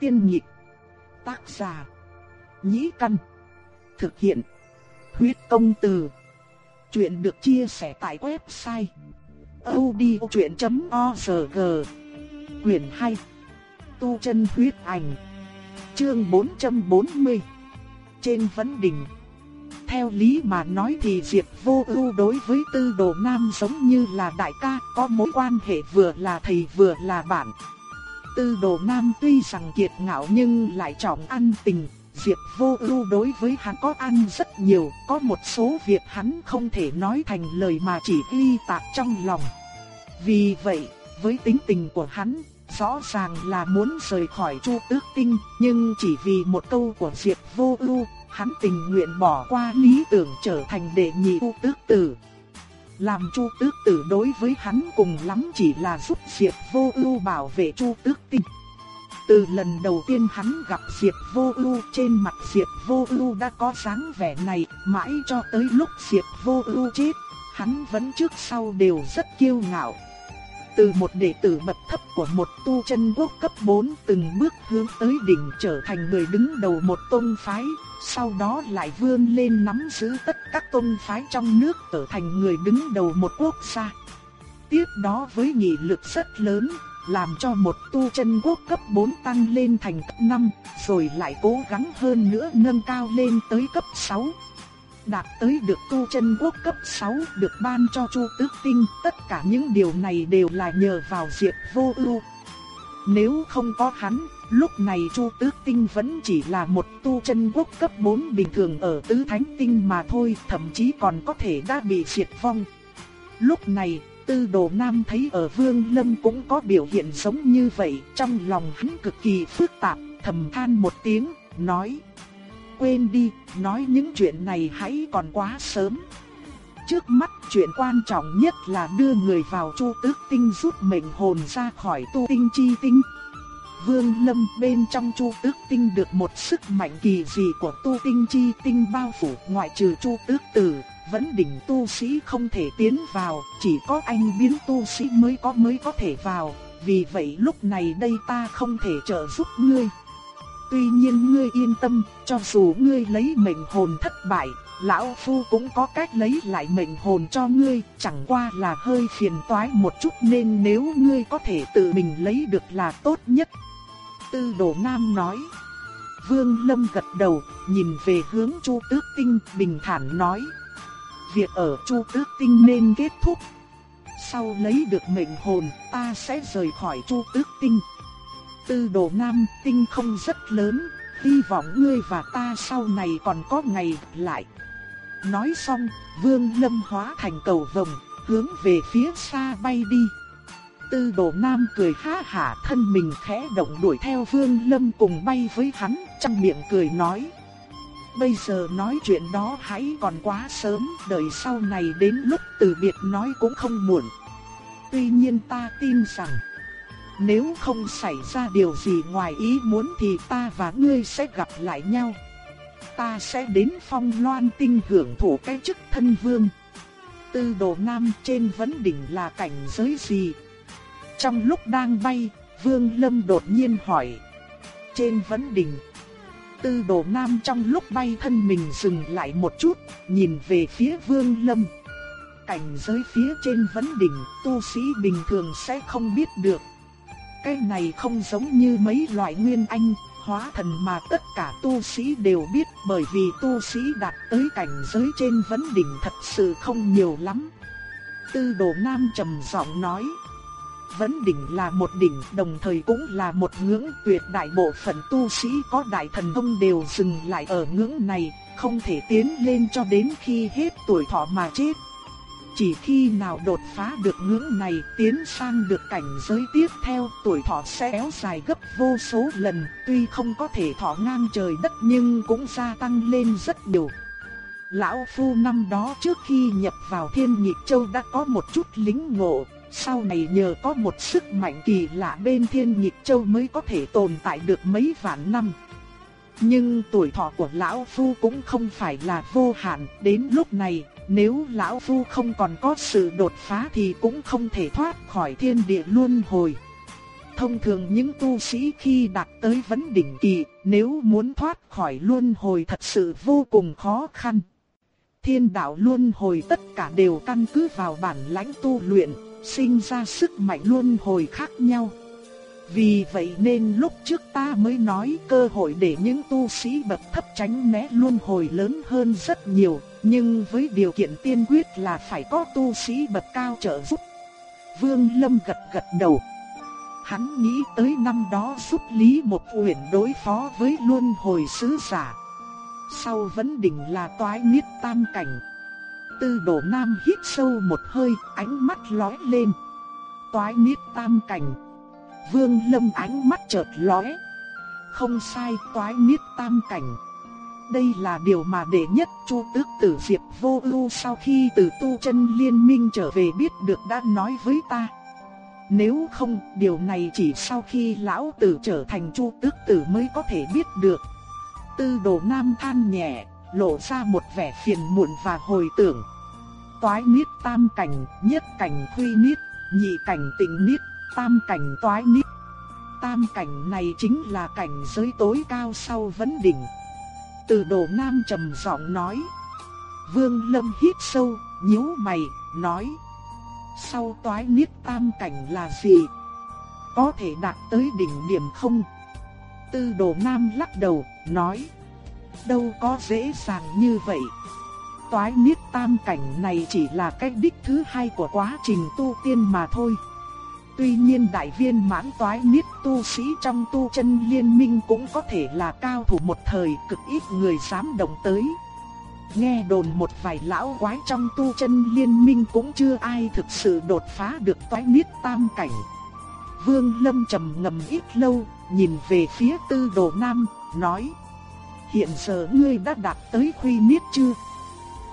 Tiên nhịp. Tác giả. Nhĩ căn. Thực hiện. Huyết công từ. Chuyện được chia sẻ tại website. odchuyện.org Quyền 2. Tu chân huyết ảnh. Chương 440. Trên vấn đỉnh. Theo lý mà nói thì Diệp Vô Ưu đối với Tư Đồ Nam giống như là đại ca, có mối quan hệ vừa là thầy vừa là bạn. Tư Đồ Nam tuy rằng kiệt ngạo nhưng lại trọng ăn tình, Diệp Vô Ưu đối với hắn có ăn rất nhiều, có một số việc hắn không thể nói thành lời mà chỉ ghi tạc trong lòng. Vì vậy, với tính tình của hắn, rõ ràng là muốn rời khỏi Chu Tước Tinh, nhưng chỉ vì một câu của Diệp Vô Ưu, hắn tình nguyện bỏ qua lý tưởng trở thành đệ nhị u Tước Tử. Làm Chu Tước Tử đối với hắn cùng lắm chỉ là giúp Diệp Vô Ưu bảo vệ Chu Tước Tinh. Từ lần đầu tiên hắn gặp Diệp Vô Ưu, trên mặt Diệp Vô Ưu đã có sáng vẻ này, mãi cho tới lúc Diệp Vô Ưu chết, hắn vẫn trước sau đều rất kiêu ngạo. Từ một đệ tử bậc thấp của một tu chân quốc cấp 4 từng bước hướng tới đỉnh trở thành người đứng đầu một tông phái, sau đó lại vươn lên nắm giữ tất các tôn phái trong nước trở thành người đứng đầu một quốc gia. Tiếp đó với nghị lực rất lớn, làm cho một tu chân quốc cấp 4 tăng lên thành cấp 5, rồi lại cố gắng hơn nữa nâng cao lên tới cấp 6. Đạt tới được tu chân quốc cấp 6 được ban cho Chu Tước Tinh, tất cả những điều này đều là nhờ vào Diệp Vô Ưu. Nếu không có hắn, lúc này Chu Tước Tinh vẫn chỉ là một tu chân quốc cấp 4 bình thường ở tứ thánh tinh mà thôi, thậm chí còn có thể đã bị diệt vong. Lúc này, Tư Đồ Nam thấy ở Vương Lâm cũng có biểu hiện giống như vậy, trong lòng hắn cực kỳ phức tạp, thầm than một tiếng, nói: "Quên đi, nói những chuyện này hãy còn quá sớm." Trước mắt chuyện quan trọng nhất là đưa người vào Chu Tước Tinh rút mệnh hồn ra khỏi tu tinh chi tinh. Vương Lâm bên trong Chu Tước Tinh được một sức mạnh kỳ dị của tu tinh chi tinh bao phủ, ngoại trừ Chu Tước Tử, vẫn đỉnh tu sĩ không thể tiến vào, chỉ có anh biến tu sĩ mới có mới có thể vào, vì vậy lúc này đây ta không thể trợ giúp ngươi. Tuy nhiên ngươi yên tâm, cho dù ngươi lấy mệnh hồn thất bại, lão phu cũng có cách lấy lại mệnh hồn cho ngươi, chẳng qua là hơi phiền toái một chút nên nếu ngươi có thể tự mình lấy được là tốt nhất. Tư Đồ Nam nói. Vương Lâm gật đầu, nhìn về hướng Chu Tước Tinh, bình thản nói: việc ở Chu Tước Tinh nên kết thúc. Sau lấy được mệnh hồn, ta sẽ rời khỏi Chu Tước Tinh. Tư đồ nam tinh không rất lớn, hy vọng ngươi và ta sau này còn có ngày lại. Nói xong, Vương Lâm hóa thành cầu vồng, hướng về phía xa bay đi. Tư đồ nam cười ha hả thân mình khẽ động đuổi theo Vương Lâm cùng bay với hắn, trong miệng cười nói. Bây giờ nói chuyện đó hãy còn quá sớm, đợi sau này đến lúc từ biệt nói cũng không muộn. Tuy nhiên ta tin rằng, nếu không xảy ra điều gì ngoài ý muốn thì ta và ngươi sẽ gặp lại nhau. Ta sẽ đến phong loan tinh hưởng thụ cái chức thân vương. Tư đồ nam trên vấn đỉnh là cảnh giới gì? Trong lúc đang bay, Vương Lâm đột nhiên hỏi. Trên vấn đỉnh Tư đồ nam trong lúc bay thân mình dừng lại một chút, nhìn về phía vương lâm. Cảnh giới phía trên vấn đỉnh, tu sĩ bình thường sẽ không biết được. Cái này không giống như mấy loại nguyên anh, hóa thần mà tất cả tu sĩ đều biết bởi vì tu sĩ đạt tới cảnh giới trên vấn đỉnh thật sự không nhiều lắm. Tư đồ nam trầm giọng nói vẫn đỉnh là một đỉnh, đồng thời cũng là một ngưỡng tuyệt đại bộ phận tu sĩ có đại thần thông đều dừng lại ở ngưỡng này, không thể tiến lên cho đến khi hết tuổi thọ mà chết. Chỉ khi nào đột phá được ngưỡng này, tiến sang được cảnh giới tiếp theo, tuổi thọ sẽ kéo dài gấp vô số lần, tuy không có thể thọ ngang trời đất nhưng cũng gia tăng lên rất nhiều. Lão Phu năm đó trước khi nhập vào Thiên Nhị Châu đã có một chút lính ngộ, sau này nhờ có một sức mạnh kỳ lạ bên thiên nhịp châu mới có thể tồn tại được mấy vạn năm. Nhưng tuổi thọ của Lão Phu cũng không phải là vô hạn, đến lúc này, nếu Lão Phu không còn có sự đột phá thì cũng không thể thoát khỏi thiên địa luân hồi. Thông thường những tu sĩ khi đạt tới vấn đỉnh kỳ, nếu muốn thoát khỏi luân hồi thật sự vô cùng khó khăn. Thiên đạo luân hồi tất cả đều căn cứ vào bản lãnh tu luyện, sinh ra sức mạnh luân hồi khác nhau. Vì vậy nên lúc trước ta mới nói cơ hội để những tu sĩ bậc thấp tránh né luân hồi lớn hơn rất nhiều, nhưng với điều kiện tiên quyết là phải có tu sĩ bậc cao trợ giúp. Vương Lâm gật gật đầu. Hắn nghĩ tới năm đó giúp Lý Một Uyển đối phó với luân hồi sứ giả. Sau vấn đỉnh là toái niết tam cảnh. Tư đổ nam hít sâu một hơi, ánh mắt lóe lên. Toái niết tam cảnh. Vương Lâm ánh mắt chợt lóe. Không sai, toái niết tam cảnh. Đây là điều mà đệ nhất Chu Tước Tử Diệp Vô Ưu sau khi từ tu chân liên minh trở về biết được đã nói với ta. Nếu không, điều này chỉ sau khi lão tử trở thành Chu Tước Tử mới có thể biết được. Tư Đồ Nam than nhẹ, lộ ra một vẻ phiền muộn và hồi tưởng. Toái niết tam cảnh, nhất cảnh quy niết, nhị cảnh tịnh niết, tam cảnh toái niết. Tam cảnh này chính là cảnh giới tối cao sau vấn đỉnh. Từ đồ nam trầm giọng nói. Vương Lâm hít sâu, nhíu mày, nói. Sau toái niết tam cảnh là gì? Có thể đạt tới đỉnh điểm không? Tư đồ nam lắc đầu, nói. Đâu có dễ dàng như vậy. Toái niết tam cảnh này chỉ là cách đích thứ hai của quá trình tu tiên mà thôi. Tuy nhiên đại viên mãn toái niết tu sĩ trong tu chân liên minh cũng có thể là cao thủ một thời cực ít người dám động tới. Nghe đồn một vài lão quái trong tu chân liên minh cũng chưa ai thực sự đột phá được toái niết tam cảnh. Vương Lâm trầm ngầm ít lâu, nhìn về phía tư đồ nam, nói Hiện giờ ngươi đã đạt tới khuy niết chưa?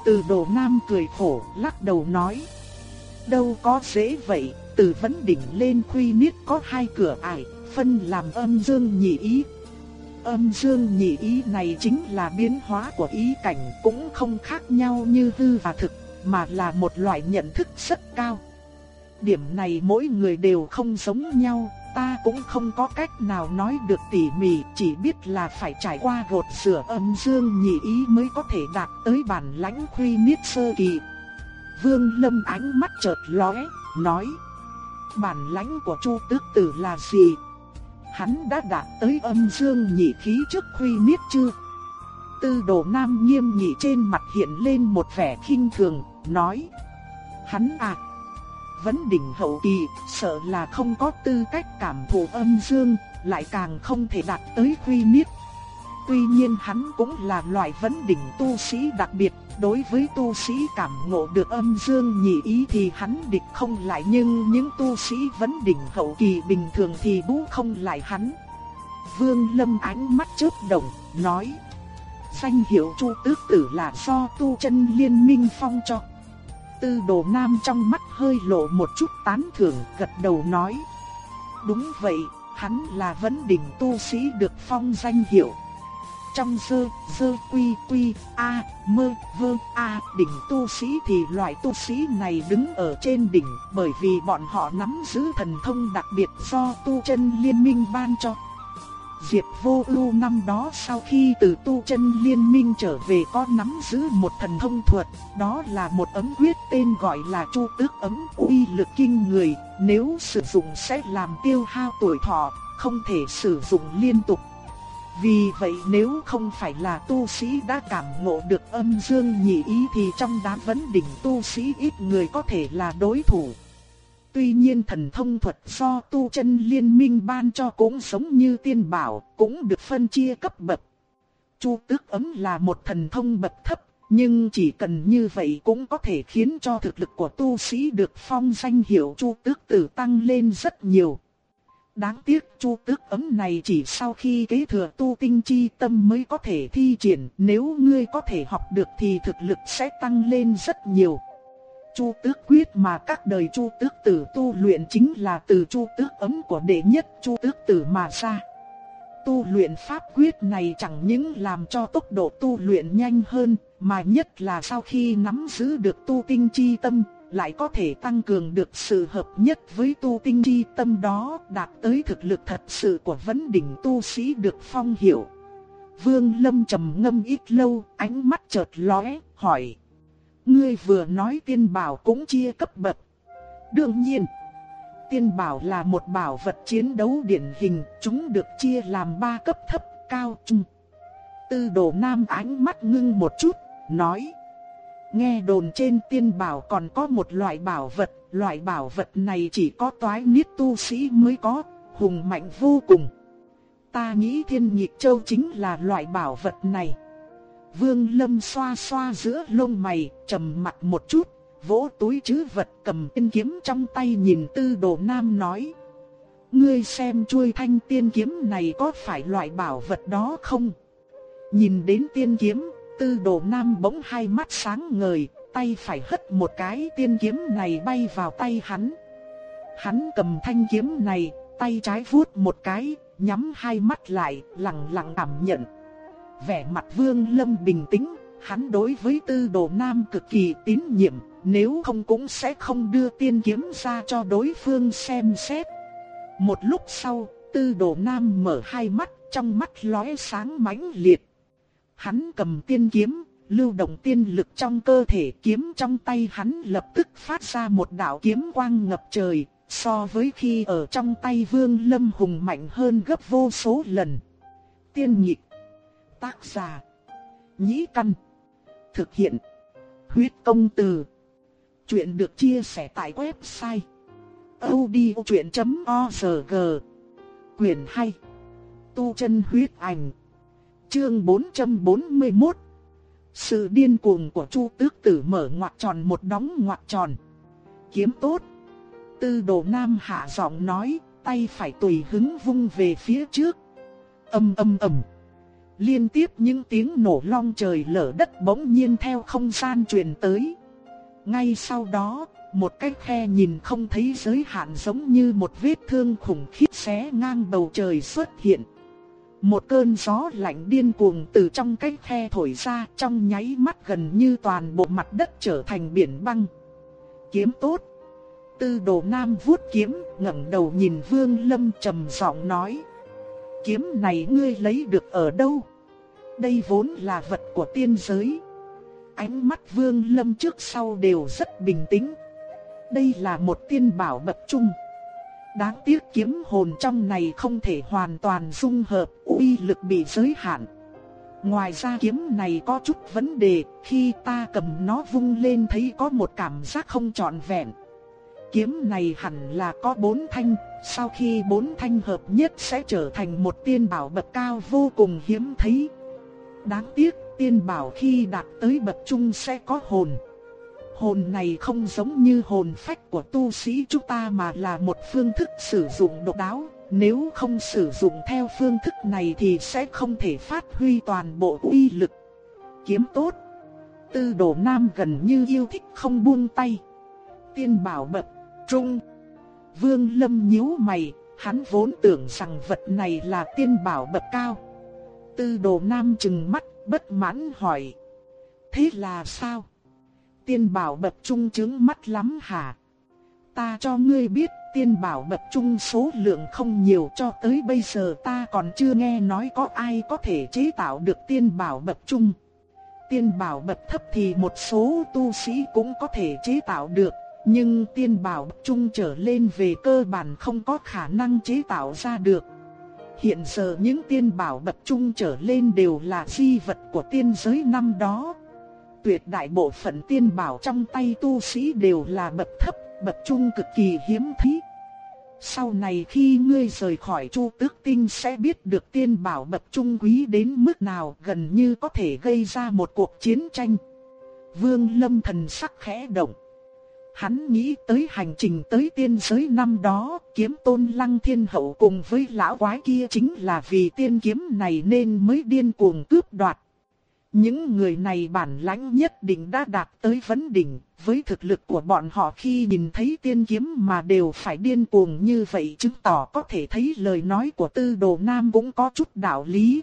Từ đồ nam cười khổ, lắc đầu nói Đâu có dễ vậy, từ vấn đỉnh lên khuy niết có hai cửa ải, phân làm âm dương nhị ý. Âm dương nhị ý này chính là biến hóa của ý cảnh cũng không khác nhau như hư và thực, mà là một loại nhận thức rất cao. Điểm này mỗi người đều không giống nhau, ta cũng không có cách nào nói được tỉ mỉ, chỉ biết là phải trải qua gột rửa âm dương nhị ý mới có thể đạt tới bản lãnh khuy niết sơ kỳ. Vương Lâm ánh mắt chợt lóe, nói: bản lãnh của Chu Tước Tử là gì? Hắn đã đạt tới âm dương nhị khí trước khuy niết chưa? Tư đồ nam nghiêm nhị trên mặt hiện lên một vẻ khinh thường, nói. Hắn à, vấn đỉnh hậu kỳ, sợ là không có tư cách cảm thụ âm dương, lại càng không thể đạt tới quy niết. Tuy nhiên hắn cũng là loại vấn đỉnh tu sĩ đặc biệt, đối với tu sĩ cảm ngộ được âm dương nhị ý thì hắn địch không lại nhưng những tu sĩ vấn đỉnh hậu kỳ bình thường thì bú không lại hắn. Vương Lâm ánh mắt chớp động, nói: "Danh hiệu Chu Tước Tử là do tu chân liên minh phong cho." Tư Đồ Nam trong mắt hơi lộ một chút tán thưởng, gật đầu nói: "Đúng vậy, hắn là vấn đỉnh tu sĩ được phong danh hiệu." Trong sơ, sơ quy quy, a, mơ, vơ, a, đỉnh tu sĩ thì loại tu sĩ này đứng ở trên đỉnh bởi vì bọn họ nắm giữ thần thông đặc biệt do tu chân liên minh ban cho. Diệp vô ưu năm đó sau khi từ tu chân liên minh trở về có nắm giữ một thần thông thuật, đó là một ấm quyết tên gọi là chu tước ấm uy lực kinh người, nếu sử dụng sẽ làm tiêu hao tuổi thọ, không thể sử dụng liên tục. Vì vậy nếu không phải là tu sĩ đã cảm ngộ được âm dương nhị ý thì trong đám vấn đỉnh tu sĩ ít người có thể là đối thủ. Tuy nhiên thần thông thuật do tu chân liên minh ban cho cũng giống như tiên bảo, cũng được phân chia cấp bậc. Chu tước ấm là một thần thông bậc thấp, nhưng chỉ cần như vậy cũng có thể khiến cho thực lực của tu sĩ được phong danh hiệu chu tước tử tăng lên rất nhiều. Đáng tiếc chu tước ấm này chỉ sau khi kế thừa tu tinh chi tâm mới có thể thi triển, nếu ngươi có thể học được thì thực lực sẽ tăng lên rất nhiều. Chu tước quyết mà các đời chu tước tử tu luyện chính là từ chu tước ấm của đệ nhất chu tước tử mà ra. Tu luyện pháp quyết này chẳng những làm cho tốc độ tu luyện nhanh hơn, mà nhất là sau khi nắm giữ được tu tinh chi tâm, lại có thể tăng cường được sự hợp nhất với tu tinh chi tâm đó, đạt tới thực lực thật sự của vấn đỉnh tu sĩ được phong hiệu. Vương Lâm trầm ngâm ít lâu, ánh mắt chợt lóe, hỏi: "Ngươi vừa nói tiên bảo cũng chia cấp bậc?" Đương nhiên, tiên bảo là một bảo vật chiến đấu điển hình, chúng được chia làm ba cấp thấp, cao, trung. Tư Đồ Nam ánh mắt ngưng một chút, nói: Nghe đồn trên tiên bảo còn có một loại bảo vật, loại bảo vật này chỉ có toái niết tu sĩ mới có, hùng mạnh vô cùng. Ta nghĩ thiên nhịp châu chính là loại bảo vật này. Vương Lâm xoa xoa giữa lông mày, trầm mặt một chút, vỗ túi trữ vật cầm tiên kiếm trong tay nhìn tư đồ nam nói. Ngươi xem chuôi thanh tiên kiếm này có phải loại bảo vật đó không? Nhìn đến tiên kiếm, tư đồ nam bỗng hai mắt sáng ngời, tay phải hất một cái tiên kiếm này bay vào tay hắn. Hắn cầm thanh kiếm này, tay trái vuốt một cái, nhắm hai mắt lại, lặng lặng cảm nhận. Vẻ mặt vương lâm bình tĩnh, hắn đối với tư đồ nam cực kỳ tín nhiệm, nếu không cũng sẽ không đưa tiên kiếm ra cho đối phương xem xét. Một lúc sau, tư đồ nam mở hai mắt, trong mắt lóe sáng mãnh liệt. Hắn cầm tiên kiếm, lưu động tiên lực trong cơ thể kiếm trong tay hắn lập tức phát ra một đạo kiếm quang ngập trời, so với khi ở trong tay Vương Lâm hùng mạnh hơn gấp vô số lần. Tiên nhị Tác giả. Nhĩ căn. Thực hiện. Huyết công từ. Chuyện được chia sẻ tại website. odchuyện.org Quyền hay. Tu chân huyết ảnh. Chương 441 Sự điên cuồng của Chu Tước Tử mở ngoặc tròn một đóng ngoặc tròn. Kiếm tốt. Tư đồ nam hạ giọng nói, tay phải tùy hứng vung về phía trước. Âm âm ầm. Liên tiếp những tiếng nổ long trời lở đất bỗng nhiên theo không gian truyền tới. Ngay sau đó, một cái khe nhìn không thấy giới hạn giống như một vết thương khủng khiếp xé ngang bầu trời xuất hiện. Một cơn gió lạnh điên cuồng từ trong cái khe thổi ra trong nháy mắt gần như toàn bộ mặt đất trở thành biển băng. Kiếm tốt. Tư đồ nam vuốt kiếm, ngẩng đầu nhìn vương lâm trầm giọng nói. Kiếm này ngươi lấy được ở đâu? Đây vốn là vật của tiên giới. Ánh mắt vương lâm trước sau đều rất bình tĩnh. Đây là một tiên bảo bậc trung. Đáng tiếc kiếm hồn trong này không thể hoàn toàn dung hợp, uy lực bị giới hạn. Ngoài ra kiếm này có chút vấn đề, khi ta cầm nó vung lên thấy có một cảm giác không trọn vẹn. Kiếm này hẳn là có bốn thanh, sau khi bốn thanh hợp nhất sẽ trở thành một tiên bảo bậc cao vô cùng hiếm thấy. Đáng tiếc, tiên bảo khi đạt tới bậc trung sẽ có hồn. Hồn này không giống như hồn phách của tu sĩ chúng ta mà là một phương thức sử dụng độc đáo. Nếu không sử dụng theo phương thức này thì sẽ không thể phát huy toàn bộ uy lực. Kiếm tốt. Tư đồ nam gần như yêu thích không buông tay. Tiên bảo bậc trung. Vương lâm nhíu mày, hắn vốn tưởng rằng vật này là tiên bảo bậc cao. Tư đồ nam trừng mắt, bất mãn hỏi. Thế là sao? tiên bảo bậc trung chứng mắt lắm hả? Ta cho ngươi biết tiên bảo bậc trung số lượng không nhiều cho tới bây giờ ta còn chưa nghe nói có ai có thể chế tạo được tiên bảo bậc trung. Tiên bảo bậc thấp thì một số tu sĩ cũng có thể chế tạo được, nhưng tiên bảo trung trở lên về cơ bản không có khả năng chế tạo ra được. Hiện giờ những tiên bảo bậc trung trở lên đều là di vật của tiên giới năm đó, tuyệt đại bộ phận tiên bảo trong tay tu sĩ đều là bậc thấp, bậc trung cực kỳ hiếm thấy. Sau này khi ngươi rời khỏi Chu Tước Tinh sẽ biết được tiên bảo bậc trung quý đến mức nào gần như có thể gây ra một cuộc chiến tranh. Vương Lâm thần sắc khẽ động. Hắn nghĩ tới hành trình tới tiên giới năm đó, kiếm tôn lăng thiên hậu cùng với lão quái kia chính là vì tiên kiếm này nên mới điên cuồng cướp đoạt những người này bản lãnh nhất định đã đạt tới vấn đỉnh, với thực lực của bọn họ khi nhìn thấy tiên kiếm mà đều phải điên cuồng như vậy chứng tỏ có thể thấy lời nói của tư đồ nam cũng có chút đạo lý.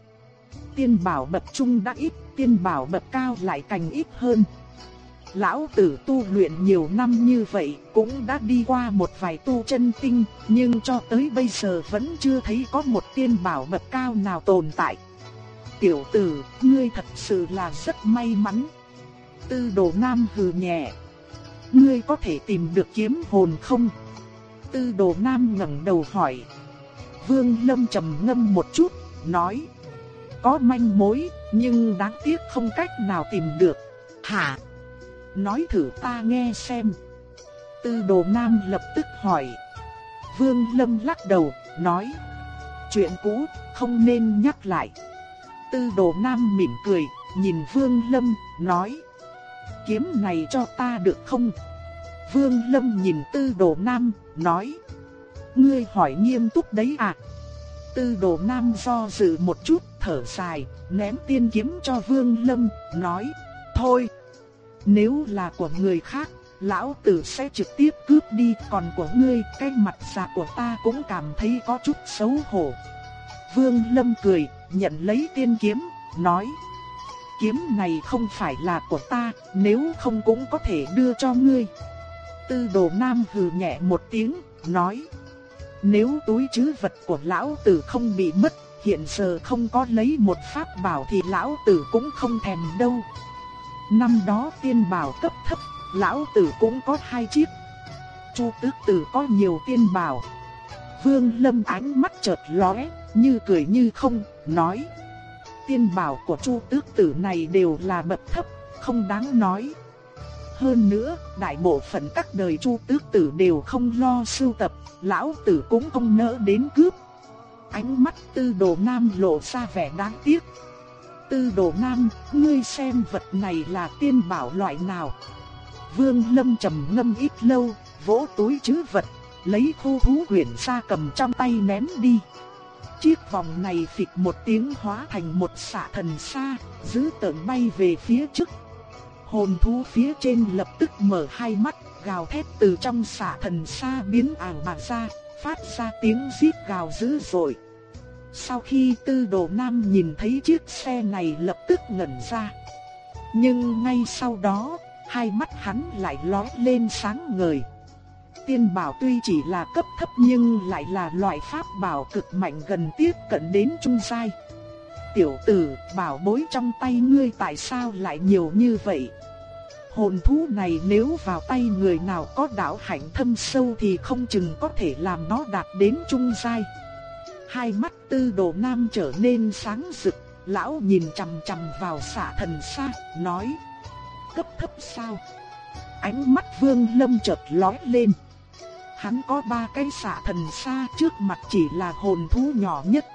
Tiên bảo bậc trung đã ít, tiên bảo bậc cao lại càng ít hơn lão tử tu luyện nhiều năm như vậy cũng đã đi qua một vài tu chân tinh, nhưng cho tới bây giờ vẫn chưa thấy có một tiên bảo bậc cao nào tồn tại. Tiểu tử, ngươi thật sự là rất may mắn. Tư đồ nam hừ nhẹ. Ngươi có thể tìm được kiếm hồn không? Tư đồ nam ngẩng đầu hỏi. Vương Lâm trầm ngâm một chút, nói. Có manh mối, nhưng đáng tiếc không cách nào tìm được. Hả? Nói thử ta nghe xem. Tư đồ nam lập tức hỏi. Vương Lâm lắc đầu, nói. Chuyện cũ, không nên nhắc lại. Tư đồ nam mỉm cười, nhìn Vương Lâm, nói. Kiếm này cho ta được không? Vương Lâm nhìn tư đồ nam, nói. Ngươi hỏi nghiêm túc đấy à? Tư đồ nam do dự một chút, thở dài, ném tiên kiếm cho Vương Lâm, nói. Thôi, nếu là của người khác, lão tử sẽ trực tiếp cướp đi, còn của ngươi, cái mặt già của ta cũng cảm thấy có chút xấu hổ. Vương Lâm cười, nhận lấy tiên kiếm, nói. Kiếm này không phải là của ta, nếu không cũng có thể đưa cho ngươi. Tư đồ nam hừ nhẹ một tiếng, nói. Nếu túi chứ vật của lão tử không bị mất, hiện giờ không có lấy một pháp bảo thì lão tử cũng không thèm đâu. Năm đó tiên bảo cấp thấp, lão tử cũng có hai chiếc. Chu tước tử có nhiều tiên bảo. Vương Lâm ánh mắt chợt lóe, như cười như không, nói: "Tiên bảo của Chu tước tử này đều là bậc thấp, không đáng nói." Hơn nữa, đại bộ phận các đời Chu tước tử đều không lo sưu tập, lão tử cũng không nỡ đến cướp. Ánh mắt Tư Đồ Nam lộ ra vẻ đáng tiếc, Tư đồ nam, ngươi xem vật này là tiên bảo loại nào. Vương Lâm trầm ngâm ít lâu, vỗ túi trữ vật, lấy khu thú quyển ra cầm trong tay ném đi. Chiếc vòng này phịch một tiếng hóa thành một xạ thần xa, giữ tợn bay về phía trước. Hồn thú phía trên lập tức mở hai mắt, gào thét từ trong xạ thần xa biến ảo mà ra, phát ra tiếng rít gào dữ dội. Sau khi tư đồ nam nhìn thấy chiếc xe này lập tức ngẩn ra. Nhưng ngay sau đó, hai mắt hắn lại lóe lên sáng ngời. Tiên bảo tuy chỉ là cấp thấp nhưng lại là loại pháp bảo cực mạnh gần tiếp cận đến trung giai. Tiểu tử, bảo bối trong tay ngươi tại sao lại nhiều như vậy? Hồn thú này nếu vào tay người nào có đạo hạnh thâm sâu thì không chừng có thể làm nó đạt đến trung giai. Hai mắt tư đồ nam trở nên sáng rực, lão nhìn chằm chằm vào xạ thần xa, nói. Cấp thấp sao? Ánh mắt vương lâm chợt lóe lên. Hắn có ba cái xạ thần xa trước mặt chỉ là hồn thú nhỏ nhất.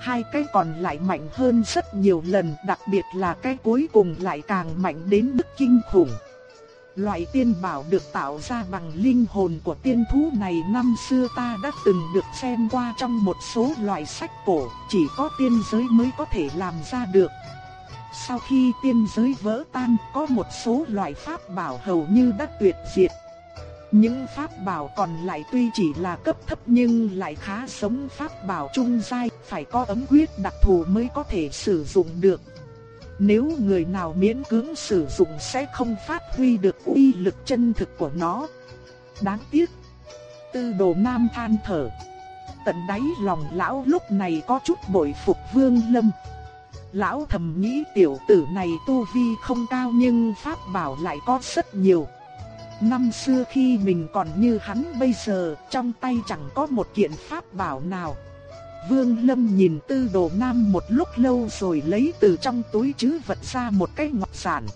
Hai cái còn lại mạnh hơn rất nhiều lần, đặc biệt là cái cuối cùng lại càng mạnh đến mức kinh khủng. Loại tiên bảo được tạo ra bằng linh hồn của tiên thú này năm xưa ta đã từng được xem qua trong một số loại sách cổ, chỉ có tiên giới mới có thể làm ra được. Sau khi tiên giới vỡ tan, có một số loại pháp bảo hầu như đã tuyệt diệt. Những pháp bảo còn lại tuy chỉ là cấp thấp nhưng lại khá giống pháp bảo trung giai, phải có ấm quyết đặc thù mới có thể sử dụng được. Nếu người nào miễn cưỡng sử dụng sẽ không phát huy được uy lực chân thực của nó. Đáng tiếc. Tư đồ nam than thở. Tận đáy lòng lão lúc này có chút bội phục vương lâm. Lão thầm nghĩ tiểu tử này tu vi không cao nhưng pháp bảo lại có rất nhiều. Năm xưa khi mình còn như hắn bây giờ, trong tay chẳng có một kiện pháp bảo nào. Vương Lâm nhìn tư đồ nam một lúc lâu rồi lấy từ trong túi chứ vật ra một cái ngọc giản.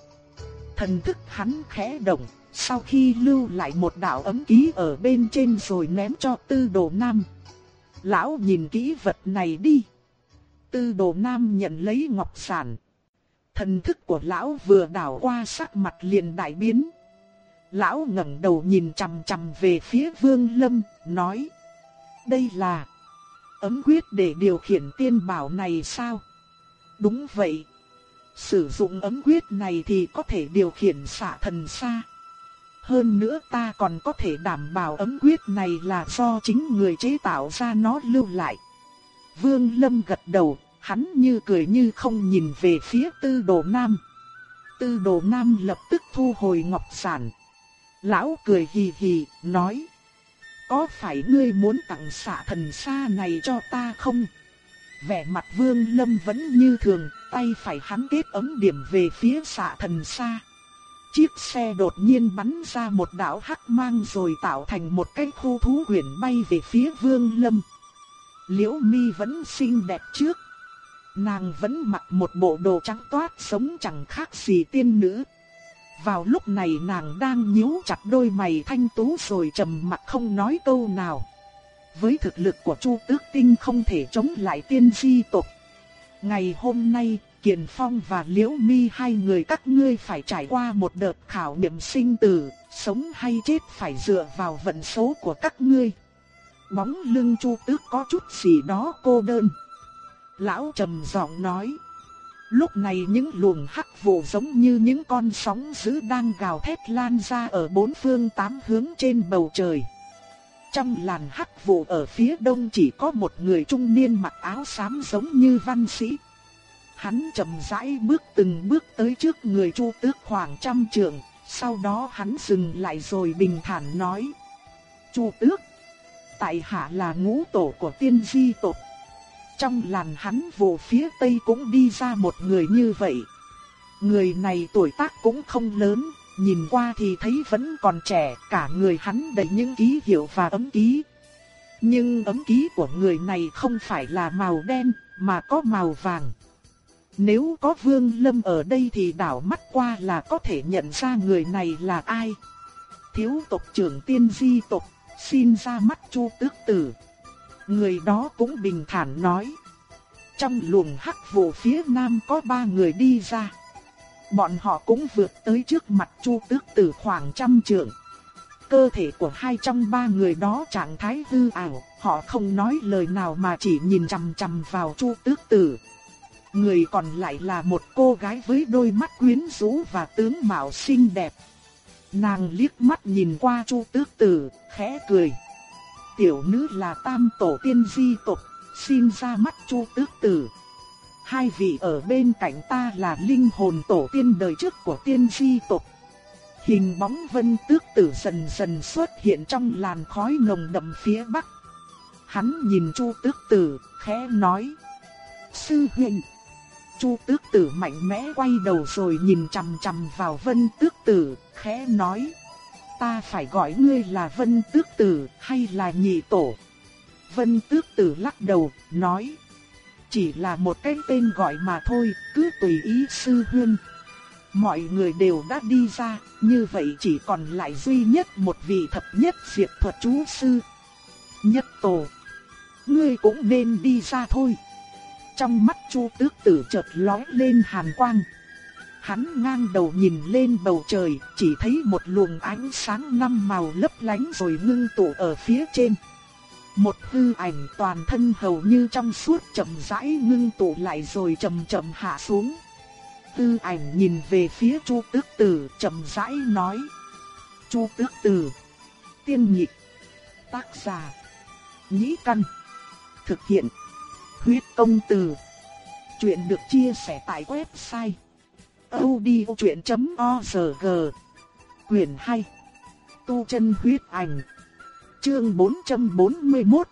Thần thức hắn khẽ động, sau khi lưu lại một đạo ấm ký ở bên trên rồi ném cho tư đồ nam. Lão nhìn kỹ vật này đi. Tư đồ nam nhận lấy ngọc giản. Thần thức của lão vừa đảo qua sắc mặt liền đại biến. Lão ngẩng đầu nhìn chằm chằm về phía vương lâm, nói. Đây là ấm quyết để điều khiển tiên bảo này sao? Đúng vậy. Sử dụng ấm quyết này thì có thể điều khiển xạ thần xa. Hơn nữa ta còn có thể đảm bảo ấm quyết này là do chính người chế tạo ra nó lưu lại. Vương Lâm gật đầu, hắn như cười như không nhìn về phía tư đồ nam. Tư đồ nam lập tức thu hồi ngọc sản. Lão cười hì hì, nói. Có phải ngươi muốn tặng xạ thần xa này cho ta không? Vẻ mặt vương lâm vẫn như thường, tay phải hắn kết ấm điểm về phía xạ thần xa. Chiếc xe đột nhiên bắn ra một đạo hắc mang rồi tạo thành một cái khu thú huyền bay về phía vương lâm. Liễu mi vẫn xinh đẹp trước. Nàng vẫn mặc một bộ đồ trắng toát sống chẳng khác gì tiên nữ. Vào lúc này nàng đang nhíu chặt đôi mày thanh tú rồi trầm mặt không nói câu nào. Với thực lực của Chu Tước Tinh không thể chống lại tiên di tộc. Ngày hôm nay, Kiền Phong và Liễu Mi hai người các ngươi phải trải qua một đợt khảo nghiệm sinh tử, sống hay chết phải dựa vào vận số của các ngươi. Bóng lưng Chu Tước có chút gì đó cô đơn. Lão trầm giọng nói. Lúc này những luồng hắc vụ giống như những con sóng dữ đang gào thét lan ra ở bốn phương tám hướng trên bầu trời. Trong làn hắc vụ ở phía đông chỉ có một người trung niên mặc áo xám giống như văn sĩ. Hắn chậm rãi bước từng bước tới trước người Chu Tước khoảng trăm trượng, sau đó hắn dừng lại rồi bình thản nói: "Chu Tước, tại hạ là ngũ tổ của tiên di tộc, trong làn hắn vụ phía tây cũng đi ra một người như vậy. Người này tuổi tác cũng không lớn, nhìn qua thì thấy vẫn còn trẻ, cả người hắn đầy những ký hiệu và ấm ký. Nhưng ấm ký của người này không phải là màu đen, mà có màu vàng. Nếu có Vương Lâm ở đây thì đảo mắt qua là có thể nhận ra người này là ai. Thiếu tộc trưởng tiên di tộc, xin ra mắt Chu Tước Tử. Người đó cũng bình thản nói. Trong luồng hắc vụ phía nam có ba người đi ra. Bọn họ cũng vượt tới trước mặt Chu Tước Tử khoảng trăm trượng. Cơ thể của hai trong ba người đó trạng thái hư ảo, họ không nói lời nào mà chỉ nhìn chằm chằm vào Chu Tước Tử. Người còn lại là một cô gái với đôi mắt quyến rũ và tướng mạo xinh đẹp. Nàng liếc mắt nhìn qua Chu Tước Tử, khẽ cười tiểu nữ là tam tổ tiên di tộc, xin ra mắt chu tước tử. Hai vị ở bên cạnh ta là linh hồn tổ tiên đời trước của tiên di tộc. Hình bóng vân tước tử dần dần xuất hiện trong làn khói nồng đậm phía bắc. Hắn nhìn chu tước tử, khẽ nói. Sư huynh. Chu tước tử mạnh mẽ quay đầu rồi nhìn chằm chằm vào vân tước tử, khẽ nói ta phải gọi ngươi là Vân Tước Tử hay là Nhị Tổ? Vân Tước Tử lắc đầu, nói. Chỉ là một cái tên gọi mà thôi, cứ tùy ý sư huyên. Mọi người đều đã đi ra, như vậy chỉ còn lại duy nhất một vị thập nhất diệt thuật chú sư. Nhất Tổ. Ngươi cũng nên đi ra thôi. Trong mắt Chu Tước Tử chợt lóe lên hàn quang. Hắn ngang đầu nhìn lên bầu trời, chỉ thấy một luồng ánh sáng năm màu lấp lánh rồi ngưng tụ ở phía trên. Một hư ảnh toàn thân hầu như trong suốt chậm rãi ngưng tụ lại rồi chậm chậm hạ xuống. Hư ảnh nhìn về phía Chu Tước Tử, chậm rãi nói: "Chu Tước Tử, tiên nhị tác giả: Nhĩ Căn, thực hiện: Huyết công từ." Chuyện được chia sẻ tại website audiochuyện.org Quyền 2 Tu chân huyết ảnh Chương 441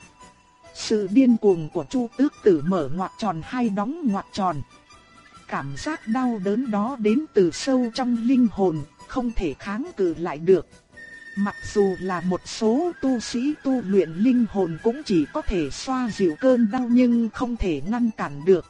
Sự điên cuồng của Chu Tước Tử mở ngoặc tròn hai đóng ngoặc tròn Cảm giác đau đớn đó đến từ sâu trong linh hồn, không thể kháng cự lại được. Mặc dù là một số tu sĩ tu luyện linh hồn cũng chỉ có thể xoa dịu cơn đau nhưng không thể ngăn cản được.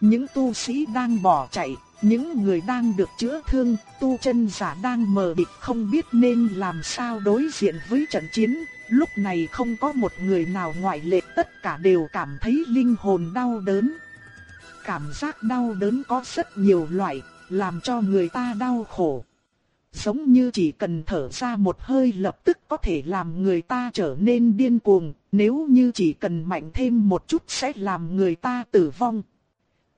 Những tu sĩ đang bỏ chạy, những người đang được chữa thương, tu chân giả đang mờ địch không biết nên làm sao đối diện với trận chiến, lúc này không có một người nào ngoại lệ, tất cả đều cảm thấy linh hồn đau đớn. Cảm giác đau đớn có rất nhiều loại, làm cho người ta đau khổ. Giống như chỉ cần thở ra một hơi lập tức có thể làm người ta trở nên điên cuồng, nếu như chỉ cần mạnh thêm một chút sẽ làm người ta tử vong.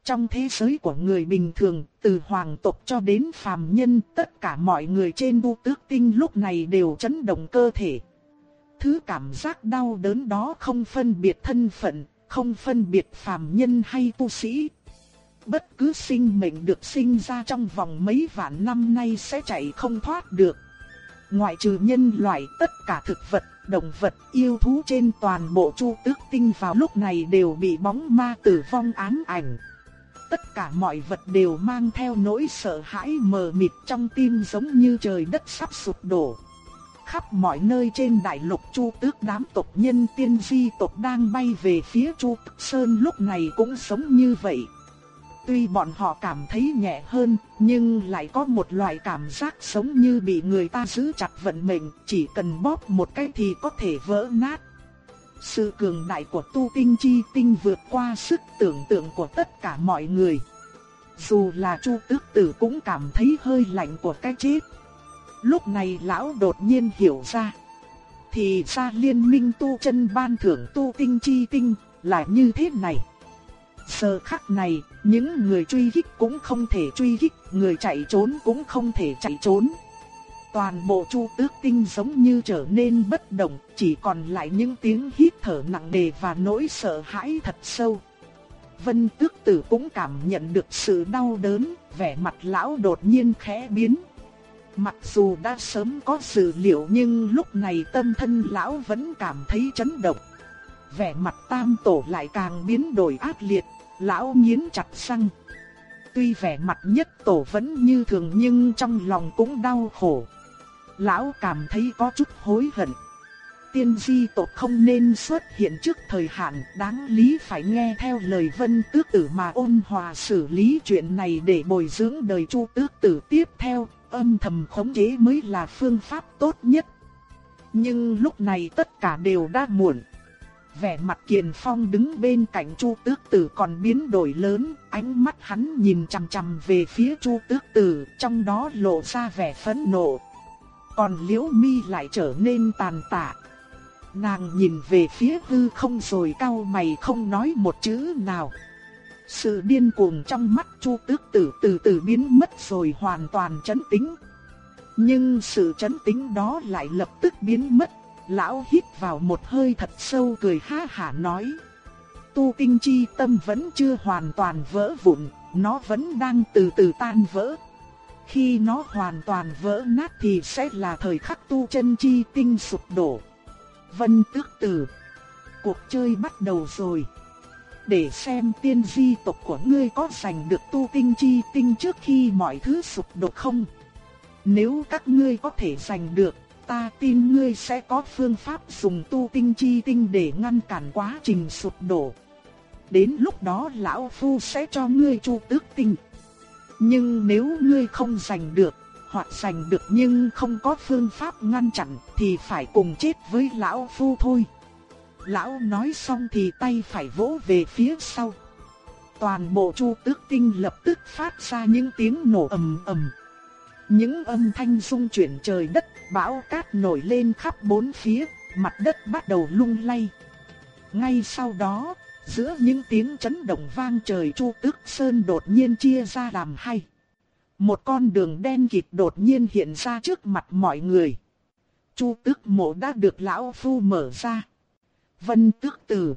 Trong thế giới của người bình thường, từ hoàng tộc cho đến phàm nhân, tất cả mọi người trên bu tước tinh lúc này đều chấn động cơ thể. Thứ cảm giác đau đớn đó không phân biệt thân phận, không phân biệt phàm nhân hay tu sĩ. Bất cứ sinh mệnh được sinh ra trong vòng mấy vạn năm nay sẽ chạy không thoát được. Ngoại trừ nhân loại, tất cả thực vật, động vật, yêu thú trên toàn bộ chu tước tinh vào lúc này đều bị bóng ma tử vong ám ảnh. Tất cả mọi vật đều mang theo nỗi sợ hãi mờ mịt trong tim giống như trời đất sắp sụp đổ. Khắp mọi nơi trên đại lục Chu Tước đám tộc nhân tiên di tộc đang bay về phía Chu Tước Sơn lúc này cũng sống như vậy. Tuy bọn họ cảm thấy nhẹ hơn, nhưng lại có một loại cảm giác sống như bị người ta giữ chặt vận mệnh, chỉ cần bóp một cái thì có thể vỡ nát. Sự cường đại của tu tinh chi tinh vượt qua sức tưởng tượng của tất cả mọi người. Dù là Chu Tước Tử cũng cảm thấy hơi lạnh của cái chết. Lúc này lão đột nhiên hiểu ra. Thì ra liên minh tu chân ban thưởng tu tinh chi tinh là như thế này. Giờ khắc này, những người truy kích cũng không thể truy kích, người chạy trốn cũng không thể chạy trốn. Toàn bộ chu tước tinh giống như trở nên bất động, chỉ còn lại những tiếng hít thở nặng nề và nỗi sợ hãi thật sâu. Vân tước tử cũng cảm nhận được sự đau đớn, vẻ mặt lão đột nhiên khẽ biến. Mặc dù đã sớm có dự liệu nhưng lúc này tâm thân lão vẫn cảm thấy chấn động. Vẻ mặt tam tổ lại càng biến đổi ác liệt, lão nghiến chặt răng. Tuy vẻ mặt nhất tổ vẫn như thường nhưng trong lòng cũng đau khổ. Lão cảm thấy có chút hối hận. Tiên di tộc không nên xuất hiện trước thời hạn, đáng lý phải nghe theo lời vân tước tử mà ôn hòa xử lý chuyện này để bồi dưỡng đời chu tước tử tiếp theo, âm thầm khống chế mới là phương pháp tốt nhất. Nhưng lúc này tất cả đều đã muộn. Vẻ mặt Kiền Phong đứng bên cạnh Chu Tước Tử còn biến đổi lớn, ánh mắt hắn nhìn chằm chằm về phía Chu Tước Tử, trong đó lộ ra vẻ phẫn nộ. Còn Liễu Mi lại trở nên tàn tạ. Nàng nhìn về phía hư không rồi cau mày không nói một chữ nào. Sự điên cuồng trong mắt Chu Tước Tử từ từ biến mất rồi hoàn toàn chấn tĩnh. Nhưng sự chấn tĩnh đó lại lập tức biến mất Lão hít vào một hơi thật sâu cười ha hả nói. Tu kinh chi tâm vẫn chưa hoàn toàn vỡ vụn, nó vẫn đang từ từ tan vỡ. Khi nó hoàn toàn vỡ nát thì sẽ là thời khắc tu chân chi tinh sụp đổ. Vân tước tử. Cuộc chơi bắt đầu rồi. Để xem tiên di tộc của ngươi có giành được tu tinh chi tinh trước khi mọi thứ sụp đổ không. Nếu các ngươi có thể giành được, ta tin ngươi sẽ có phương pháp dùng tu tinh chi tinh để ngăn cản quá trình sụp đổ. Đến lúc đó, lão phu sẽ cho ngươi chu tước tinh. Nhưng nếu ngươi không giành được, hoặc giành được nhưng không có phương pháp ngăn chặn thì phải cùng chết với lão phu thôi. Lão nói xong thì tay phải vỗ về phía sau. Toàn bộ chu tước tinh lập tức phát ra những tiếng nổ ầm ầm. Những âm thanh rung chuyển trời đất bão cát nổi lên khắp bốn phía, mặt đất bắt đầu lung lay. Ngay sau đó, giữa những tiếng chấn động vang trời Chu Tước Sơn đột nhiên chia ra làm hai. Một con đường đen kịt đột nhiên hiện ra trước mặt mọi người. Chu Tước Mộ đã được lão phu mở ra. Vân Tước Tử,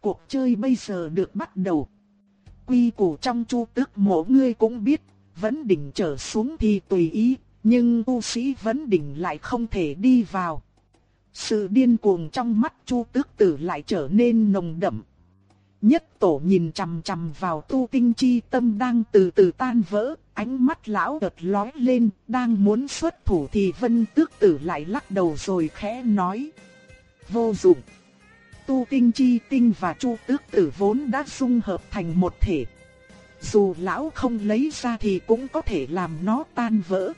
cuộc chơi bây giờ được bắt đầu. Quy củ trong Chu Tước Mộ ngươi cũng biết, vẫn đỉnh trở xuống thì tùy ý, nhưng tu sĩ vẫn đỉnh lại không thể đi vào. Sự điên cuồng trong mắt Chu Tước Tử lại trở nên nồng đậm. Nhất tổ nhìn chằm chằm vào tu tinh chi tâm đang từ từ tan vỡ, ánh mắt lão đợt lói lên, đang muốn xuất thủ thì Vân Tước Tử lại lắc đầu rồi khẽ nói: "Vô dụng." Tu tinh chi tinh và Chu Tước Tử vốn đã xung hợp thành một thể. Dù lão không lấy ra thì cũng có thể làm nó tan vỡ.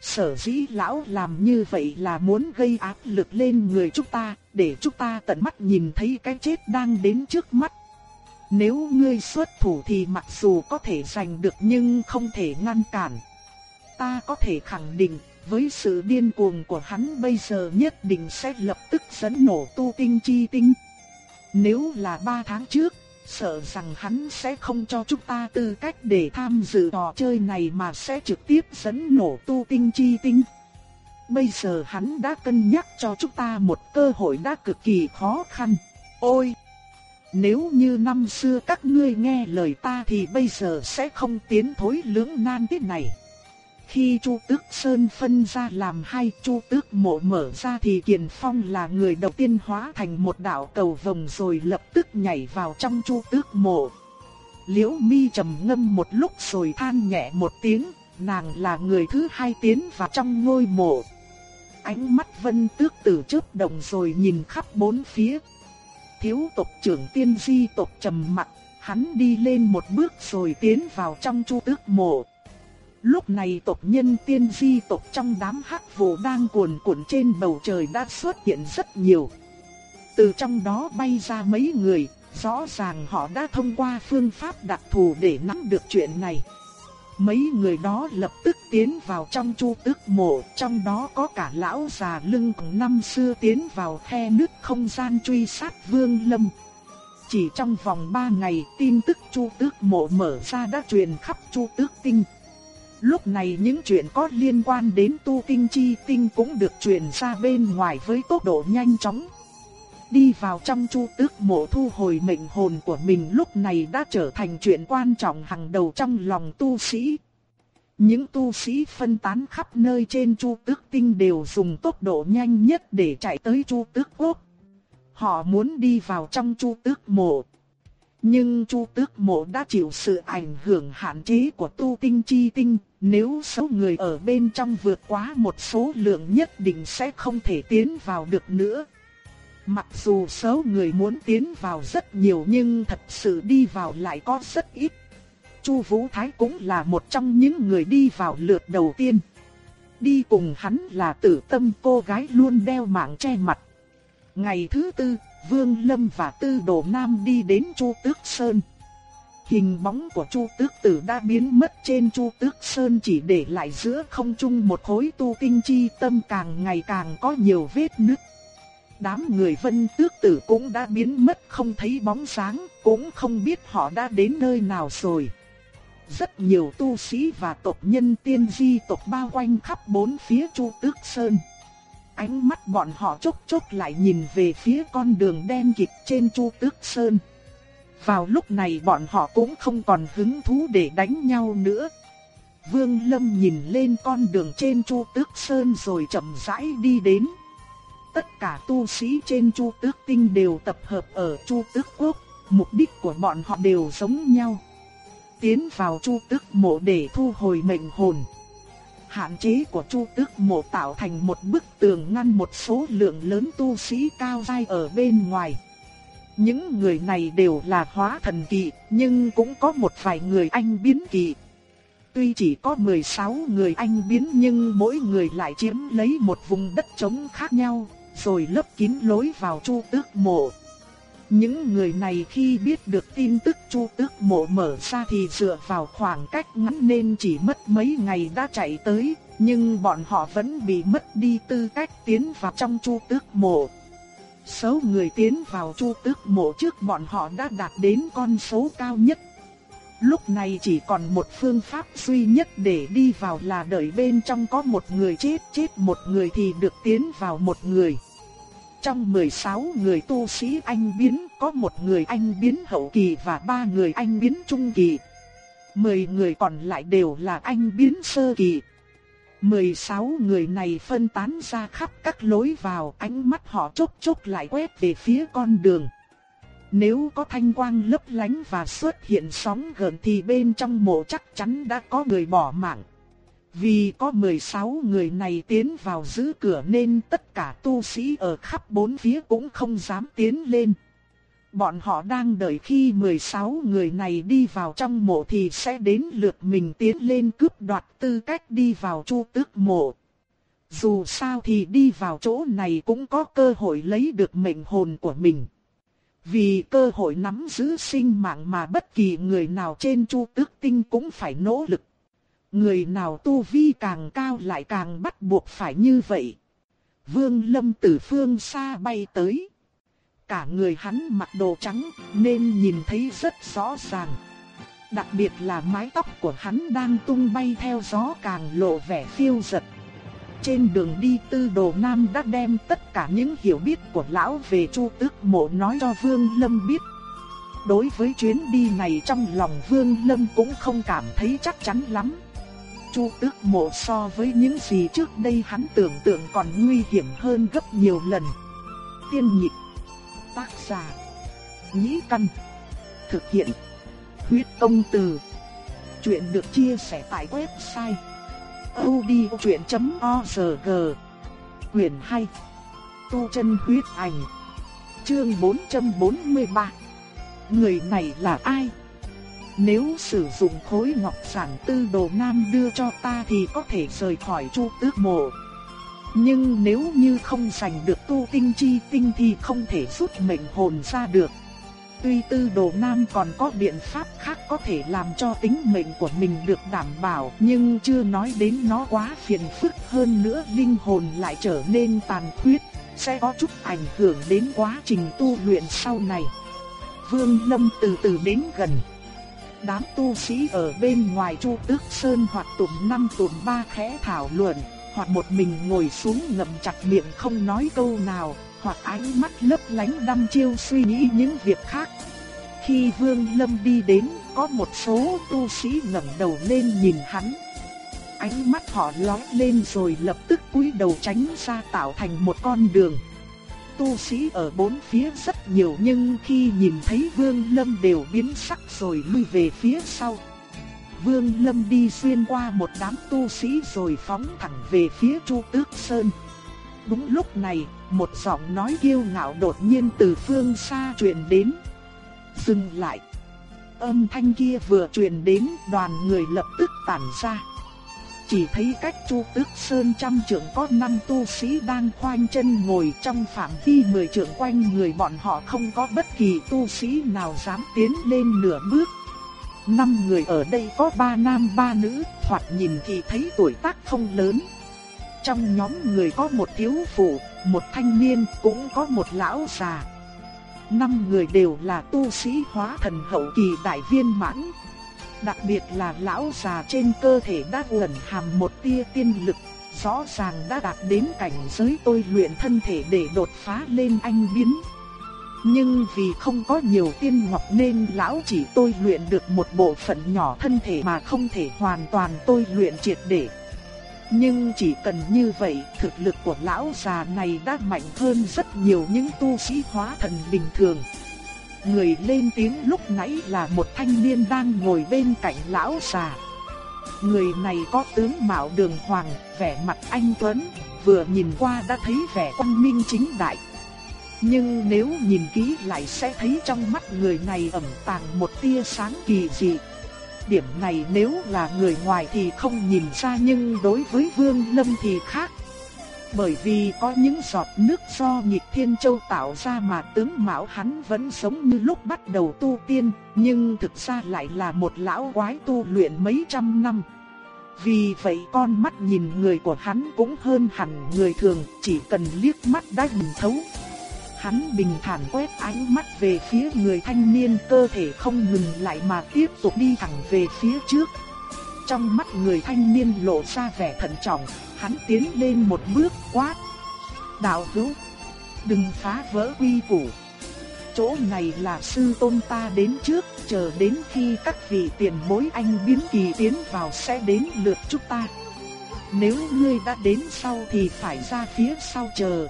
Sở dĩ lão làm như vậy là muốn gây áp lực lên người chúng ta, để chúng ta tận mắt nhìn thấy cái chết đang đến trước mắt. Nếu ngươi xuất thủ thì mặc dù có thể giành được nhưng không thể ngăn cản. Ta có thể khẳng định, với sự điên cuồng của hắn bây giờ nhất định sẽ lập tức dẫn nổ tu tinh chi tinh. Nếu là ba tháng trước, sợ rằng hắn sẽ không cho chúng ta tư cách để tham dự trò chơi này mà sẽ trực tiếp dẫn nổ tu tinh chi tinh. Bây giờ hắn đã cân nhắc cho chúng ta một cơ hội đã cực kỳ khó khăn. Ôi! Nếu như năm xưa các ngươi nghe lời ta thì bây giờ sẽ không tiến thối lưỡng nan thế này. Khi Chu Tước Sơn phân ra làm hai Chu Tước mộ mở ra thì Kiền Phong là người đầu tiên hóa thành một đạo cầu vồng rồi lập tức nhảy vào trong Chu Tước mộ. Liễu Mi trầm ngâm một lúc rồi than nhẹ một tiếng, nàng là người thứ hai tiến vào trong ngôi mộ. Ánh mắt Vân Tước Tử chớp động rồi nhìn khắp bốn phía. Thiếu tộc trưởng tiên di tộc trầm mặc, hắn đi lên một bước rồi tiến vào trong Chu Tước mộ. Lúc này tộc nhân tiên di tộc trong đám hắc vụ đang cuồn cuộn trên bầu trời đã xuất hiện rất nhiều. Từ trong đó bay ra mấy người, rõ ràng họ đã thông qua phương pháp đặc thù để nắm được chuyện này. Mấy người đó lập tức tiến vào trong chu tước mộ, trong đó có cả lão già lưng năm xưa tiến vào khe nước không gian truy sát vương lâm. Chỉ trong vòng 3 ngày tin tức chu tước mộ mở ra đã truyền khắp chu tước tinh. Lúc này những chuyện có liên quan đến tu tinh chi tinh cũng được truyền ra bên ngoài với tốc độ nhanh chóng. Đi vào trong chu tước mộ thu hồi mệnh hồn của mình lúc này đã trở thành chuyện quan trọng hàng đầu trong lòng tu sĩ. Những tu sĩ phân tán khắp nơi trên chu tước tinh đều dùng tốc độ nhanh nhất để chạy tới chu tước quốc. Họ muốn đi vào trong chu tước mộ. Nhưng Chu Tước Mộ đã chịu sự ảnh hưởng hạn chế của tu tinh chi tinh, nếu số người ở bên trong vượt quá một số lượng nhất định sẽ không thể tiến vào được nữa. Mặc dù số người muốn tiến vào rất nhiều nhưng thật sự đi vào lại có rất ít. Chu Vũ Thái cũng là một trong những người đi vào lượt đầu tiên. Đi cùng hắn là tử tâm cô gái luôn đeo mạng che mặt. Ngày thứ tư, Vương Lâm và Tư Đồ Nam đi đến Chu Tước Sơn. Hình bóng của Chu Tước Tử đã biến mất trên Chu Tước Sơn chỉ để lại giữa không trung một khối tu tinh chi tâm càng ngày càng có nhiều vết nứt. Đám người Vân Tước Tử cũng đã biến mất không thấy bóng sáng, cũng không biết họ đã đến nơi nào rồi. Rất nhiều tu sĩ và tộc nhân tiên di tộc bao quanh khắp bốn phía Chu Tước Sơn. Ánh mắt bọn họ chốc chốc lại nhìn về phía con đường đen kịt trên Chu Tước Sơn. Vào lúc này bọn họ cũng không còn hứng thú để đánh nhau nữa. Vương Lâm nhìn lên con đường trên Chu Tước Sơn rồi chậm rãi đi đến. Tất cả tu sĩ trên Chu Tước Tinh đều tập hợp ở Chu Tước Quốc, mục đích của bọn họ đều giống nhau. Tiến vào Chu Tước Mộ để thu hồi mệnh hồn. Hạn chế của Chu Tước Mộ tạo thành một bức tường ngăn một số lượng lớn tu sĩ cao giai ở bên ngoài. Những người này đều là hóa thần kỳ, nhưng cũng có một vài người anh biến kỳ. Tuy chỉ có 16 người anh biến nhưng mỗi người lại chiếm lấy một vùng đất trống khác nhau, rồi lấp kín lối vào Chu Tước Mộ. Những người này khi biết được tin tức Chu Tước Mộ mở ra thì dựa vào khoảng cách ngắn nên chỉ mất mấy ngày đã chạy tới, nhưng bọn họ vẫn bị mất đi tư cách tiến vào trong Chu Tước Mộ. Số người tiến vào Chu Tước Mộ trước bọn họ đã đạt đến con số cao nhất. Lúc này chỉ còn một phương pháp duy nhất để đi vào là đợi bên trong có một người chết chết một người thì được tiến vào một người. Trong 16 người tu sĩ anh biến, có một người anh biến hậu kỳ và ba người anh biến trung kỳ. 10 người còn lại đều là anh biến sơ kỳ. 16 người này phân tán ra khắp các lối vào, ánh mắt họ chốc chốc lại quét về phía con đường. Nếu có thanh quang lấp lánh và xuất hiện sóng gần thì bên trong mộ chắc chắn đã có người bỏ mạng. Vì có 16 người này tiến vào giữ cửa nên tất cả tu sĩ ở khắp bốn phía cũng không dám tiến lên. Bọn họ đang đợi khi 16 người này đi vào trong mộ thì sẽ đến lượt mình tiến lên cướp đoạt tư cách đi vào chu tước mộ. Dù sao thì đi vào chỗ này cũng có cơ hội lấy được mệnh hồn của mình. Vì cơ hội nắm giữ sinh mạng mà bất kỳ người nào trên chu tước tinh cũng phải nỗ lực. Người nào tu vi càng cao lại càng bắt buộc phải như vậy. Vương Lâm từ phương xa bay tới. Cả người hắn mặc đồ trắng nên nhìn thấy rất rõ ràng. Đặc biệt là mái tóc của hắn đang tung bay theo gió càng lộ vẻ phiêu dật. Trên đường đi tư đồ nam đã đem tất cả những hiểu biết của lão về chu tước mộ nói cho Vương Lâm biết. đối với chuyến đi này trong lòng Vương Lâm cũng không cảm thấy chắc chắn lắm. Chu Tước Mộ so với những gì trước đây hắn tưởng tượng còn nguy hiểm hơn gấp nhiều lần. Tiên nhịp, tác giả, nhĩ căn, thực hiện, huyết công từ. Chuyện được chia sẻ tại website odchuyện.org Quyền 2 Tu chân huyết ảnh, Chương 443 Người này là ai? Nếu sử dụng khối ngọc sản tư đồ nam đưa cho ta thì có thể rời khỏi chu tước mộ. Nhưng nếu như không giành được tu tinh chi tinh thì không thể rút mệnh hồn ra được. Tuy tư đồ nam còn có biện pháp khác có thể làm cho tính mệnh của mình được đảm bảo nhưng chưa nói đến nó quá phiền phức hơn nữa linh hồn lại trở nên tàn khuyết, sẽ có chút ảnh hưởng đến quá trình tu luyện sau này. Vương Lâm từ từ đến gần. Đám tu sĩ ở bên ngoài Chu Tước Sơn hoặc tụm năm tụm ba khẽ thảo luận, hoặc một mình ngồi xuống ngậm chặt miệng không nói câu nào, hoặc ánh mắt lấp lánh đăm chiêu suy nghĩ những việc khác. Khi Vương Lâm đi đến, có một số tu sĩ ngẩng đầu lên nhìn hắn. Ánh mắt họ lóe lên rồi lập tức cúi đầu tránh ra tạo thành một con đường tu sĩ ở bốn phía rất nhiều nhưng khi nhìn thấy Vương Lâm đều biến sắc rồi lui về phía sau. Vương Lâm đi xuyên qua một đám tu sĩ rồi phóng thẳng về phía Chu Tước Sơn. Đúng lúc này, một giọng nói kiêu ngạo đột nhiên từ phương xa truyền đến. Dừng lại. Âm thanh kia vừa truyền đến, đoàn người lập tức tản ra chỉ thấy cách Chu Tước Sơn trăm trưởng có năm tu sĩ đang khoanh chân ngồi trong phạm vi mười trưởng quanh người bọn họ không có bất kỳ tu sĩ nào dám tiến lên nửa bước. Năm người ở đây có ba nam ba nữ, thoạt nhìn thì thấy tuổi tác không lớn. Trong nhóm người có một thiếu phụ, một thanh niên, cũng có một lão già. Năm người đều là tu sĩ hóa thần hậu kỳ đại viên mãn, Đặc biệt là lão già trên cơ thể đã ẩn hàm một tia tiên lực, rõ ràng đã đạt đến cảnh giới tôi luyện thân thể để đột phá lên anh biến. Nhưng vì không có nhiều tiên ngọc nên lão chỉ tôi luyện được một bộ phận nhỏ thân thể mà không thể hoàn toàn tôi luyện triệt để. Nhưng chỉ cần như vậy, thực lực của lão già này đã mạnh hơn rất nhiều những tu sĩ hóa thần bình thường. Người lên tiếng lúc nãy là một thanh niên đang ngồi bên cạnh lão già. Người này có tướng mạo đường hoàng, vẻ mặt anh tuấn, vừa nhìn qua đã thấy vẻ quang minh chính đại. Nhưng nếu nhìn kỹ lại sẽ thấy trong mắt người này ẩn tàng một tia sáng kỳ dị. Điểm này nếu là người ngoài thì không nhìn ra nhưng đối với Vương Lâm thì khác. Bởi vì có những giọt nước do nhịp thiên châu tạo ra mà tướng mạo hắn vẫn sống như lúc bắt đầu tu tiên, nhưng thực ra lại là một lão quái tu luyện mấy trăm năm. Vì vậy con mắt nhìn người của hắn cũng hơn hẳn người thường, chỉ cần liếc mắt đã nhìn thấu. Hắn bình thản quét ánh mắt về phía người thanh niên cơ thể không ngừng lại mà tiếp tục đi thẳng về phía trước. Trong mắt người thanh niên lộ ra vẻ thận trọng, hắn tiến lên một bước quát. Đạo hữu, đừng phá vỡ quy củ. Chỗ này là sư tôn ta đến trước, chờ đến khi các vị tiền bối anh biến kỳ tiến vào sẽ đến lượt chúng ta. Nếu ngươi đã đến sau thì phải ra phía sau chờ.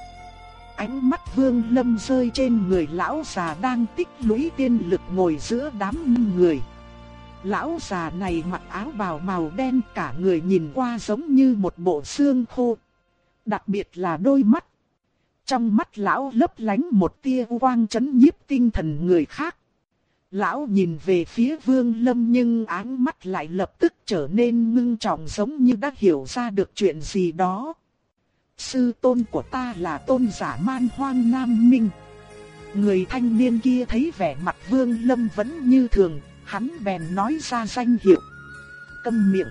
Ánh mắt vương lâm rơi trên người lão già đang tích lũy tiên lực ngồi giữa đám người. Lão già này mặc áo bào màu đen cả người nhìn qua giống như một bộ xương khô. Đặc biệt là đôi mắt. Trong mắt lão lấp lánh một tia quang chấn nhiếp tinh thần người khác. Lão nhìn về phía vương lâm nhưng áng mắt lại lập tức trở nên ngưng trọng giống như đã hiểu ra được chuyện gì đó. Sư tôn của ta là tôn giả man hoang nam minh. Người thanh niên kia thấy vẻ mặt vương lâm vẫn như thường, hắn bèn nói ra danh hiệu. Câm miệng.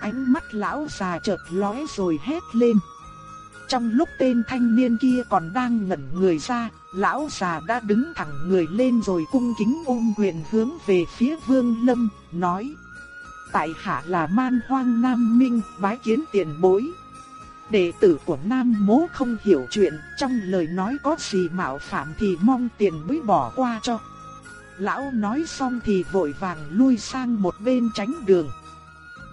Ánh mắt lão già chợt lóe rồi hét lên. Trong lúc tên thanh niên kia còn đang ngẩn người ra, lão già đã đứng thẳng người lên rồi cung kính ôm quyền hướng về phía Vương Lâm, nói: "Tại hạ là Man Hoang Nam Minh, bái kiến tiền bối." Đệ tử của Nam Mố không hiểu chuyện, trong lời nói có gì mạo phạm thì mong tiền bối bỏ qua cho. Lão nói xong thì vội vàng lui sang một bên tránh đường.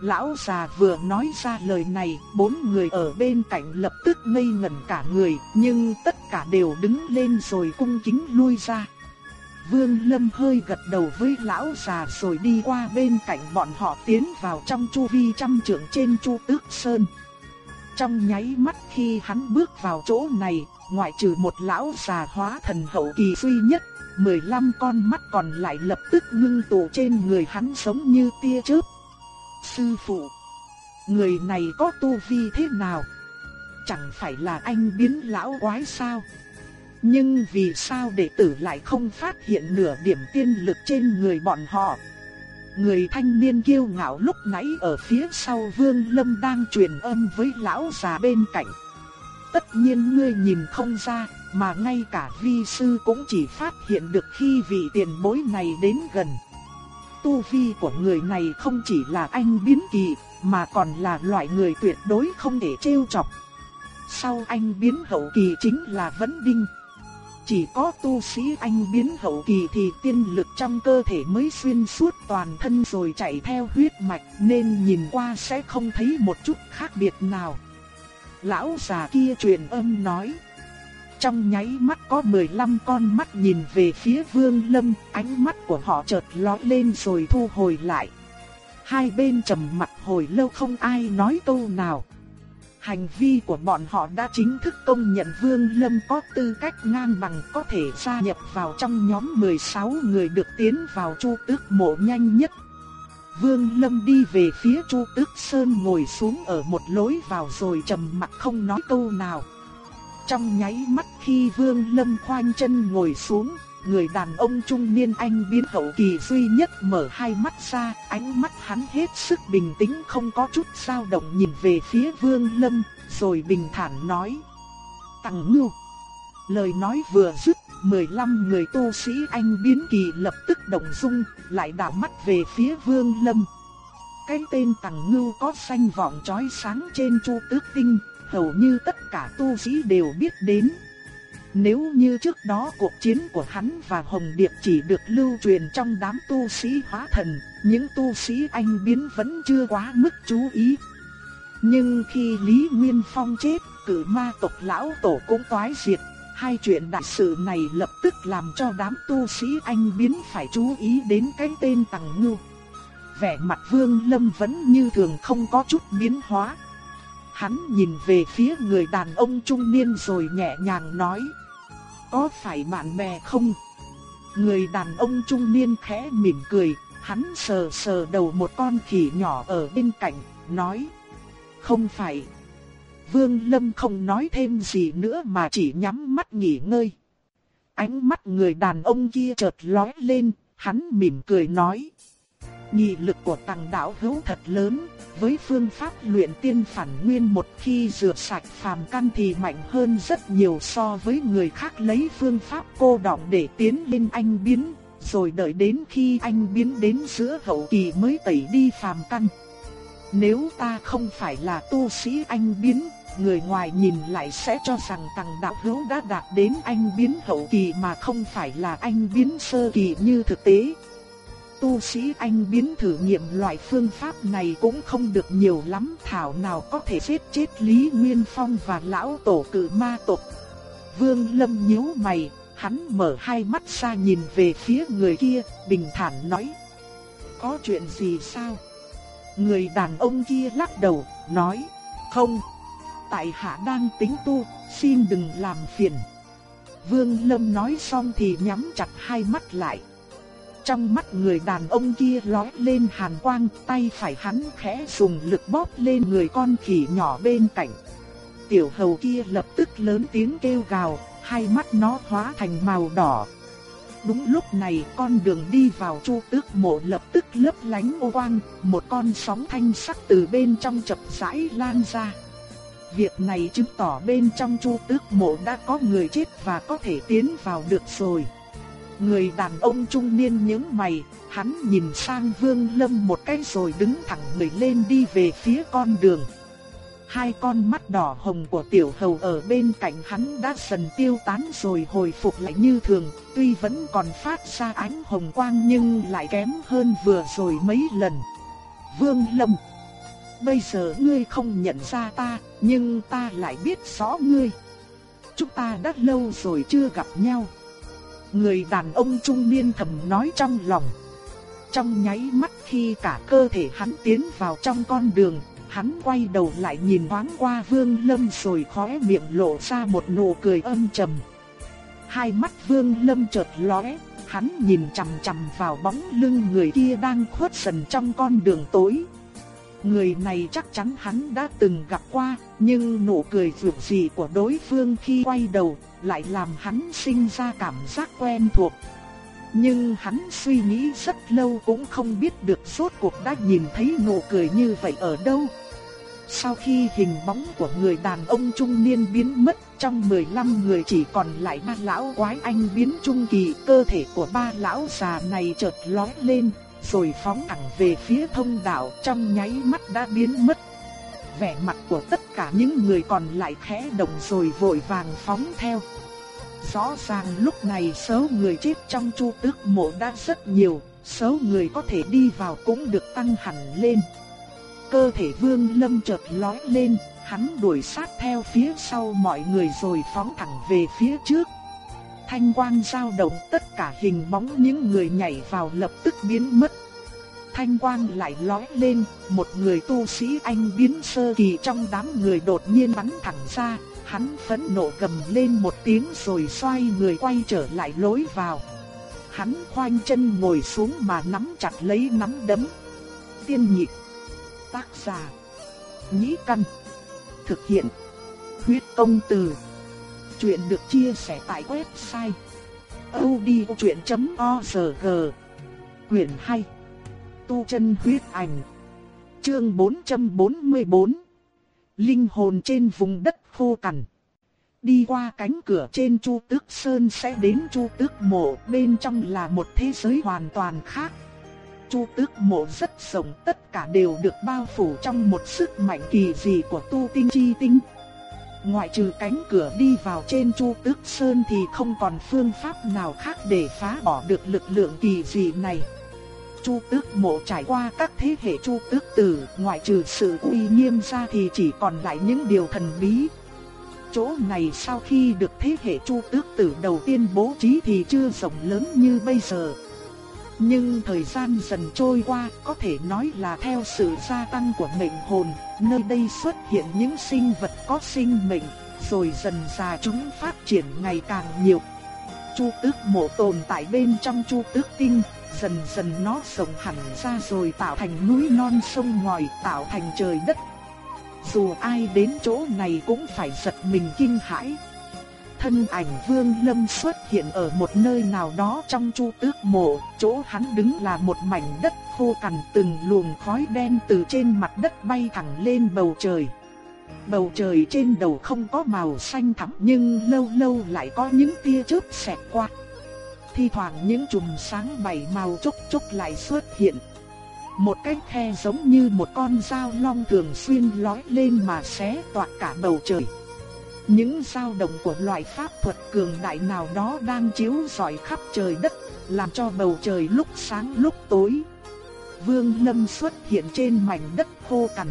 Lão già vừa nói ra lời này, bốn người ở bên cạnh lập tức ngây ngẩn cả người, nhưng tất cả đều đứng lên rồi cung kính lui ra. Vương Lâm hơi gật đầu với lão già rồi đi qua bên cạnh bọn họ tiến vào trong chu vi trăm trượng trên chu tước sơn. Trong nháy mắt khi hắn bước vào chỗ này, ngoại trừ một lão già hóa thần hậu kỳ duy nhất, 15 con mắt còn lại lập tức ngưng tụ trên người hắn giống như tia chớp. Sư phụ, người này có tu vi thế nào? Chẳng phải là anh biến lão quái sao? Nhưng vì sao đệ tử lại không phát hiện nửa điểm tiên lực trên người bọn họ? Người thanh niên kiêu ngạo lúc nãy ở phía sau Vương Lâm đang truyền âm với lão già bên cạnh. Tất nhiên ngươi nhìn không ra, mà ngay cả vi sư cũng chỉ phát hiện được khi vị tiền bối này đến gần. Tu vi của người này không chỉ là anh biến kỳ, mà còn là loại người tuyệt đối không thể trêu chọc. Sau anh biến hậu kỳ chính là vấn đinh. Chỉ có tu sĩ anh biến hậu kỳ thì tiên lực trong cơ thể mới xuyên suốt toàn thân rồi chạy theo huyết mạch nên nhìn qua sẽ không thấy một chút khác biệt nào. Lão già kia truyền âm nói. Trong nháy mắt có 15 con mắt nhìn về phía Vương Lâm, ánh mắt của họ chợt lóe lên rồi thu hồi lại. Hai bên trầm mặt hồi lâu không ai nói câu nào. Hành vi của bọn họ đã chính thức công nhận Vương Lâm có tư cách ngang bằng có thể gia nhập vào trong nhóm 16 người được tiến vào Chu Tước mộ nhanh nhất. Vương Lâm đi về phía Chu Tước Sơn ngồi xuống ở một lối vào rồi trầm mặc không nói câu nào. Trong nháy mắt khi Vương Lâm khoanh chân ngồi xuống, người đàn ông trung niên anh biến hậu kỳ duy nhất mở hai mắt ra, ánh mắt hắn hết sức bình tĩnh không có chút dao động nhìn về phía Vương Lâm, rồi bình thản nói. Tằng ngưu. Lời nói vừa dứt, 15 người tu sĩ anh biến kỳ lập tức động dung, lại đảo mắt về phía Vương Lâm. Cái tên Tằng Ngưu có danh vọng chói sáng trên Chu Tước Tinh, hầu như tất cả tu sĩ đều biết đến. Nếu như trước đó cuộc chiến của hắn và Hồng Điệp chỉ được lưu truyền trong đám tu sĩ hóa thần, những tu sĩ anh biến vẫn chưa quá mức chú ý. Nhưng khi Lý Nguyên Phong chết, cử ma tộc lão tổ cũng toái diệt, hai chuyện đại sự này lập tức làm cho đám tu sĩ anh biến phải chú ý đến cái tên Tằng Ngưu. Vẻ mặt Vương Lâm vẫn như thường không có chút biến hóa. Hắn nhìn về phía người đàn ông trung niên rồi nhẹ nhàng nói. Có phải bạn bè không? Người đàn ông trung niên khẽ mỉm cười, hắn sờ sờ đầu một con khỉ nhỏ ở bên cạnh, nói. Không phải. Vương Lâm không nói thêm gì nữa mà chỉ nhắm mắt nghỉ ngơi. Ánh mắt người đàn ông kia chợt lóe lên, hắn mỉm cười nói. Nhị lực của tăng đạo hữu thật lớn, với phương pháp luyện tiên phản nguyên một khi rửa sạch phàm căn thì mạnh hơn rất nhiều so với người khác lấy phương pháp cô đọng để tiến lên anh biến, rồi đợi đến khi anh biến đến giữa hậu kỳ mới tẩy đi phàm căn. Nếu ta không phải là tu sĩ anh biến, người ngoài nhìn lại sẽ cho rằng tăng đạo hữu đã đạt đến anh biến hậu kỳ mà không phải là anh biến sơ kỳ như thực tế tu sĩ anh biến thử nghiệm loại phương pháp này cũng không được nhiều lắm, thảo nào có thể giết chết Lý Nguyên Phong và lão tổ cử ma tộc. Vương Lâm nhíu mày, hắn mở hai mắt ra nhìn về phía người kia, bình thản nói: "Có chuyện gì sao?" Người đàn ông kia lắc đầu, nói: "Không, tại hạ đang tính tu, xin đừng làm phiền." Vương Lâm nói xong thì nhắm chặt hai mắt lại. Trong mắt người đàn ông kia lóe lên hàn quang, tay phải hắn khẽ dùng lực bóp lên người con khỉ nhỏ bên cạnh. Tiểu hầu kia lập tức lớn tiếng kêu gào, hai mắt nó hóa thành màu đỏ. Đúng lúc này con đường đi vào chu tước mộ lập tức lấp lánh ô quang, một con sóng thanh sắc từ bên trong chập rãi lan ra. Việc này chứng tỏ bên trong chu tước mộ đã có người chết và có thể tiến vào được rồi. Người đàn ông trung niên nhướng mày, hắn nhìn sang Vương Lâm một cái rồi đứng thẳng người lên đi về phía con đường. Hai con mắt đỏ hồng của tiểu hầu ở bên cạnh hắn đã dần tiêu tán rồi hồi phục lại như thường, tuy vẫn còn phát ra ánh hồng quang nhưng lại kém hơn vừa rồi mấy lần. Vương Lâm Bây giờ ngươi không nhận ra ta, nhưng ta lại biết rõ ngươi. Chúng ta đã lâu rồi chưa gặp nhau. Người đàn ông trung niên thầm nói trong lòng. Trong nháy mắt khi cả cơ thể hắn tiến vào trong con đường, hắn quay đầu lại nhìn thoáng qua Vương Lâm rồi khóe miệng lộ ra một nụ cười âm trầm. Hai mắt Vương Lâm chợt lóe, hắn nhìn chằm chằm vào bóng lưng người kia đang khuất dần trong con đường tối. Người này chắc chắn hắn đã từng gặp qua, nhưng nụ cười vượt gì của đối phương khi quay đầu lại làm hắn sinh ra cảm giác quen thuộc. Nhưng hắn suy nghĩ rất lâu cũng không biết được suốt cuộc đã nhìn thấy nụ cười như vậy ở đâu. Sau khi hình bóng của người đàn ông trung niên biến mất, trong 15 người chỉ còn lại ba lão quái anh biến trung kỳ, cơ thể của ba lão già này chợt lóe lên, rồi phóng thẳng về phía thông đạo trong nháy mắt đã biến mất. Vẻ mặt của tất cả những người còn lại khẽ động rồi vội vàng phóng theo. Rõ ràng lúc này số người chết trong chu tước mộ đã rất nhiều, số người có thể đi vào cũng được tăng hẳn lên. Cơ thể vương lâm chợt lói lên, hắn đuổi sát theo phía sau mọi người rồi phóng thẳng về phía trước. Thanh quang dao động tất cả hình bóng những người nhảy vào lập tức biến mất. Thanh quang lại lói lên, một người tu sĩ anh biến sơ kỳ trong đám người đột nhiên bắn thẳng ra, hắn phẫn nộ gầm lên một tiếng rồi xoay người quay trở lại lối vào. Hắn khoanh chân ngồi xuống mà nắm chặt lấy nắm đấm. Tiên nhịp Tác giả. Nhĩ căn. Thực hiện. Huyết công từ. Chuyện được chia sẻ tại website. odchuyện.org Quyền 2. Tu chân huyết ảnh. Chương 444. Linh hồn trên vùng đất khô cằn. Đi qua cánh cửa trên Chu Tước Sơn sẽ đến Chu Tước Mộ, bên trong là một thế giới hoàn toàn khác. Chu Tước Mộ rất rộng, tất cả đều được bao phủ trong một sức mạnh kỳ dị của tu tinh chi tinh. Ngoại trừ cánh cửa đi vào trên Chu Tước Sơn thì không còn phương pháp nào khác để phá bỏ được lực lượng kỳ dị này. Chu Tước Mộ trải qua các thế hệ Chu Tước Tử, ngoại trừ sự uy nghiêm ra thì chỉ còn lại những điều thần bí. Chỗ này sau khi được thế hệ Chu Tước Tử đầu tiên bố trí thì chưa rộng lớn như bây giờ. Nhưng thời gian dần trôi qua, có thể nói là theo sự gia tăng của mệnh hồn, nơi đây xuất hiện những sinh vật có sinh mệnh, rồi dần già chúng phát triển ngày càng nhiều. Chu Tước Mộ tồn tại bên trong Chu Tước Tinh, dần dần nó rộng hẳn ra rồi tạo thành núi non sông ngòi, tạo thành trời đất. Dù ai đến chỗ này cũng phải giật mình kinh hãi thân ảnh Vương Lâm xuất hiện ở một nơi nào đó trong chu tước mộ, chỗ hắn đứng là một mảnh đất khô cằn từng luồng khói đen từ trên mặt đất bay thẳng lên bầu trời. Bầu trời trên đầu không có màu xanh thẳm nhưng lâu lâu lại có những tia chớp xẹt qua. Thi thoảng những chùm sáng bảy màu chốc chốc lại xuất hiện. Một cái khe giống như một con dao long thường xuyên lói lên mà xé toạc cả bầu trời. Những dao động của loại pháp thuật cường đại nào đó đang chiếu rọi khắp trời đất, làm cho bầu trời lúc sáng lúc tối. Vương Lâm xuất hiện trên mảnh đất khô cằn.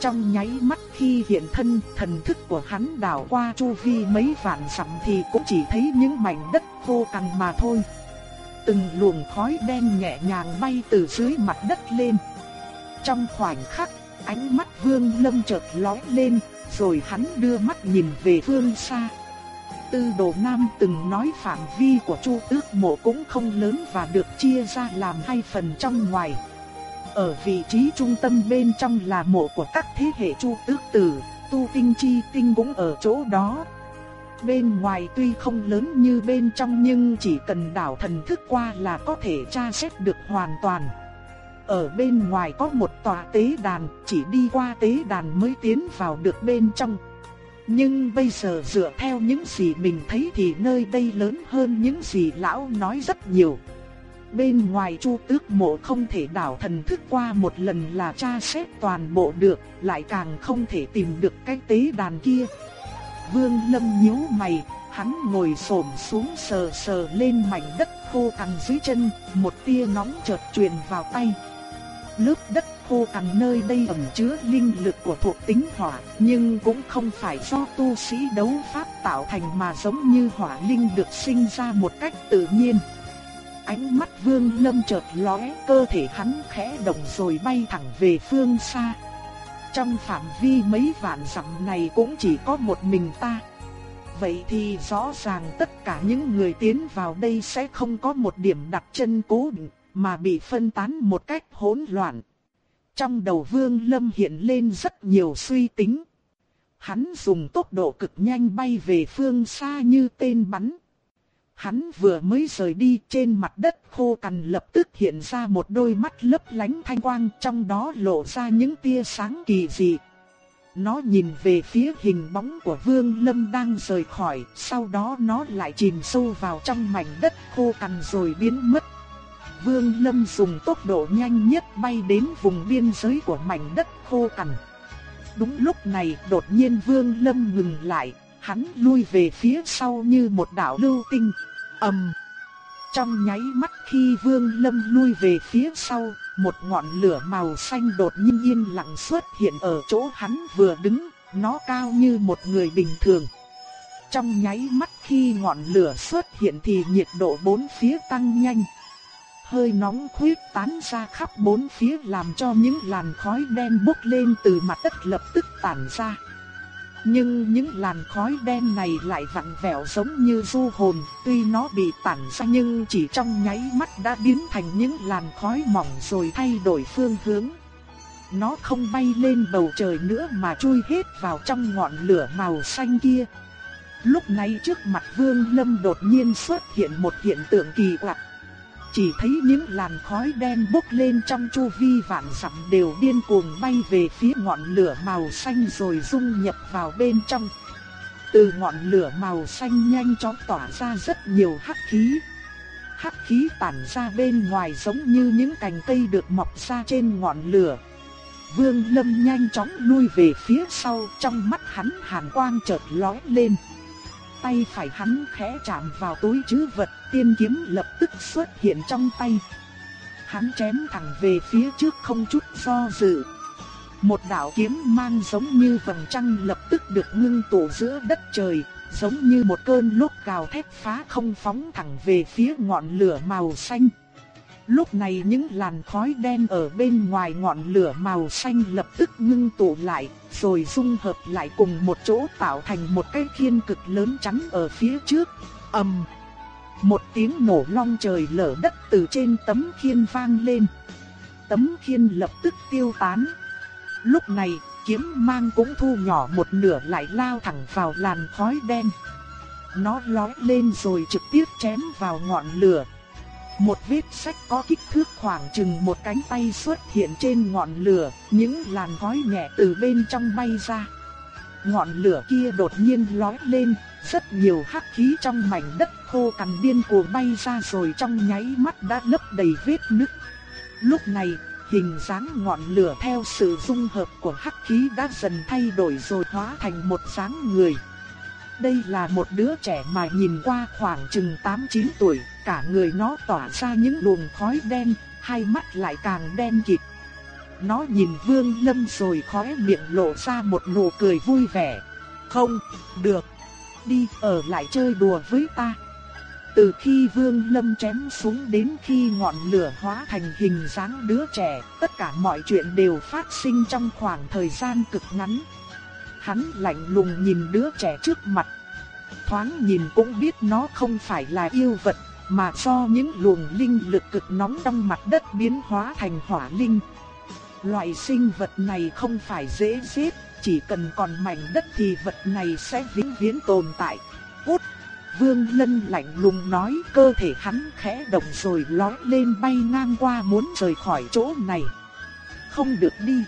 Trong nháy mắt khi hiện thân, thần thức của hắn đảo qua chu vi mấy vạn dặm thì cũng chỉ thấy những mảnh đất khô cằn mà thôi. Từng luồng khói đen nhẹ nhàng bay từ dưới mặt đất lên. Trong khoảnh khắc, ánh mắt Vương Lâm chợt lóe lên, rồi hắn đưa mắt nhìn về phương xa. Tư đồ nam từng nói phạm vi của chu tước mộ cũng không lớn và được chia ra làm hai phần trong ngoài. Ở vị trí trung tâm bên trong là mộ của các thế hệ chu tước tử, tu tinh chi tinh cũng ở chỗ đó. Bên ngoài tuy không lớn như bên trong nhưng chỉ cần đảo thần thức qua là có thể tra xét được hoàn toàn. Ở bên ngoài có một tòa tế đàn, chỉ đi qua tế đàn mới tiến vào được bên trong. Nhưng bây giờ dựa theo những gì mình thấy thì nơi đây lớn hơn những gì lão nói rất nhiều. Bên ngoài chu tước mộ không thể đảo thần thức qua một lần là tra xét toàn bộ được, lại càng không thể tìm được cái tế đàn kia. Vương Lâm nhíu mày, hắn ngồi xổm xuống sờ sờ lên mảnh đất khô cằn dưới chân, một tia nóng chợt truyền vào tay. Lớp đất khô cằn nơi đây ẩn chứa linh lực của thuộc tính hỏa, nhưng cũng không phải do tu sĩ đấu pháp tạo thành mà giống như hỏa linh được sinh ra một cách tự nhiên. Ánh mắt Vương Lâm chợt lóe, cơ thể hắn khẽ động rồi bay thẳng về phương xa. Trong phạm vi mấy vạn dặm này cũng chỉ có một mình ta. Vậy thì rõ ràng tất cả những người tiến vào đây sẽ không có một điểm đặt chân cố định, mà bị phân tán một cách hỗn loạn. Trong đầu Vương Lâm hiện lên rất nhiều suy tính. Hắn dùng tốc độ cực nhanh bay về phương xa như tên bắn. Hắn vừa mới rời đi trên mặt đất khô cằn lập tức hiện ra một đôi mắt lấp lánh thanh quang trong đó lộ ra những tia sáng kỳ dị. Nó nhìn về phía hình bóng của Vương Lâm đang rời khỏi, sau đó nó lại chìm sâu vào trong mảnh đất khô cằn rồi biến mất. Vương Lâm dùng tốc độ nhanh nhất bay đến vùng biên giới của mảnh đất khô cằn. Đúng lúc này, đột nhiên Vương Lâm ngừng lại, hắn lui về phía sau như một đạo lưu tinh. Ầm. Trong nháy mắt khi Vương Lâm lui về phía sau, một ngọn lửa màu xanh đột nhiên yên lặng xuất hiện ở chỗ hắn vừa đứng, nó cao như một người bình thường. Trong nháy mắt khi ngọn lửa xuất hiện thì nhiệt độ bốn phía tăng nhanh hơi nóng khuyết tán ra khắp bốn phía làm cho những làn khói đen bốc lên từ mặt đất lập tức tản ra. Nhưng những làn khói đen này lại vặn vẹo giống như du hồn, tuy nó bị tản ra nhưng chỉ trong nháy mắt đã biến thành những làn khói mỏng rồi thay đổi phương hướng. Nó không bay lên bầu trời nữa mà chui hết vào trong ngọn lửa màu xanh kia. Lúc này trước mặt Vương Lâm đột nhiên xuất hiện một hiện tượng kỳ quặc chỉ thấy những làn khói đen bốc lên trong chu vi vạn dặm đều điên cuồng bay về phía ngọn lửa màu xanh rồi dung nhập vào bên trong. Từ ngọn lửa màu xanh nhanh chóng tỏa ra rất nhiều hắc khí. Hắc khí tản ra bên ngoài giống như những cành cây được mọc ra trên ngọn lửa. Vương Lâm nhanh chóng lui về phía sau, trong mắt hắn hàn quang chợt lóe lên. Tay phải hắn khẽ chạm vào túi chứ vật, tiên kiếm lập tức xuất hiện trong tay. Hắn chém thẳng về phía trước không chút do dự. Một đạo kiếm mang giống như vầng trăng lập tức được ngưng tụ giữa đất trời, giống như một cơn lốc gào thét phá không phóng thẳng về phía ngọn lửa màu xanh. Lúc này những làn khói đen ở bên ngoài ngọn lửa màu xanh lập tức ngưng tụ lại, rồi dung hợp lại cùng một chỗ tạo thành một cái khiên cực lớn chắn ở phía trước. ầm, một tiếng nổ long trời lở đất từ trên tấm khiên vang lên. Tấm khiên lập tức tiêu tán. Lúc này, kiếm mang cũng thu nhỏ một nửa lại lao thẳng vào làn khói đen. Nó lói lên rồi trực tiếp chém vào ngọn lửa. Một vết sách có kích thước khoảng chừng một cánh tay xuất hiện trên ngọn lửa, những làn khói nhẹ từ bên trong bay ra. Ngọn lửa kia đột nhiên lói lên, rất nhiều hắc khí trong mảnh đất khô cằn điên cuồng bay ra rồi trong nháy mắt đã lấp đầy vết nứt. Lúc này, hình dáng ngọn lửa theo sự dung hợp của hắc khí đã dần thay đổi rồi hóa thành một dáng người. Đây là một đứa trẻ mà nhìn qua khoảng chừng 8-9 tuổi, cả người nó tỏa ra những luồng khói đen, hai mắt lại càng đen kịt. Nó nhìn Vương Lâm rồi khóe miệng lộ ra một nụ cười vui vẻ. Không, được, đi ở lại chơi đùa với ta. Từ khi Vương Lâm chém xuống đến khi ngọn lửa hóa thành hình dáng đứa trẻ, tất cả mọi chuyện đều phát sinh trong khoảng thời gian cực ngắn. Hắn lạnh lùng nhìn đứa trẻ trước mặt. Thoáng nhìn cũng biết nó không phải là yêu vật, mà do những luồng linh lực cực nóng trong mặt đất biến hóa thành hỏa linh. Loại sinh vật này không phải dễ giết, chỉ cần còn mảnh đất thì vật này sẽ vĩnh viễn tồn tại. Cút! Vương Lân lạnh lùng nói cơ thể hắn khẽ động rồi lói lên bay ngang qua muốn rời khỏi chỗ này. Không được đi.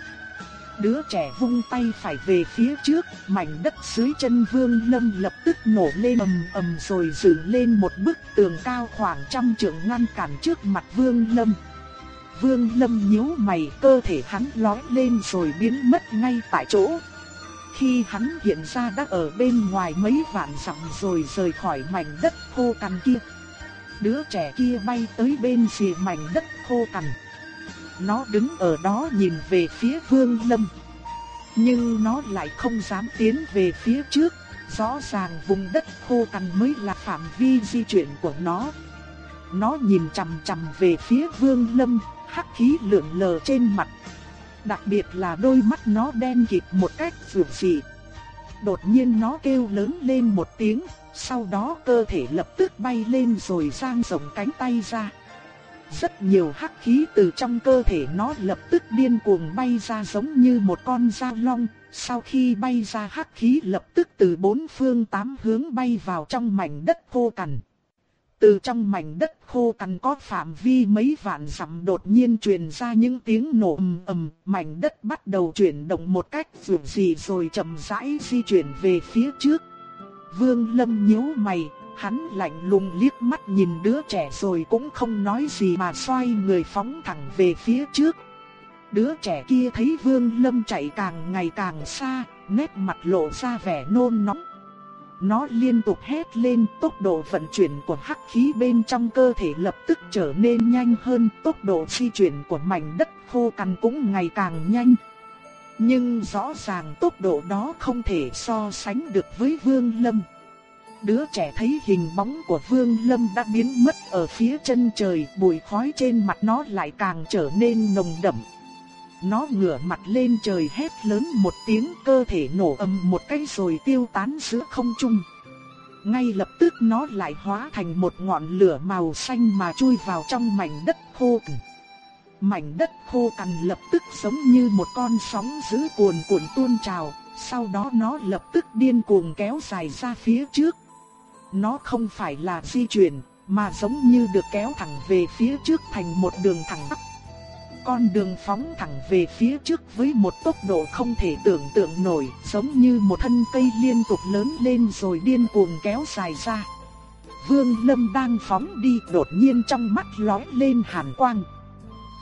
Đứa trẻ vung tay phải về phía trước, mảnh đất dưới chân Vương Lâm lập tức nổ lên ầm ầm rồi dựng lên một bức tường cao khoảng trăm trượng ngăn cản trước mặt Vương Lâm. Vương Lâm nhíu mày, cơ thể hắn lói lên rồi biến mất ngay tại chỗ. Khi hắn hiện ra đã ở bên ngoài mấy vạn dặm rồi rời khỏi mảnh đất khô cằn kia. Đứa trẻ kia bay tới bên rìa mảnh đất khô cằn. Nó đứng ở đó nhìn về phía Vương Lâm. Nhưng nó lại không dám tiến về phía trước, rõ ràng vùng đất khô cằn mới là phạm vi di chuyển của nó. Nó nhìn chằm chằm về phía Vương Lâm, hắc khí lượn lờ trên mặt. Đặc biệt là đôi mắt nó đen kịt một cách dữ dị. Đột nhiên nó kêu lớn lên một tiếng, sau đó cơ thể lập tức bay lên rồi giang rộng cánh tay ra. Rất nhiều hắc khí từ trong cơ thể nó lập tức điên cuồng bay ra giống như một con dao long, sau khi bay ra hắc khí lập tức từ bốn phương tám hướng bay vào trong mảnh đất khô cằn. Từ trong mảnh đất khô cằn có phạm vi mấy vạn dặm đột nhiên truyền ra những tiếng nổ ầm ầm, mảnh đất bắt đầu chuyển động một cách dường gì rồi chậm rãi di chuyển về phía trước. Vương Lâm nhíu mày, hắn lạnh lùng liếc mắt nhìn đứa trẻ rồi cũng không nói gì mà xoay người phóng thẳng về phía trước. Đứa trẻ kia thấy Vương Lâm chạy càng ngày càng xa, nét mặt lộ ra vẻ nôn nóng. Nó liên tục hét lên tốc độ vận chuyển của hắc khí bên trong cơ thể lập tức trở nên nhanh hơn, tốc độ di chuyển của mảnh đất khô cằn cũng ngày càng nhanh. Nhưng rõ ràng tốc độ đó không thể so sánh được với Vương Lâm. Đứa trẻ thấy hình bóng của Vương Lâm đã biến mất ở phía chân trời, bụi khói trên mặt nó lại càng trở nên nồng đậm. Nó ngửa mặt lên trời hét lớn một tiếng cơ thể nổ ầm một cái rồi tiêu tán giữa không trung. Ngay lập tức nó lại hóa thành một ngọn lửa màu xanh mà chui vào trong mảnh đất khô cằn. Mảnh đất khô cằn lập tức giống như một con sóng dữ cuồn cuộn tuôn trào, sau đó nó lập tức điên cuồng kéo dài ra phía trước. Nó không phải là di chuyển, mà giống như được kéo thẳng về phía trước thành một đường thẳng tắp con đường phóng thẳng về phía trước với một tốc độ không thể tưởng tượng nổi, giống như một thân cây liên tục lớn lên rồi điên cuồng kéo dài ra. Vương Lâm đang phóng đi, đột nhiên trong mắt lóe lên hàn quang.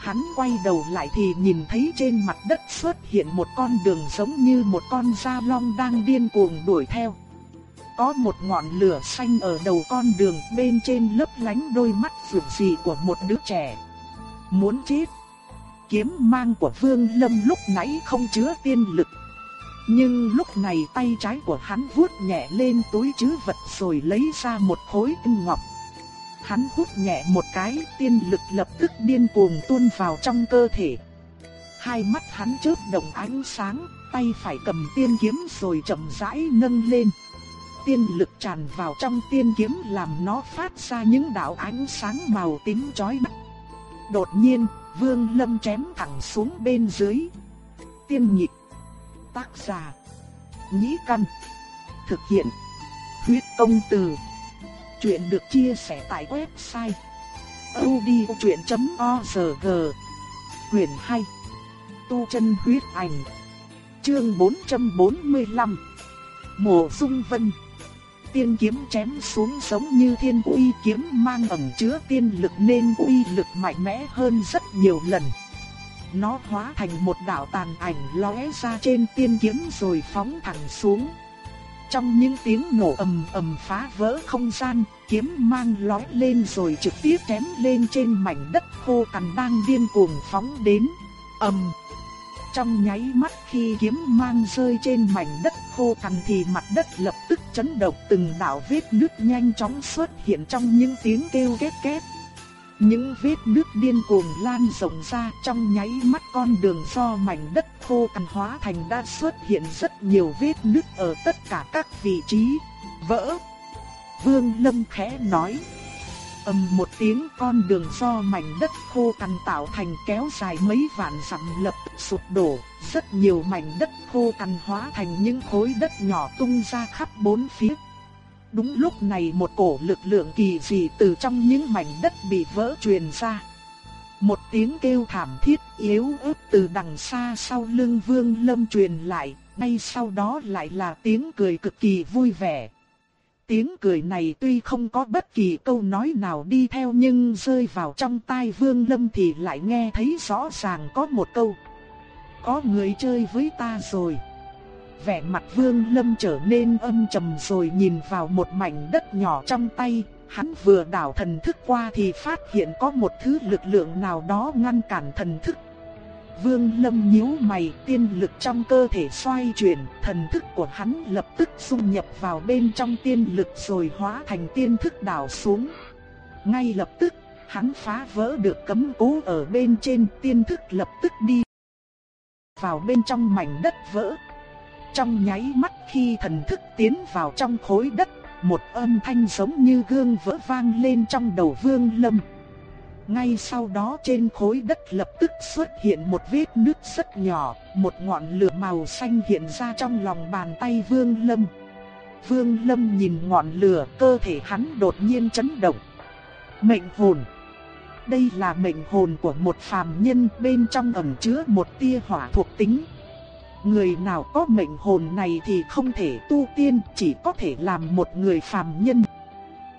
Hắn quay đầu lại thì nhìn thấy trên mặt đất xuất hiện một con đường giống như một con da long đang điên cuồng đuổi theo. Có một ngọn lửa xanh ở đầu con đường bên trên lấp lánh đôi mắt rực rì của một đứa trẻ. Muốn chết kiếm mang của Vương Lâm lúc nãy không chứa tiên lực. Nhưng lúc này tay trái của hắn vuốt nhẹ lên túi trữ vật rồi lấy ra một khối tinh ngọc. Hắn hút nhẹ một cái, tiên lực lập tức điên cuồng tuôn vào trong cơ thể. Hai mắt hắn chớp động ánh sáng, tay phải cầm tiên kiếm rồi chậm rãi nâng lên. Tiên lực tràn vào trong tiên kiếm làm nó phát ra những đạo ánh sáng màu tím chói mắt. Đột nhiên, Vương Lâm chém thẳng xuống bên dưới. Tiên nhịp. Tác giả. Nhĩ căn. Thực hiện. Huyết công từ. Chuyện được chia sẻ tại website. odchuyện.org Quyền 2. Tu chân huyết ảnh. Chương 445. Mộ Dung Vân tiên kiếm chém xuống giống như thiên uy kiếm mang ẩn chứa tiên lực nên uy lực mạnh mẽ hơn rất nhiều lần. Nó hóa thành một đạo tàn ảnh lóe ra trên tiên kiếm rồi phóng thẳng xuống. Trong những tiếng nổ ầm ầm phá vỡ không gian, kiếm mang lóe lên rồi trực tiếp chém lên trên mảnh đất khô cằn đang điên cuồng phóng đến. ầm trong nháy mắt khi kiếm mang rơi trên mảnh đất khô cằn thì mặt đất lập tức chấn động, từng đạo vết nước nhanh chóng xuất hiện trong những tiếng kêu két két. Những vết nước điên cuồng lan rộng ra, trong nháy mắt con đường do mảnh đất khô cằn hóa thành đã xuất hiện rất nhiều vết nước ở tất cả các vị trí. Vỡ! Vương Lâm khẽ nói ầm một tiếng con đường do mảnh đất khô cằn tạo thành kéo dài mấy vạn dặm lập sụp đổ, rất nhiều mảnh đất khô cằn hóa thành những khối đất nhỏ tung ra khắp bốn phía. Đúng lúc này một cổ lực lượng kỳ dị từ trong những mảnh đất bị vỡ truyền ra. Một tiếng kêu thảm thiết yếu ớt từ đằng xa sau lưng Vương Lâm truyền lại, ngay sau đó lại là tiếng cười cực kỳ vui vẻ. Tiếng cười này tuy không có bất kỳ câu nói nào đi theo nhưng rơi vào trong tai Vương Lâm thì lại nghe thấy rõ ràng có một câu. Có người chơi với ta rồi. Vẻ mặt Vương Lâm trở nên âm trầm rồi nhìn vào một mảnh đất nhỏ trong tay, hắn vừa đảo thần thức qua thì phát hiện có một thứ lực lượng nào đó ngăn cản thần thức. Vương Lâm nhíu mày, tiên lực trong cơ thể xoay chuyển, thần thức của hắn lập tức dung nhập vào bên trong tiên lực rồi hóa thành tiên thức đảo xuống. Ngay lập tức, hắn phá vỡ được cấm cố ở bên trên, tiên thức lập tức đi vào bên trong mảnh đất vỡ. Trong nháy mắt khi thần thức tiến vào trong khối đất, một âm thanh giống như gương vỡ vang lên trong đầu Vương Lâm. Ngay sau đó trên khối đất lập tức xuất hiện một vết nứt rất nhỏ, một ngọn lửa màu xanh hiện ra trong lòng bàn tay Vương Lâm. Vương Lâm nhìn ngọn lửa, cơ thể hắn đột nhiên chấn động. Mệnh hồn. Đây là mệnh hồn của một phàm nhân, bên trong ẩn chứa một tia hỏa thuộc tính. Người nào có mệnh hồn này thì không thể tu tiên, chỉ có thể làm một người phàm nhân.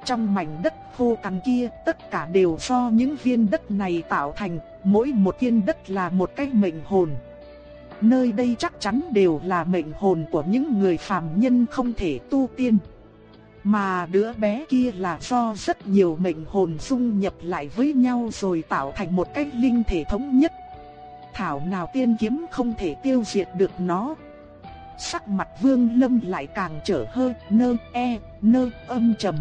Trong mảnh đất khô cằn kia, tất cả đều do những viên đất này tạo thành, mỗi một viên đất là một cái mệnh hồn. Nơi đây chắc chắn đều là mệnh hồn của những người phàm nhân không thể tu tiên. Mà đứa bé kia là do rất nhiều mệnh hồn dung nhập lại với nhau rồi tạo thành một cái linh thể thống nhất. Thảo nào tiên kiếm không thể tiêu diệt được nó. Sắc mặt vương lâm lại càng trở hơi nơ e nơ âm trầm.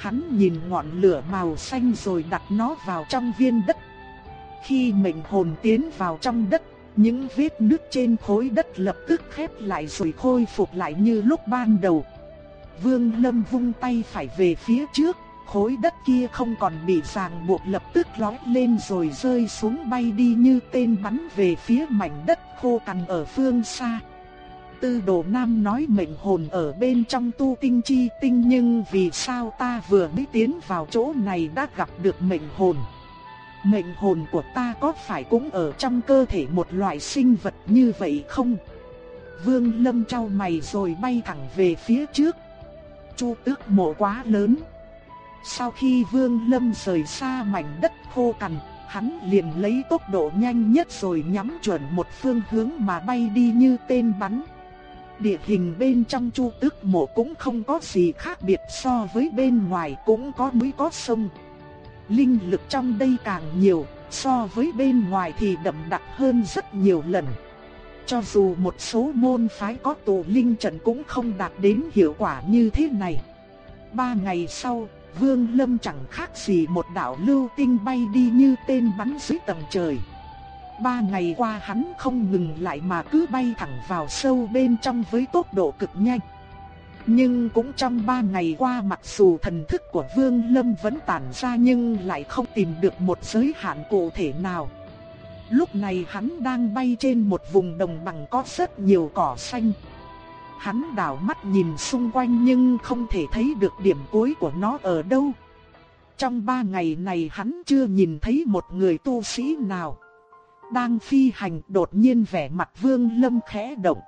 Hắn nhìn ngọn lửa màu xanh rồi đặt nó vào trong viên đất. Khi mệnh hồn tiến vào trong đất, những vết nứt trên khối đất lập tức khép lại rồi khôi phục lại như lúc ban đầu. Vương Lâm vung tay phải về phía trước, khối đất kia không còn bị ràng buộc lập tức lói lên rồi rơi xuống bay đi như tên bắn về phía mảnh đất khô cằn ở phương xa. Tư đồ nam nói mệnh hồn ở bên trong tu tinh chi tinh nhưng vì sao ta vừa mới tiến vào chỗ này đã gặp được mệnh hồn. Mệnh hồn của ta có phải cũng ở trong cơ thể một loại sinh vật như vậy không? Vương Lâm trao mày rồi bay thẳng về phía trước. Chu tước mộ quá lớn. Sau khi Vương Lâm rời xa mảnh đất khô cằn, hắn liền lấy tốc độ nhanh nhất rồi nhắm chuẩn một phương hướng mà bay đi như tên bắn. Địa hình bên trong chu tước mộ cũng không có gì khác biệt so với bên ngoài cũng có núi có sông. Linh lực trong đây càng nhiều, so với bên ngoài thì đậm đặc hơn rất nhiều lần. Cho dù một số môn phái có tụ linh trận cũng không đạt đến hiệu quả như thế này. Ba ngày sau, Vương Lâm chẳng khác gì một đạo lưu tinh bay đi như tên bắn dưới tầng trời. Ba ngày qua hắn không ngừng lại mà cứ bay thẳng vào sâu bên trong với tốc độ cực nhanh. Nhưng cũng trong ba ngày qua mặc dù thần thức của Vương Lâm vẫn tản ra nhưng lại không tìm được một giới hạn cụ thể nào. Lúc này hắn đang bay trên một vùng đồng bằng có rất nhiều cỏ xanh. Hắn đảo mắt nhìn xung quanh nhưng không thể thấy được điểm cuối của nó ở đâu. Trong ba ngày này hắn chưa nhìn thấy một người tu sĩ nào. Đang phi hành đột nhiên vẻ mặt vương lâm khẽ động.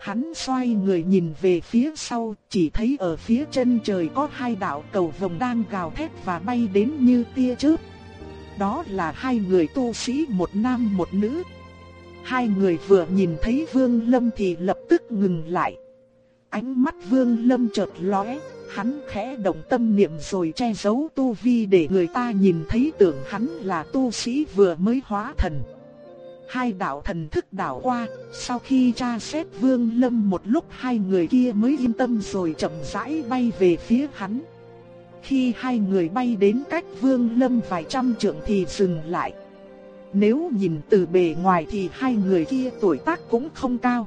Hắn xoay người nhìn về phía sau, chỉ thấy ở phía chân trời có hai đạo cầu vồng đang gào thét và bay đến như tia chớp. Đó là hai người tu sĩ một nam một nữ. Hai người vừa nhìn thấy Vương Lâm thì lập tức ngừng lại. Ánh mắt Vương Lâm chợt lóe, hắn khẽ động tâm niệm rồi che giấu tu vi để người ta nhìn thấy tưởng hắn là tu sĩ vừa mới hóa thần. Hai đạo thần thức đảo qua, sau khi tra xét Vương Lâm một lúc hai người kia mới yên tâm rồi chậm rãi bay về phía hắn. Khi hai người bay đến cách Vương Lâm vài trăm trượng thì dừng lại. Nếu nhìn từ bề ngoài thì hai người kia tuổi tác cũng không cao.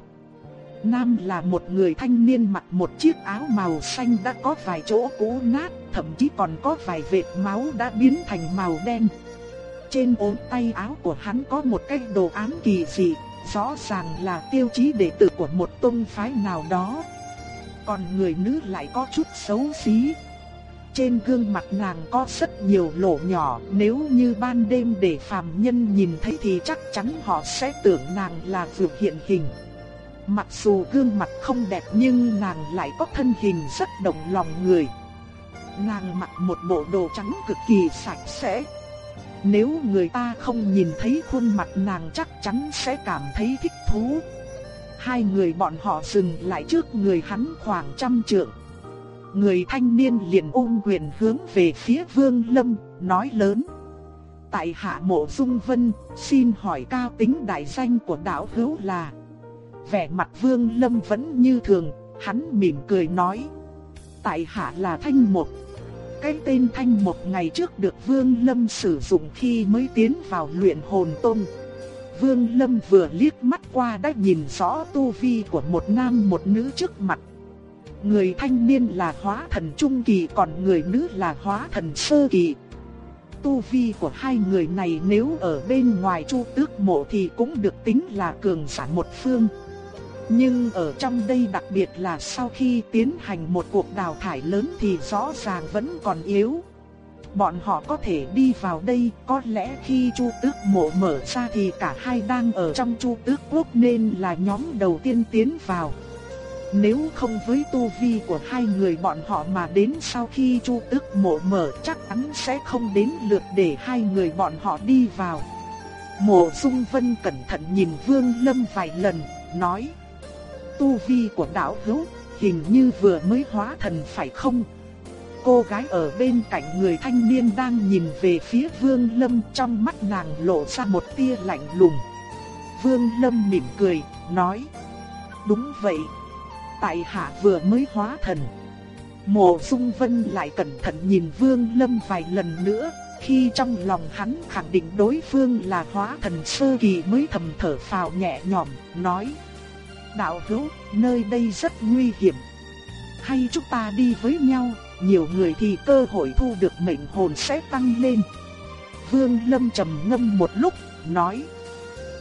Nam là một người thanh niên mặc một chiếc áo màu xanh đã có vài chỗ cũ nát, thậm chí còn có vài vệt máu đã biến thành màu đen. Trên ốm tay áo của hắn có một cái đồ án kỳ dị, rõ ràng là tiêu chí đệ tử của một tông phái nào đó. Còn người nữ lại có chút xấu xí. trên gương mặt nàng có rất nhiều lỗ nhỏ, nếu như ban đêm để phàm nhân nhìn thấy thì chắc chắn họ sẽ tưởng nàng là vượt hiện hình. Mặc dù gương mặt không đẹp nhưng nàng lại có thân hình rất động lòng người. Nàng mặc một bộ đồ trắng cực kỳ sạch sẽ. Nếu người ta không nhìn thấy khuôn mặt nàng chắc chắn sẽ cảm thấy thích thú. Hai người bọn họ dừng lại trước người hắn khoảng trăm trượng. Người thanh niên liền ôm quyền hướng về phía Vương Lâm, nói lớn. Tại hạ mộ dung vân, xin hỏi cao tính đại danh của đạo hữu là. Vẻ mặt Vương Lâm vẫn như thường, hắn mỉm cười nói. Tại hạ là Thanh Mục. Cái tên Thanh một ngày trước được Vương Lâm sử dụng khi mới tiến vào luyện hồn tôn. Vương Lâm vừa liếc mắt qua đã nhìn rõ tu vi của một nam một nữ trước mặt. Người thanh niên là hóa thần trung kỳ, còn người nữ là hóa thần sơ kỳ. Tu vi của hai người này nếu ở bên ngoài chu tước mộ thì cũng được tính là cường giả một phương. Nhưng ở trong đây đặc biệt là sau khi tiến hành một cuộc đào thải lớn thì rõ ràng vẫn còn yếu. Bọn họ có thể đi vào đây, có lẽ khi Chu Tước mộ mở ra thì cả hai đang ở trong Chu Tước quốc nên là nhóm đầu tiên tiến vào. Nếu không với tu vi của hai người bọn họ mà đến sau khi Chu Tước mộ mở chắc chắn sẽ không đến lượt để hai người bọn họ đi vào. Mộ Dung Vân cẩn thận nhìn Vương Lâm vài lần, nói: "Tu vi của đạo hữu hình như vừa mới hóa thần phải không?" Cô gái ở bên cạnh người thanh niên đang nhìn về phía Vương Lâm, trong mắt nàng lộ ra một tia lạnh lùng. Vương Lâm mỉm cười, nói: "Đúng vậy, tại hạ vừa mới hóa thần. Mộ Dung Vân lại cẩn thận nhìn Vương Lâm vài lần nữa, khi trong lòng hắn khẳng định đối phương là hóa thần sơ kỳ mới thầm thở phào nhẹ nhõm, nói: "Đạo hữu, nơi đây rất nguy hiểm. Hay chúng ta đi với nhau, nhiều người thì cơ hội thu được mệnh hồn sẽ tăng lên." Vương Lâm trầm ngâm một lúc, nói: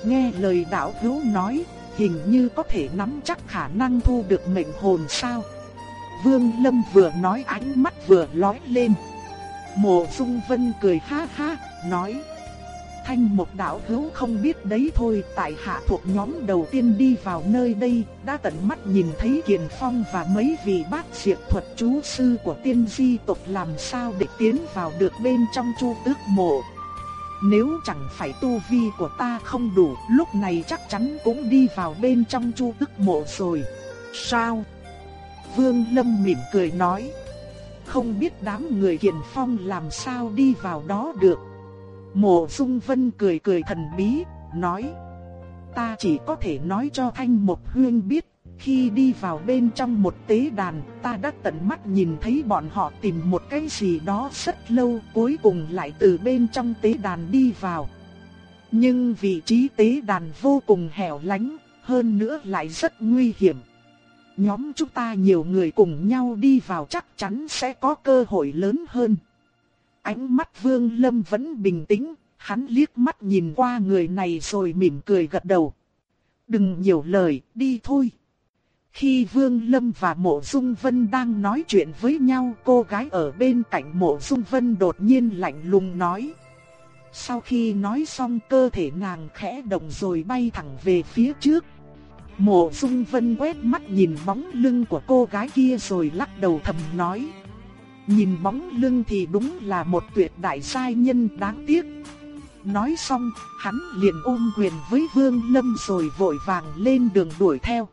"Nghe lời đạo hữu nói, hình như có thể nắm chắc khả năng thu được mệnh hồn sao. Vương Lâm vừa nói ánh mắt vừa lóe lên. Mộ Dung Vân cười ha ha, nói. Thanh một đạo hữu không biết đấy thôi, tại hạ thuộc nhóm đầu tiên đi vào nơi đây, đã tận mắt nhìn thấy Kiền Phong và mấy vị bát diệt thuật chú sư của tiên di tộc làm sao để tiến vào được bên trong chu tước mộ. Nếu chẳng phải tu vi của ta không đủ, lúc này chắc chắn cũng đi vào bên trong chu tức mộ rồi. Sao? Vương Lâm mỉm cười nói. Không biết đám người kiền phong làm sao đi vào đó được. Mộ Dung Vân cười cười thần bí, nói. Ta chỉ có thể nói cho Thanh Mộc Hương biết khi đi vào bên trong một tế đàn, ta đã tận mắt nhìn thấy bọn họ tìm một cái gì đó rất lâu, cuối cùng lại từ bên trong tế đàn đi vào. Nhưng vị trí tế đàn vô cùng hẻo lánh, hơn nữa lại rất nguy hiểm. Nhóm chúng ta nhiều người cùng nhau đi vào chắc chắn sẽ có cơ hội lớn hơn. Ánh mắt Vương Lâm vẫn bình tĩnh, hắn liếc mắt nhìn qua người này rồi mỉm cười gật đầu. Đừng nhiều lời, đi thôi. Khi Vương Lâm và Mộ Dung Vân đang nói chuyện với nhau, cô gái ở bên cạnh Mộ Dung Vân đột nhiên lạnh lùng nói. Sau khi nói xong cơ thể nàng khẽ động rồi bay thẳng về phía trước. Mộ Dung Vân quét mắt nhìn bóng lưng của cô gái kia rồi lắc đầu thầm nói. Nhìn bóng lưng thì đúng là một tuyệt đại sai nhân đáng tiếc. Nói xong, hắn liền ôm quyền với Vương Lâm rồi vội vàng lên đường đuổi theo.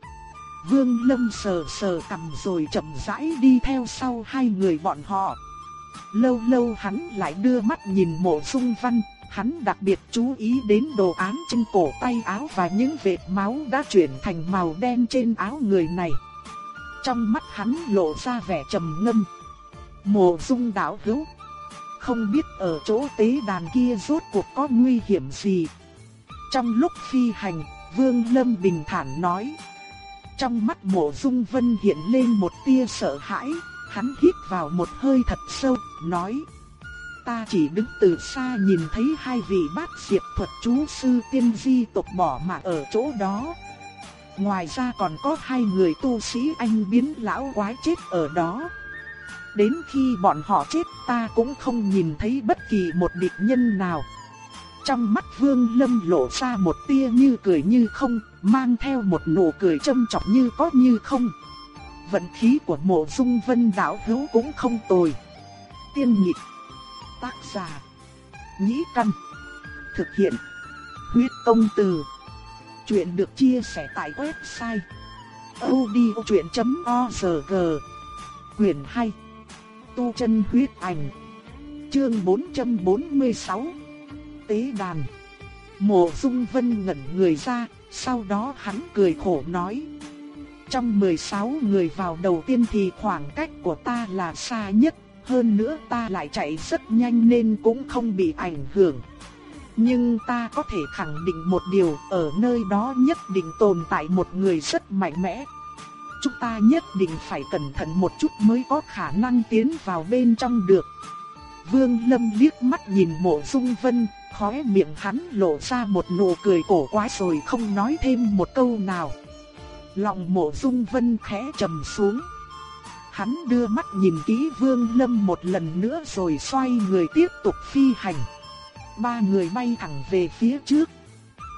Vương Lâm sờ sờ cầm rồi chậm rãi đi theo sau hai người bọn họ. Lâu lâu hắn lại đưa mắt nhìn mộ dung văn, hắn đặc biệt chú ý đến đồ án trên cổ tay áo và những vệt máu đã chuyển thành màu đen trên áo người này. Trong mắt hắn lộ ra vẻ trầm ngâm. Mộ dung đạo hữu. Không biết ở chỗ tế đàn kia rốt cuộc có nguy hiểm gì. Trong lúc phi hành, Vương Lâm bình thản nói. Trong mắt mộ dung vân hiện lên một tia sợ hãi, hắn hít vào một hơi thật sâu, nói. Ta chỉ đứng từ xa nhìn thấy hai vị bát diệp thuật chú sư tiên di tộc bỏ mạng ở chỗ đó. Ngoài ra còn có hai người tu sĩ anh biến lão quái chết ở đó. Đến khi bọn họ chết ta cũng không nhìn thấy bất kỳ một địch nhân nào. Trong mắt Vương Lâm lộ ra một tia như cười như không, mang theo một nụ cười châm chọc như có như không. Vận khí của mộ dung vân đảo hữu cũng không tồi. Tiên nhịp, tác giả, nhĩ căn, thực hiện, huyết công từ. Chuyện được chia sẻ tại website odchuyện.org Quyền 2 Tu chân huyết ảnh. Chương 446 Tế đàn. Mộ dung vân ngẩn người ra, sau đó hắn cười khổ nói. Trong 16 người vào đầu tiên thì khoảng cách của ta là xa nhất Hơn nữa ta lại chạy rất nhanh nên cũng không bị ảnh hưởng. Nhưng ta có thể khẳng định một điều, ở nơi đó nhất định tồn tại một người rất mạnh mẽ. Chúng ta nhất định phải cẩn thận một chút mới có khả năng tiến vào bên trong được. Vương Lâm liếc mắt nhìn mộ dung vân, khóe miệng hắn lộ ra một nụ cười cổ quái rồi không nói thêm một câu nào. Lòng mộ dung vân khẽ trầm xuống. Hắn đưa mắt nhìn kỹ Vương Lâm một lần nữa rồi xoay người tiếp tục phi hành. Ba người bay thẳng về phía trước.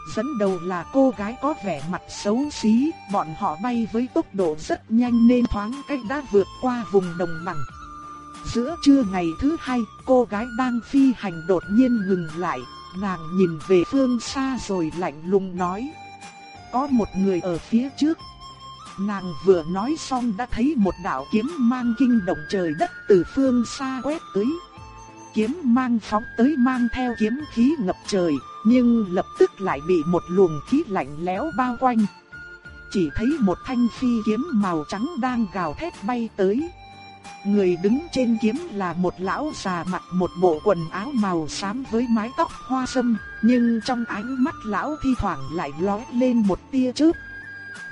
Dẫn đầu là cô gái có vẻ mặt xấu xí, bọn họ bay với tốc độ rất nhanh nên thoáng cách đã vượt qua vùng đồng bằng. Giữa trưa ngày thứ hai, cô gái đang phi hành đột nhiên ngừng lại, nàng nhìn về phương xa rồi lạnh lùng nói. Có một người ở phía trước. Nàng vừa nói xong đã thấy một đạo kiếm mang kinh động trời đất từ phương xa quét tới kiếm mang phóng tới mang theo kiếm khí ngập trời, nhưng lập tức lại bị một luồng khí lạnh lẽo bao quanh. Chỉ thấy một thanh phi kiếm màu trắng đang gào thét bay tới. Người đứng trên kiếm là một lão già mặc một bộ quần áo màu xám với mái tóc hoa sâm, nhưng trong ánh mắt lão thi thoảng lại lóe lên một tia chớp.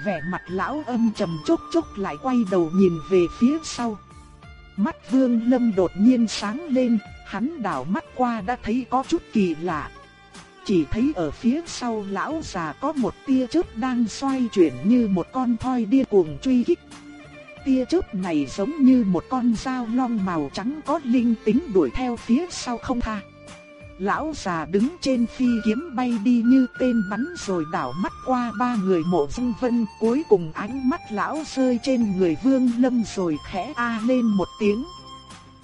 Vẻ mặt lão âm trầm chốc chốc lại quay đầu nhìn về phía sau. Mắt Vương Lâm đột nhiên sáng lên, Hắn đảo mắt qua đã thấy có chút kỳ lạ. Chỉ thấy ở phía sau lão già có một tia chớp đang xoay chuyển như một con thoi điên cuồng truy kích. Tia chớp này giống như một con dao long màu trắng có linh tính đuổi theo phía sau không tha. Lão già đứng trên phi kiếm bay đi như tên bắn rồi đảo mắt qua ba người mộ dung vân cuối cùng ánh mắt lão rơi trên người vương lâm rồi khẽ a lên một tiếng.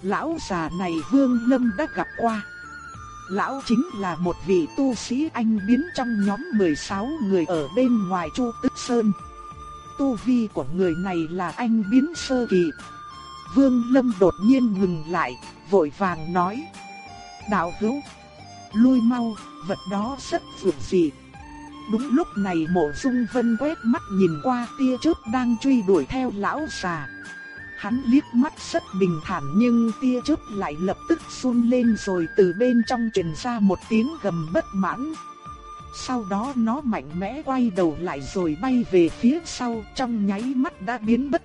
Lão già này Vương Lâm đã gặp qua. Lão chính là một vị tu sĩ anh biến trong nhóm 16 người ở bên ngoài Chu Tức Sơn. Tu vi của người này là anh biến sơ kỳ. Vương Lâm đột nhiên ngừng lại, vội vàng nói. Đạo hữu, lui mau, vật đó rất vượt dị. Đúng lúc này mộ dung vân quét mắt nhìn qua tia chớp đang truy đuổi theo lão già. Hắn liếc mắt rất bình thản nhưng tia chớp lại lập tức run lên rồi từ bên trong truyền ra một tiếng gầm bất mãn. Sau đó nó mạnh mẽ quay đầu lại rồi bay về phía sau trong nháy mắt đã biến mất.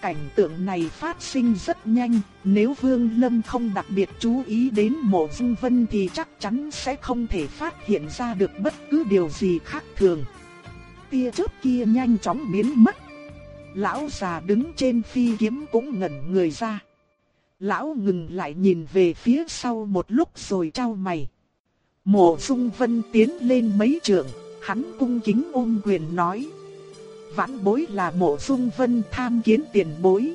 Cảnh tượng này phát sinh rất nhanh, nếu Vương Lâm không đặc biệt chú ý đến mộ dung vân thì chắc chắn sẽ không thể phát hiện ra được bất cứ điều gì khác thường. Tia chớp kia nhanh chóng biến mất Lão già đứng trên phi kiếm cũng ngẩn người ra. Lão ngừng lại nhìn về phía sau một lúc rồi trao mày. Mộ dung vân tiến lên mấy trượng, hắn cung kính ôm quyền nói. Vãn bối là mộ dung vân tham kiến tiền bối.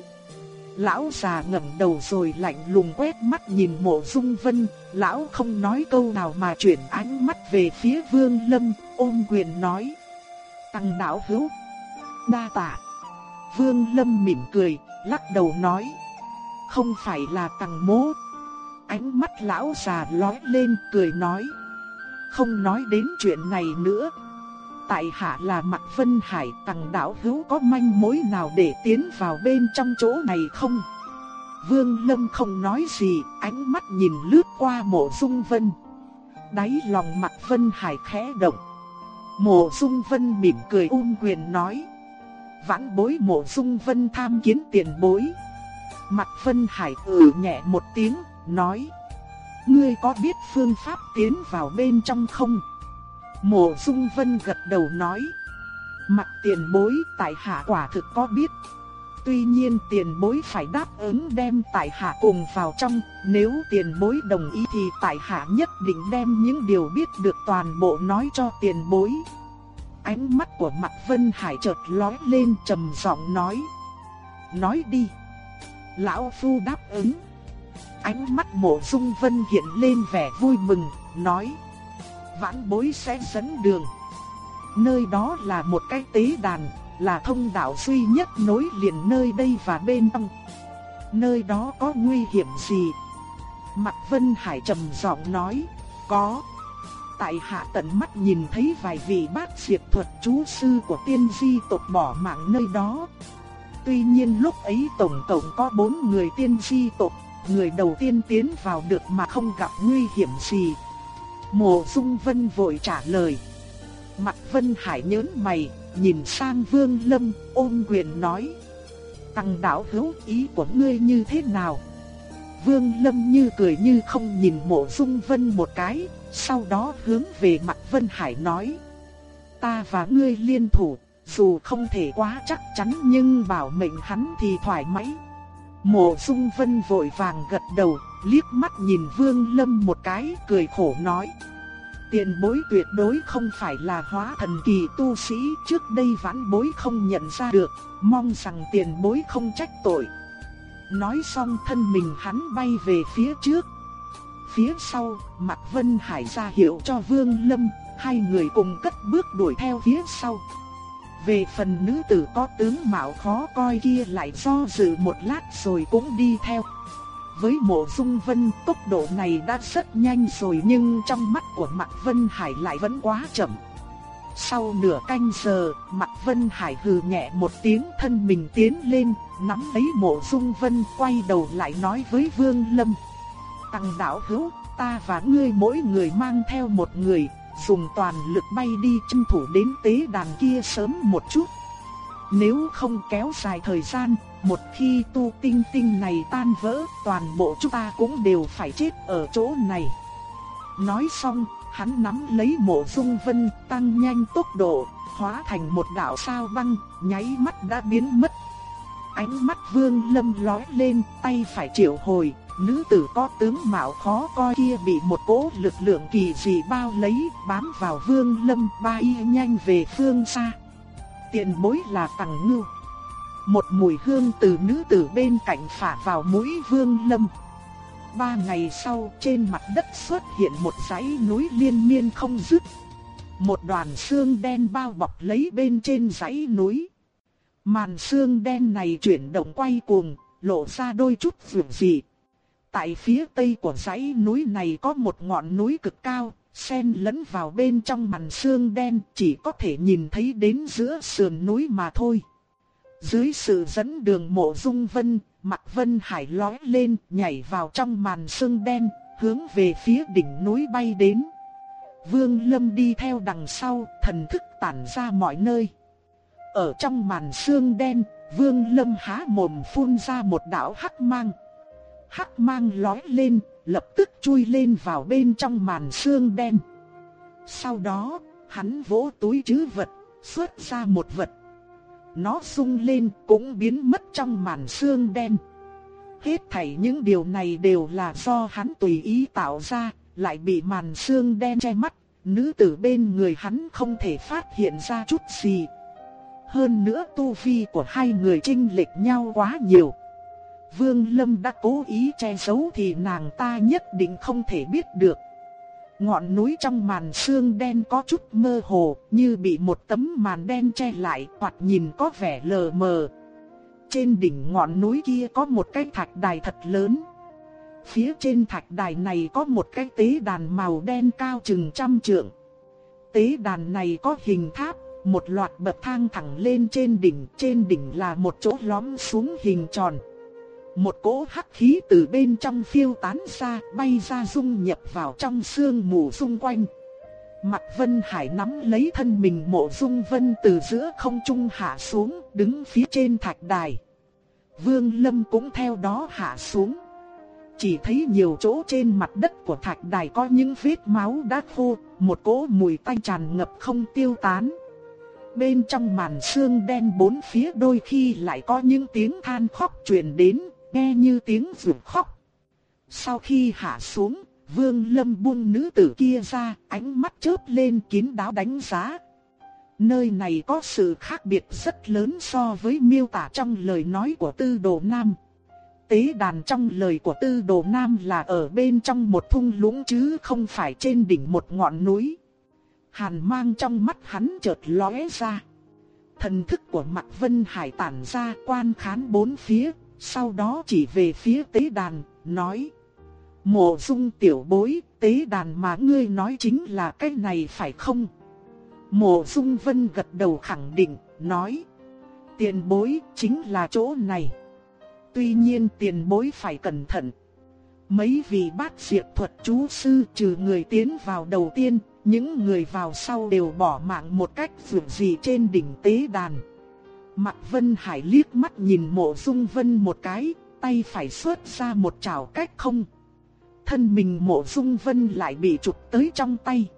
Lão già ngẩng đầu rồi lạnh lùng quét mắt nhìn mộ dung vân, lão không nói câu nào mà chuyển ánh mắt về phía vương lâm, ôm quyền nói. Tăng đạo hữu, đa tạ. Vương Lâm mỉm cười, lắc đầu nói. Không phải là tàng mố. Ánh mắt lão già lóe lên cười nói. Không nói đến chuyện này nữa. Tại hạ là Mạc Vân Hải tàng Đảo hữu có manh mối nào để tiến vào bên trong chỗ này không? Vương Lâm không nói gì, ánh mắt nhìn lướt qua mộ dung vân. Đáy lòng Mạc Vân Hải khẽ động. Mộ dung vân mỉm cười ung quyền nói vãn bối mộ dung vân tham kiến tiền bối. Mặt Vân Hải ừ nhẹ một tiếng, nói. Ngươi có biết phương pháp tiến vào bên trong không? Mộ dung vân gật đầu nói. Mặt tiền bối tại hạ quả thực có biết. Tuy nhiên tiền bối phải đáp ứng đem tại hạ cùng vào trong, nếu tiền bối đồng ý thì tại hạ nhất định đem những điều biết được toàn bộ nói cho tiền bối. Ánh mắt của Mạc Vân Hải chợt lóe lên trầm giọng nói. Nói đi. Lão Phu đáp ứng. Ánh mắt mộ dung vân hiện lên vẻ vui mừng, nói. Vãn bối sẽ dẫn đường. Nơi đó là một cái tế đàn, là thông đạo duy nhất nối liền nơi đây và bên trong. Nơi đó có nguy hiểm gì? Mạc Vân Hải trầm giọng nói, có. Tại hạ tận mắt nhìn thấy vài vị bát diệt thuật chú sư của tiên di tộc bỏ mạng nơi đó. Tuy nhiên lúc ấy tổng cộng có bốn người tiên di tộc, người đầu tiên tiến vào được mà không gặp nguy hiểm gì. Mộ Dung Vân vội trả lời. Mặt Vân Hải nhớn mày, nhìn sang Vương Lâm, ôm quyền nói. Tăng đạo hữu ý của ngươi như thế nào? Vương Lâm như cười như không nhìn mộ dung vân một cái, sau đó hướng về mặt Vân Hải nói. Ta và ngươi liên thủ, dù không thể quá chắc chắn nhưng bảo mệnh hắn thì thoải mái. Mộ dung vân vội vàng gật đầu, liếc mắt nhìn Vương Lâm một cái, cười khổ nói. Tiền bối tuyệt đối không phải là hóa thần kỳ tu sĩ trước đây vãn bối không nhận ra được, mong rằng tiền bối không trách tội. Nói xong thân mình hắn bay về phía trước. Phía sau, Mạc Vân Hải ra hiệu cho Vương Lâm, hai người cùng cất bước đuổi theo phía sau. Về phần nữ tử có tướng mạo khó coi kia lại do dự một lát rồi cũng đi theo. Với mộ dung vân tốc độ này đã rất nhanh rồi nhưng trong mắt của Mạc Vân Hải lại vẫn quá chậm. Sau nửa canh giờ, Mạc Vân Hải hừ nhẹ một tiếng thân mình tiến lên, nắm lấy mộ dung vân quay đầu lại nói với Vương Lâm. Tăng đạo hữu, ta và ngươi mỗi người mang theo một người, dùng toàn lực bay đi tranh thủ đến tế đàn kia sớm một chút. Nếu không kéo dài thời gian, một khi tu tinh tinh này tan vỡ, toàn bộ chúng ta cũng đều phải chết ở chỗ này. Nói xong, hắn nắm lấy mộ dung vân, tăng nhanh tốc độ, hóa thành một đạo sao băng, nháy mắt đã biến mất. Ánh mắt vương lâm lói lên, tay phải triệu hồi, nữ tử có tướng mạo khó coi kia bị một cỗ lực lượng kỳ dị bao lấy, bám vào vương lâm bay nhanh về phương xa. Tiện bối là tàng ngưu. Một mùi hương từ nữ tử bên cạnh phả vào mũi vương lâm. Ba ngày sau trên mặt đất xuất hiện một dãy núi liên miên không dứt. Một đoàn xương đen bao bọc lấy bên trên dãy núi. Màn xương đen này chuyển động quay cuồng, lộ ra đôi chút vượt dị. Tại phía tây của dãy núi này có một ngọn núi cực cao, xen lẫn vào bên trong màn sương đen, chỉ có thể nhìn thấy đến giữa sườn núi mà thôi. Dưới sự dẫn đường mộ dung vân, mặt Vân Hải lói lên, nhảy vào trong màn sương đen, hướng về phía đỉnh núi bay đến. Vương Lâm đi theo đằng sau, thần thức tản ra mọi nơi. Ở trong màn sương đen, Vương Lâm há mồm phun ra một đạo hắc mang. Hắc mang lói lên, lập tức chui lên vào bên trong màn xương đen. Sau đó, hắn vỗ túi chứ vật, xuất ra một vật nó sung lên cũng biến mất trong màn xương đen. Hết thảy những điều này đều là do hắn tùy ý tạo ra, lại bị màn xương đen che mắt, nữ tử bên người hắn không thể phát hiện ra chút gì. Hơn nữa tu vi của hai người chênh lệch nhau quá nhiều. Vương Lâm đã cố ý che giấu thì nàng ta nhất định không thể biết được. Ngọn núi trong màn sương đen có chút mơ hồ, như bị một tấm màn đen che lại, hoặc nhìn có vẻ lờ mờ. Trên đỉnh ngọn núi kia có một cái thạch đài thật lớn. Phía trên thạch đài này có một cái tế đàn màu đen cao chừng trăm trượng. Tế đàn này có hình tháp, một loạt bậc thang thẳng lên trên đỉnh, trên đỉnh là một chỗ lõm xuống hình tròn. Một cỗ hắc khí từ bên trong phiêu tán ra, bay ra dung nhập vào trong sương mù xung quanh. Mạc Vân Hải nắm lấy thân mình mộ dung vân từ giữa không trung hạ xuống, đứng phía trên thạch đài. Vương Lâm cũng theo đó hạ xuống. Chỉ thấy nhiều chỗ trên mặt đất của thạch đài có những vết máu đã khô, một cỗ mùi tanh tràn ngập không tiêu tán. Bên trong màn sương đen bốn phía đôi khi lại có những tiếng than khóc truyền đến, nghe như tiếng rượu khóc. Sau khi hạ xuống, Vương Lâm buông nữ tử kia ra, ánh mắt chớp lên kín đáo đánh giá. Nơi này có sự khác biệt rất lớn so với miêu tả trong lời nói của Tư Đồ Nam. Tế đàn trong lời của Tư Đồ Nam là ở bên trong một thung lũng chứ không phải trên đỉnh một ngọn núi. Hàn mang trong mắt hắn chợt lóe ra. Thần thức của Mạc Vân Hải tản ra quan khán bốn phía, sau đó chỉ về phía tế đàn, nói. Mộ dung tiểu bối, tế đàn mà ngươi nói chính là cái này phải không? Mộ dung vân gật đầu khẳng định, nói. Tiền bối chính là chỗ này. Tuy nhiên tiền bối phải cẩn thận. Mấy vị bát diệt thuật chú sư trừ người tiến vào đầu tiên, những người vào sau đều bỏ mạng một cách vượt gì trên đỉnh tế đàn. Mạc Vân Hải liếc mắt nhìn mộ dung vân một cái, tay phải xuất ra một chảo cách không. Thân mình mộ dung vân lại bị chụp tới trong tay.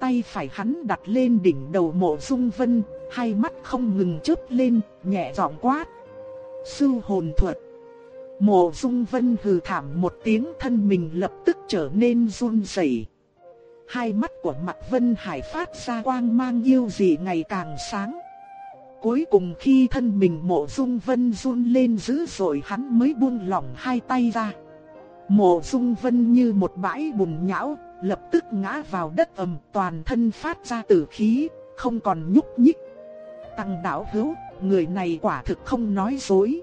Tay phải hắn đặt lên đỉnh đầu mộ dung vân, hai mắt không ngừng chớp lên, nhẹ giọng quát. Sư hồn thuật. Mộ dung vân hừ thảm một tiếng thân mình lập tức trở nên run rẩy. Hai mắt của mặt vân hải phát ra quang mang yêu dị ngày càng sáng. Cuối cùng khi thân mình mộ dung vân run lên dữ dội hắn mới buông lỏng hai tay ra. Mộ dung vân như một bãi bùn nhão, lập tức ngã vào đất ầm toàn thân phát ra tử khí, không còn nhúc nhích. Tăng đảo hữu, người này quả thực không nói dối.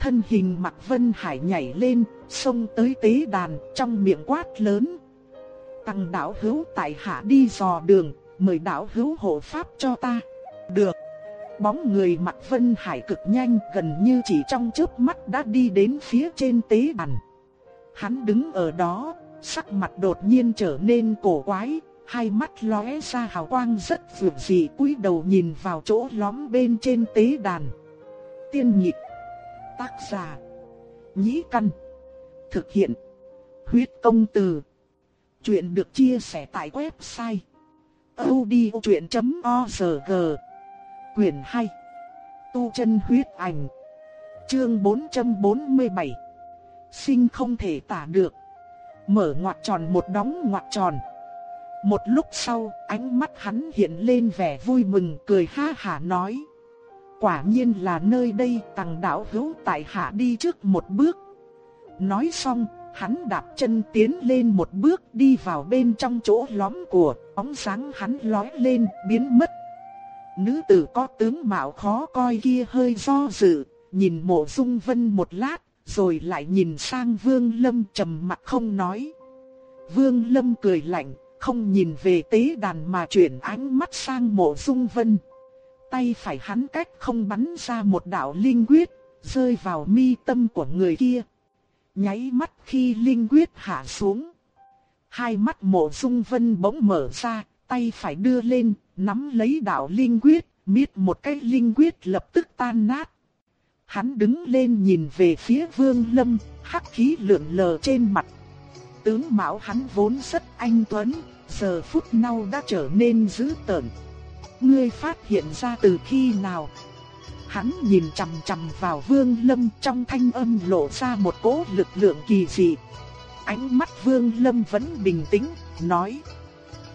Thân hình mặt Vân Hải nhảy lên, xông tới tế đàn, trong miệng quát lớn. Tăng đảo hữu tại hạ đi dò đường, mời đảo hữu hộ pháp cho ta. Được. Bóng người mặt Vân Hải cực nhanh gần như chỉ trong chớp mắt đã đi đến phía trên tế đàn. Hắn đứng ở đó, sắc mặt đột nhiên trở nên cổ quái, hai mắt lóe ra hào quang rất vượt dị cúi đầu nhìn vào chỗ lõm bên trên tế đàn. Tiên nhịp, tác giả, nhĩ căn, thực hiện, huyết công từ. Chuyện được chia sẻ tại website odchuyện.org Quyền 2 Tu chân huyết ảnh. Chương 447 Sinh không thể tả được. Mở ngoặt tròn một đóng ngoặt tròn. Một lúc sau, ánh mắt hắn hiện lên vẻ vui mừng, cười ha hả nói. Quả nhiên là nơi đây tàng đảo hữu tại hạ đi trước một bước. Nói xong, hắn đạp chân tiến lên một bước, đi vào bên trong chỗ lõm của, bóng sáng hắn lói lên, biến mất. Nữ tử có tướng mạo khó coi kia hơi do dự, nhìn mộ dung vân một lát, rồi lại nhìn sang vương lâm trầm mặt không nói. Vương lâm cười lạnh, không nhìn về tế đàn mà chuyển ánh mắt sang mộ dung vân. Tay phải hắn cách không bắn ra một đạo linh quyết, rơi vào mi tâm của người kia. Nháy mắt khi linh quyết hạ xuống. Hai mắt mộ dung vân bỗng mở ra, tay phải đưa lên, nắm lấy đạo linh quyết, miết một cái linh quyết lập tức tan nát. Hắn đứng lên nhìn về phía vương lâm, hắc khí lượn lờ trên mặt. Tướng mạo hắn vốn rất anh tuấn, giờ phút nào đã trở nên dữ tợn. Ngươi phát hiện ra từ khi nào? Hắn nhìn chằm chằm vào vương lâm trong thanh âm lộ ra một cỗ lực lượng kỳ dị. Ánh mắt vương lâm vẫn bình tĩnh, nói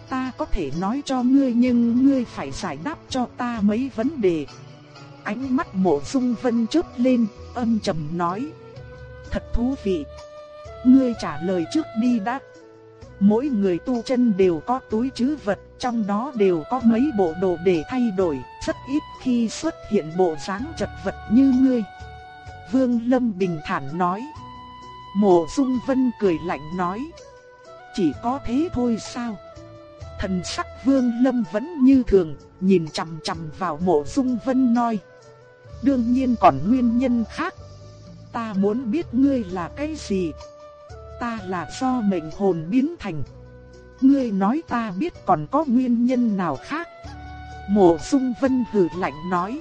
ta có thể nói cho ngươi nhưng ngươi phải giải đáp cho ta mấy vấn đề. Ánh mắt mộ dung vân chớp lên, âm trầm nói. Thật thú vị. Ngươi trả lời trước đi đã. Mỗi người tu chân đều có túi chứ vật, trong đó đều có mấy bộ đồ để thay đổi, rất ít khi xuất hiện bộ dáng chật vật như ngươi. Vương Lâm bình thản nói. Mộ Dung Vân cười lạnh nói. Chỉ có thế thôi sao? Thần sắc Vương Lâm vẫn như thường, nhìn chằm chằm vào Mộ Dung Vân nói: "Đương nhiên còn nguyên nhân khác. Ta muốn biết ngươi là cái gì? Ta là do mệnh hồn biến thành. Ngươi nói ta biết còn có nguyên nhân nào khác?" Mộ Dung Vân hừ lạnh nói: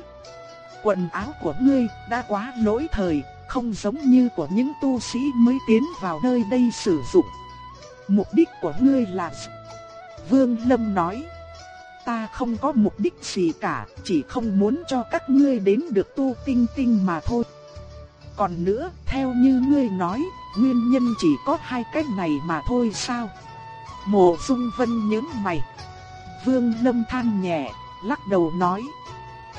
"Quần áo của ngươi đã quá lỗi thời, không giống như của những tu sĩ mới tiến vào nơi đây sử dụng. Mục đích của ngươi là Vương Lâm nói. ta không có mục đích gì cả, chỉ không muốn cho các ngươi đến được tu tinh tinh mà thôi. Còn nữa, theo như ngươi nói, nguyên nhân chỉ có hai cách này mà thôi sao? Mộ Dung Vân nhớ mày. Vương Lâm than nhẹ, lắc đầu nói.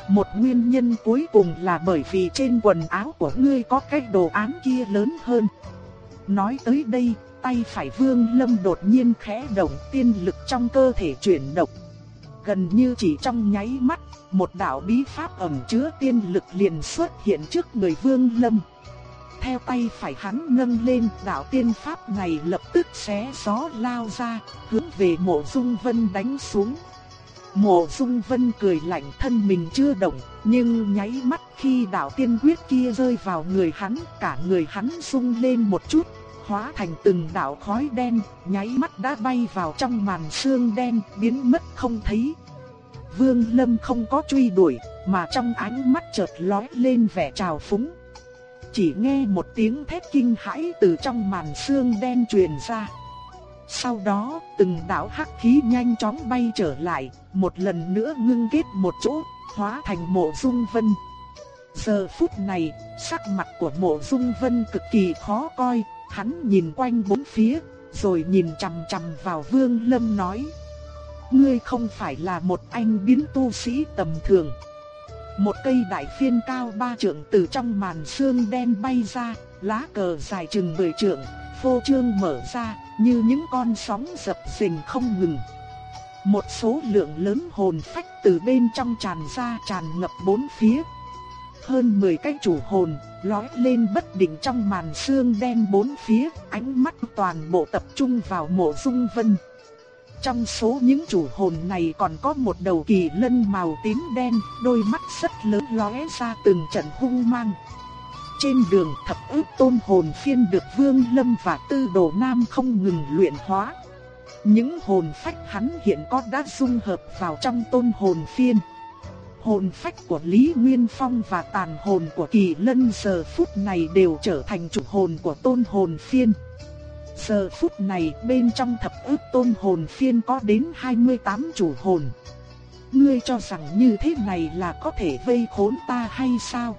Một nguyên nhân cuối cùng là bởi vì trên quần áo của ngươi có cái đồ án kia lớn hơn. Nói tới đây, tay phải Vương Lâm đột nhiên khẽ động tiên lực trong cơ thể chuyển động. Gần như chỉ trong nháy mắt, một đạo bí pháp ẩn chứa tiên lực liền xuất hiện trước người Vương Lâm. Theo tay phải hắn nâng lên, đạo tiên pháp này lập tức xé gió lao ra, hướng về Mộ Dung Vân đánh xuống. Mộ Dung Vân cười lạnh thân mình chưa động, nhưng nháy mắt khi đạo tiên quyết kia rơi vào người hắn, cả người hắn rung lên một chút, hóa thành từng đạo khói đen, nháy mắt đã bay vào trong màn sương đen, biến mất không thấy. Vương Lâm không có truy đuổi, mà trong ánh mắt chợt lóe lên vẻ trào phúng. Chỉ nghe một tiếng thét kinh hãi từ trong màn sương đen truyền ra. Sau đó, từng đạo hắc khí nhanh chóng bay trở lại, một lần nữa ngưng kết một chỗ, hóa thành mộ dung vân. Giờ phút này, sắc mặt của mộ dung vân cực kỳ khó coi, hắn nhìn quanh bốn phía, rồi nhìn chằm chằm vào vương lâm nói. Ngươi không phải là một anh biến tu sĩ tầm thường. Một cây đại phiên cao ba trượng từ trong màn sương đen bay ra, lá cờ dài chừng 10 trượng, phô trương mở ra, như những con sóng dập dình không ngừng. Một số lượng lớn hồn phách từ bên trong tràn ra tràn ngập bốn phía. Hơn 10 cái chủ hồn lói lên bất định trong màn sương đen bốn phía, ánh mắt toàn bộ tập trung vào mộ dung vân. Trong số những chủ hồn này còn có một đầu kỳ lân màu tím đen, đôi mắt rất lớn lóe ra từng trận hung mang. Trên đường thập ước tôn hồn phiên được Vương Lâm và Tư Đồ Nam không ngừng luyện hóa. Những hồn phách hắn hiện có đã dung hợp vào trong tôn hồn phiên. Hồn phách của Lý Nguyên Phong và tàn hồn của Kỳ Lân giờ phút này đều trở thành chủ hồn của tôn hồn phiên. Giờ phút này bên trong thập ước tôn hồn phiên có đến 28 chủ hồn. Ngươi cho rằng như thế này là có thể vây khốn ta hay sao?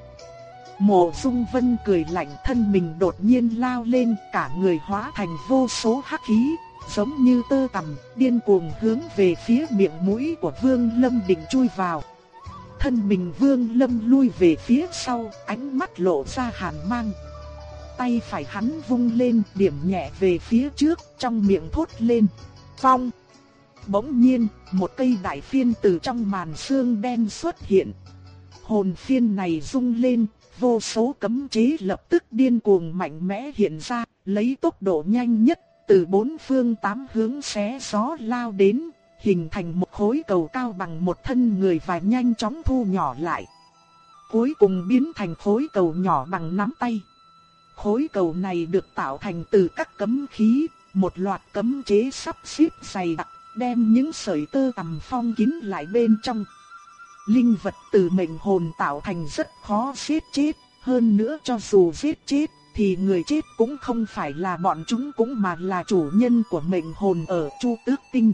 Mộ Dung Vân cười lạnh thân mình đột nhiên lao lên cả người hóa thành vô số hắc khí, giống như tơ tằm, điên cuồng hướng về phía miệng mũi của Vương Lâm định chui vào. Thân mình Vương Lâm lui về phía sau, ánh mắt lộ ra hàn mang. Tay phải hắn vung lên, điểm nhẹ về phía trước, trong miệng thốt lên. Phong! Bỗng nhiên, một cây đại phiên từ trong màn xương đen xuất hiện. Hồn phiên này rung lên, vô số cấm chế lập tức điên cuồng mạnh mẽ hiện ra, lấy tốc độ nhanh nhất, từ bốn phương tám hướng xé gió lao đến, hình thành một khối cầu cao bằng một thân người và nhanh chóng thu nhỏ lại. Cuối cùng biến thành khối cầu nhỏ bằng nắm tay. Khối cầu này được tạo thành từ các cấm khí, một loạt cấm chế sắp xếp dày đặc, đem những sợi tơ tầm phong kín lại bên trong. Linh vật từ mệnh hồn tạo thành rất khó giết chết, hơn nữa cho dù giết chết thì người chết cũng không phải là bọn chúng cũng mà là chủ nhân của mệnh hồn ở Chu Tước Tinh.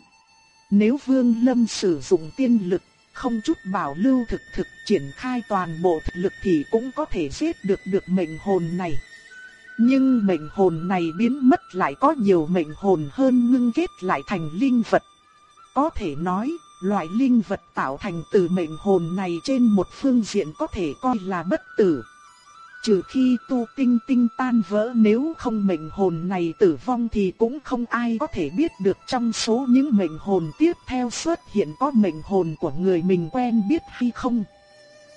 Nếu Vương Lâm sử dụng tiên lực, không chút bảo lưu thực thực triển khai toàn bộ thực lực thì cũng có thể giết được được mệnh hồn này. Nhưng mệnh hồn này biến mất lại có nhiều mệnh hồn hơn ngưng kết lại thành linh vật. Có thể nói, loại linh vật tạo thành từ mệnh hồn này trên một phương diện có thể coi là bất tử. Trừ khi tu tinh tinh tan vỡ nếu không mệnh hồn này tử vong thì cũng không ai có thể biết được trong số những mệnh hồn tiếp theo xuất hiện có mệnh hồn của người mình quen biết hay không.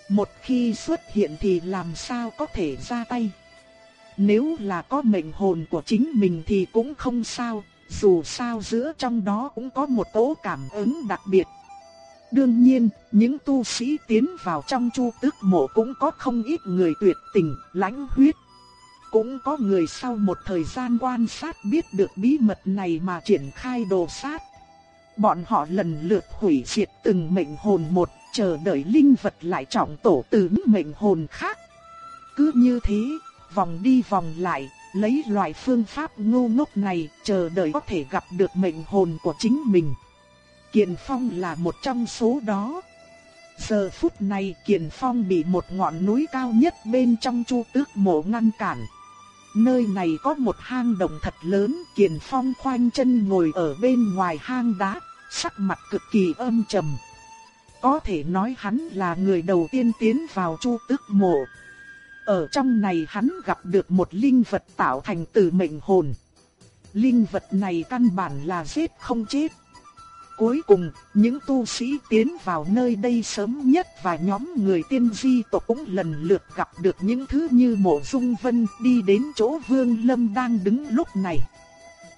Một khi xuất hiện thì làm sao có thể ra tay. Nếu là có mệnh hồn của chính mình thì cũng không sao, dù sao giữa trong đó cũng có một tố cảm ứng đặc biệt. Đương nhiên, những tu sĩ tiến vào trong chu tước mộ cũng có không ít người tuyệt tình, lãnh huyết. Cũng có người sau một thời gian quan sát biết được bí mật này mà triển khai đồ sát. Bọn họ lần lượt hủy diệt từng mệnh hồn một, chờ đợi linh vật lại trọng tổ từ những mệnh hồn khác. Cứ như thế, vòng đi vòng lại, lấy loại phương pháp ngu ngốc này, chờ đợi có thể gặp được mệnh hồn của chính mình. Kiền Phong là một trong số đó. Giờ phút này Kiền Phong bị một ngọn núi cao nhất bên trong chu tước mộ ngăn cản. Nơi này có một hang động thật lớn, Kiền Phong khoanh chân ngồi ở bên ngoài hang đá, sắc mặt cực kỳ âm trầm. Có thể nói hắn là người đầu tiên tiến vào chu tước mộ. Ở trong này hắn gặp được một linh vật tạo thành từ mệnh hồn. Linh vật này căn bản là giết không chết. Cuối cùng, những tu sĩ tiến vào nơi đây sớm nhất và nhóm người tiên di tộc cũng lần lượt gặp được những thứ như mộ dung vân đi đến chỗ vương lâm đang đứng lúc này.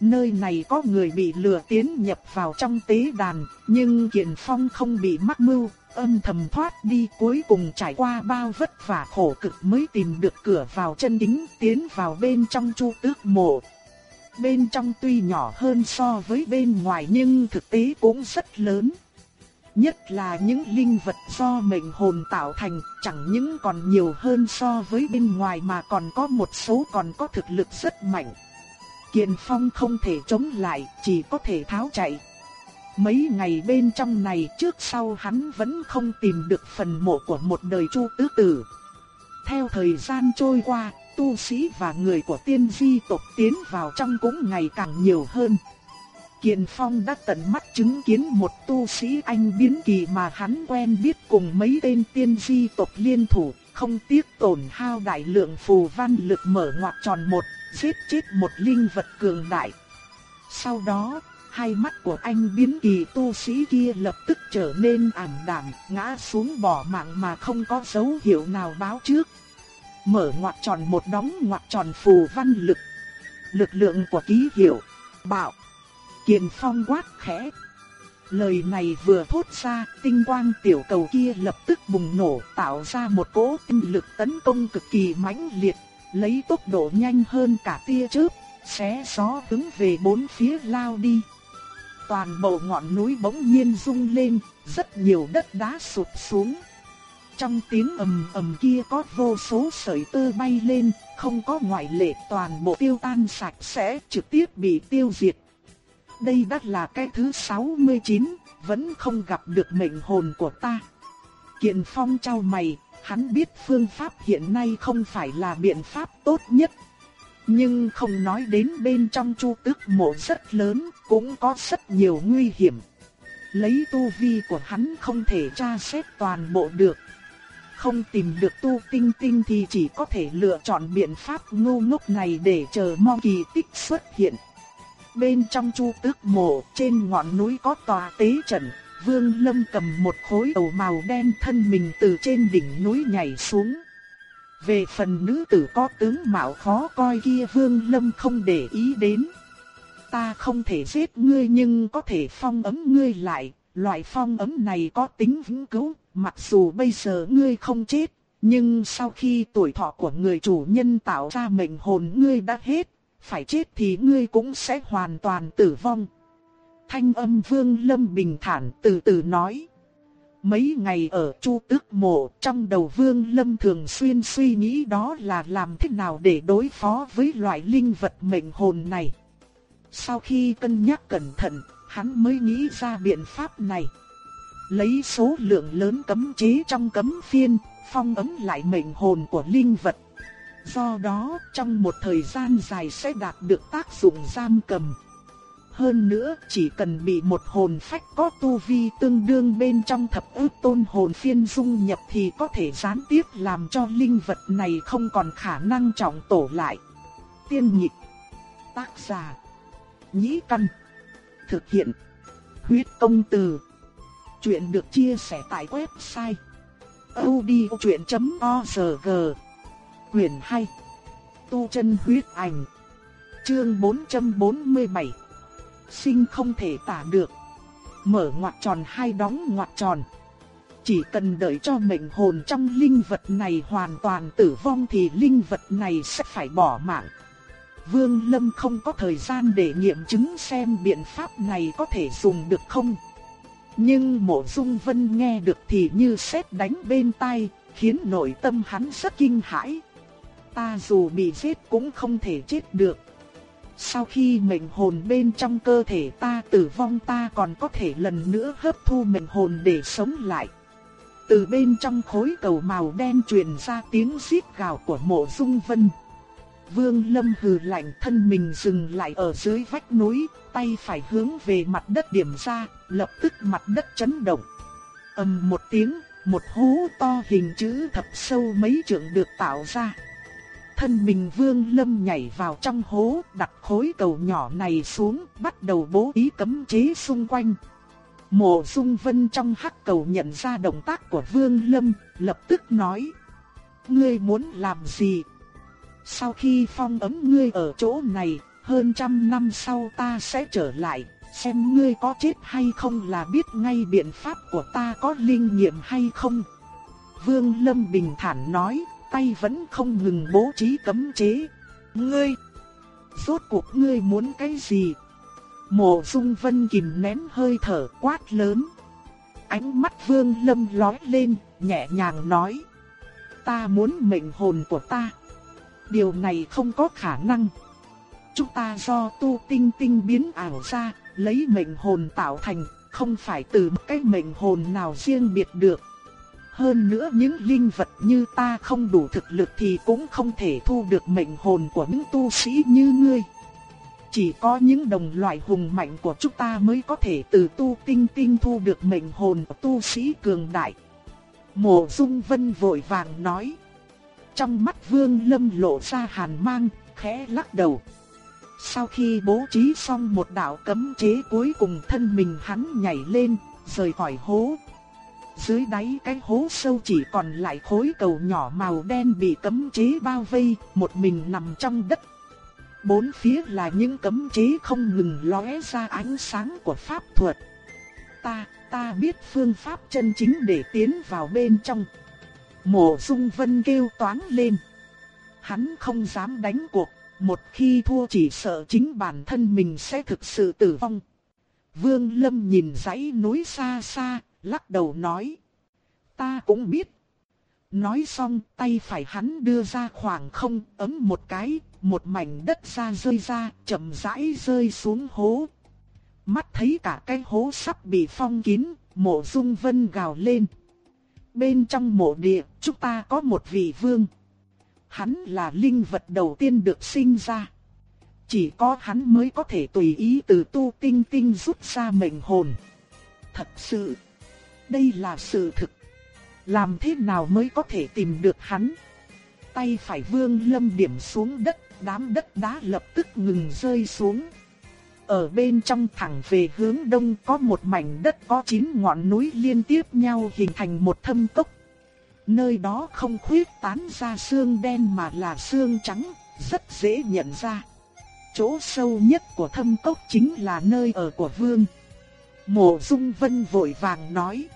Nơi này có người bị lừa tiến nhập vào trong tế đàn, nhưng Kiền Phong không bị mắc mưu, âm thầm thoát đi cuối cùng trải qua bao vất vả khổ cực mới tìm được cửa vào chân đính tiến vào bên trong chu tước mộ. Bên trong tuy nhỏ hơn so với bên ngoài nhưng thực tế cũng rất lớn. Nhất là những linh vật do mệnh hồn tạo thành chẳng những còn nhiều hơn so với bên ngoài mà còn có một số còn có thực lực rất mạnh. Kiền Phong không thể chống lại, chỉ có thể tháo chạy. Mấy ngày bên trong này trước sau hắn vẫn không tìm được phần mộ của một đời chu tứ tử. Theo thời gian trôi qua, tu sĩ và người của tiên di tộc tiến vào trong cũng ngày càng nhiều hơn. Kiền Phong đã tận mắt chứng kiến một tu sĩ anh biến kỳ mà hắn quen biết cùng mấy tên tiên di tộc liên thủ, không tiếc tổn hao đại lượng phù văn lực mở ngoặt tròn một, giết chết một linh vật cường đại. Sau đó, hai mắt của anh biến kỳ tu sĩ kia lập tức trở nên ảm đạm, ngã xuống bỏ mạng mà không có dấu hiệu nào báo trước. Mở ngoặt tròn một đóng ngoặt tròn phù văn lực. Lực lượng của ký hiệu, bạo. Kiền phong quát khẽ. Lời này vừa thốt ra, tinh quang tiểu cầu kia lập tức bùng nổ tạo ra một cỗ tinh lực tấn công cực kỳ mãnh liệt, lấy tốc độ nhanh hơn cả tia chớp, xé gió hướng về bốn phía lao đi. Toàn bộ ngọn núi bỗng nhiên rung lên, rất nhiều đất đá sụt xuống. Trong tiếng ầm ầm kia có vô số sợi tơ bay lên, không có ngoại lệ toàn bộ tiêu tan sạch sẽ trực tiếp bị tiêu diệt. Đây đã là cái thứ 69, vẫn không gặp được mệnh hồn của ta. Kiện Phong trao mày, hắn biết phương pháp hiện nay không phải là biện pháp tốt nhất. Nhưng không nói đến bên trong chu tước mộ rất lớn, cũng có rất nhiều nguy hiểm. Lấy tu vi của hắn không thể tra xét toàn bộ được. Không tìm được tu tinh tinh thì chỉ có thể lựa chọn biện pháp ngu ngốc này để chờ mong kỳ tích xuất hiện. Bên trong chu tước mộ, trên ngọn núi có tòa tế trận, Vương Lâm cầm một khối đầu màu đen thân mình từ trên đỉnh núi nhảy xuống. Về phần nữ tử có tướng mạo khó coi kia Vương Lâm không để ý đến. Ta không thể giết ngươi nhưng có thể phong ấm ngươi lại, loại phong ấm này có tính vĩnh cửu, mặc dù bây giờ ngươi không chết, nhưng sau khi tuổi thọ của người chủ nhân tạo ra mệnh hồn ngươi đã hết, phải chết thì ngươi cũng sẽ hoàn toàn tử vong. Thanh âm Vương Lâm bình thản từ từ nói. Mấy ngày ở Chu Tước Mộ, trong đầu Vương Lâm thường xuyên suy nghĩ đó là làm thế nào để đối phó với loại linh vật mệnh hồn này. Sau khi cân nhắc cẩn thận, hắn mới nghĩ ra biện pháp này. Lấy số lượng lớn cấm chế trong cấm phiên, phong ấn lại mệnh hồn của linh vật. Do đó, trong một thời gian dài sẽ đạt được tác dụng giam cầm. Hơn nữa, chỉ cần bị một hồn phách có tu vi tương đương bên trong thập ước tôn hồn phiên dung nhập thì có thể gián tiếp làm cho linh vật này không còn khả năng trọng tổ lại. Tiên nhịp Tác giả Nhĩ Căn Thực hiện Huyết công từ Chuyện được chia sẻ tại website audiochuyện.org Quyền 2 Tu chân huyết ảnh. Chương 447 Sinh không thể tả được. Mở ngoặt tròn hai đóng ngoặt tròn. Chỉ cần đợi cho mệnh hồn trong linh vật này hoàn toàn tử vong thì linh vật này sẽ phải bỏ mạng. Vương Lâm không có thời gian để nghiệm chứng xem biện pháp này có thể dùng được không. Nhưng mộ dung vân nghe được thì như sét đánh bên tai, khiến nội tâm hắn rất kinh hãi. Ta dù bị giết cũng không thể chết được. Sau khi mệnh hồn bên trong cơ thể ta tử vong ta còn có thể lần nữa hấp thu mệnh hồn để sống lại. Từ bên trong khối cầu màu đen truyền ra tiếng xít gào của mộ dung vân. Vương Lâm hừ lạnh thân mình dừng lại ở dưới vách núi, tay phải hướng về mặt đất điểm ra, lập tức mặt đất chấn động. ầm một tiếng, một hố to hình chữ thập sâu mấy trượng được tạo ra. Thân mình Vương Lâm nhảy vào trong hố, đặt khối cầu nhỏ này xuống, bắt đầu bố trí cấm chế xung quanh. Mộ Dung Vân trong hắc cầu nhận ra động tác của Vương Lâm, lập tức nói: "Ngươi muốn làm gì?" Sau khi phong ấm ngươi ở chỗ này, hơn trăm năm sau ta sẽ trở lại, xem ngươi có chết hay không là biết ngay biện pháp của ta có linh nghiệm hay không. Vương Lâm bình thản nói, tay vẫn không ngừng bố trí cấm chế. Ngươi, rốt cuộc ngươi muốn cái gì? Mộ Dung Vân kìm nén hơi thở quát lớn. Ánh mắt Vương Lâm lóe lên, nhẹ nhàng nói: "Ta muốn mệnh hồn của ta." Điều này không có khả năng. Chúng ta do tu tinh tinh biến ảo ra, lấy mệnh hồn tạo thành, không phải từ cái mệnh hồn nào riêng biệt được. Hơn nữa những linh vật như ta không đủ thực lực thì cũng không thể thu được mệnh hồn của những tu sĩ như ngươi. Chỉ có những đồng loại hùng mạnh của chúng ta mới có thể từ tu tinh tinh thu được mệnh hồn của tu sĩ cường đại. Mộ Dung Vân vội vàng nói. Trong mắt Vương Lâm lộ ra hàn mang, khẽ lắc đầu. Sau khi bố trí xong một đạo cấm chế cuối cùng thân mình hắn nhảy lên, rời khỏi hố. Dưới đáy cái hố sâu chỉ còn lại khối cầu nhỏ màu đen bị cấm chế bao vây, một mình nằm trong đất. Bốn phía là những cấm chế không ngừng lóe ra ánh sáng của pháp thuật. Ta, ta biết phương pháp chân chính để tiến vào bên trong. Mộ Dung Vân kêu toán lên. Hắn không dám đánh cuộc, một khi thua chỉ sợ chính bản thân mình sẽ thực sự tử vong. Vương Lâm nhìn dãy núi xa xa, lắc đầu nói. Ta cũng biết. Nói xong tay phải hắn đưa ra khoảng không ấm một cái, một mảnh đất ra rơi ra, chậm rãi rơi xuống hố. Mắt thấy cả cái hố sắp bị phong kín, mộ dung vân gào lên. Bên trong mộ địa, chúng ta có một vị vương. Hắn là linh vật đầu tiên được sinh ra. Chỉ có hắn mới có thể tùy ý từ tu tinh tinh rút ra mệnh hồn. Thật sự, đây là sự thực. Làm thế nào mới có thể tìm được hắn? Tay phải vương lâm điểm xuống đất, đám đất đá lập tức ngừng rơi xuống. Ở bên trong thẳng về hướng đông có một mảnh đất có chín ngọn núi liên tiếp nhau hình thành một thâm cốc. Nơi đó không khuyết tán ra xương đen mà là xương trắng, rất dễ nhận ra. Chỗ sâu nhất của thâm cốc chính là nơi ở của vương. Mộ dung vân vội vàng nói.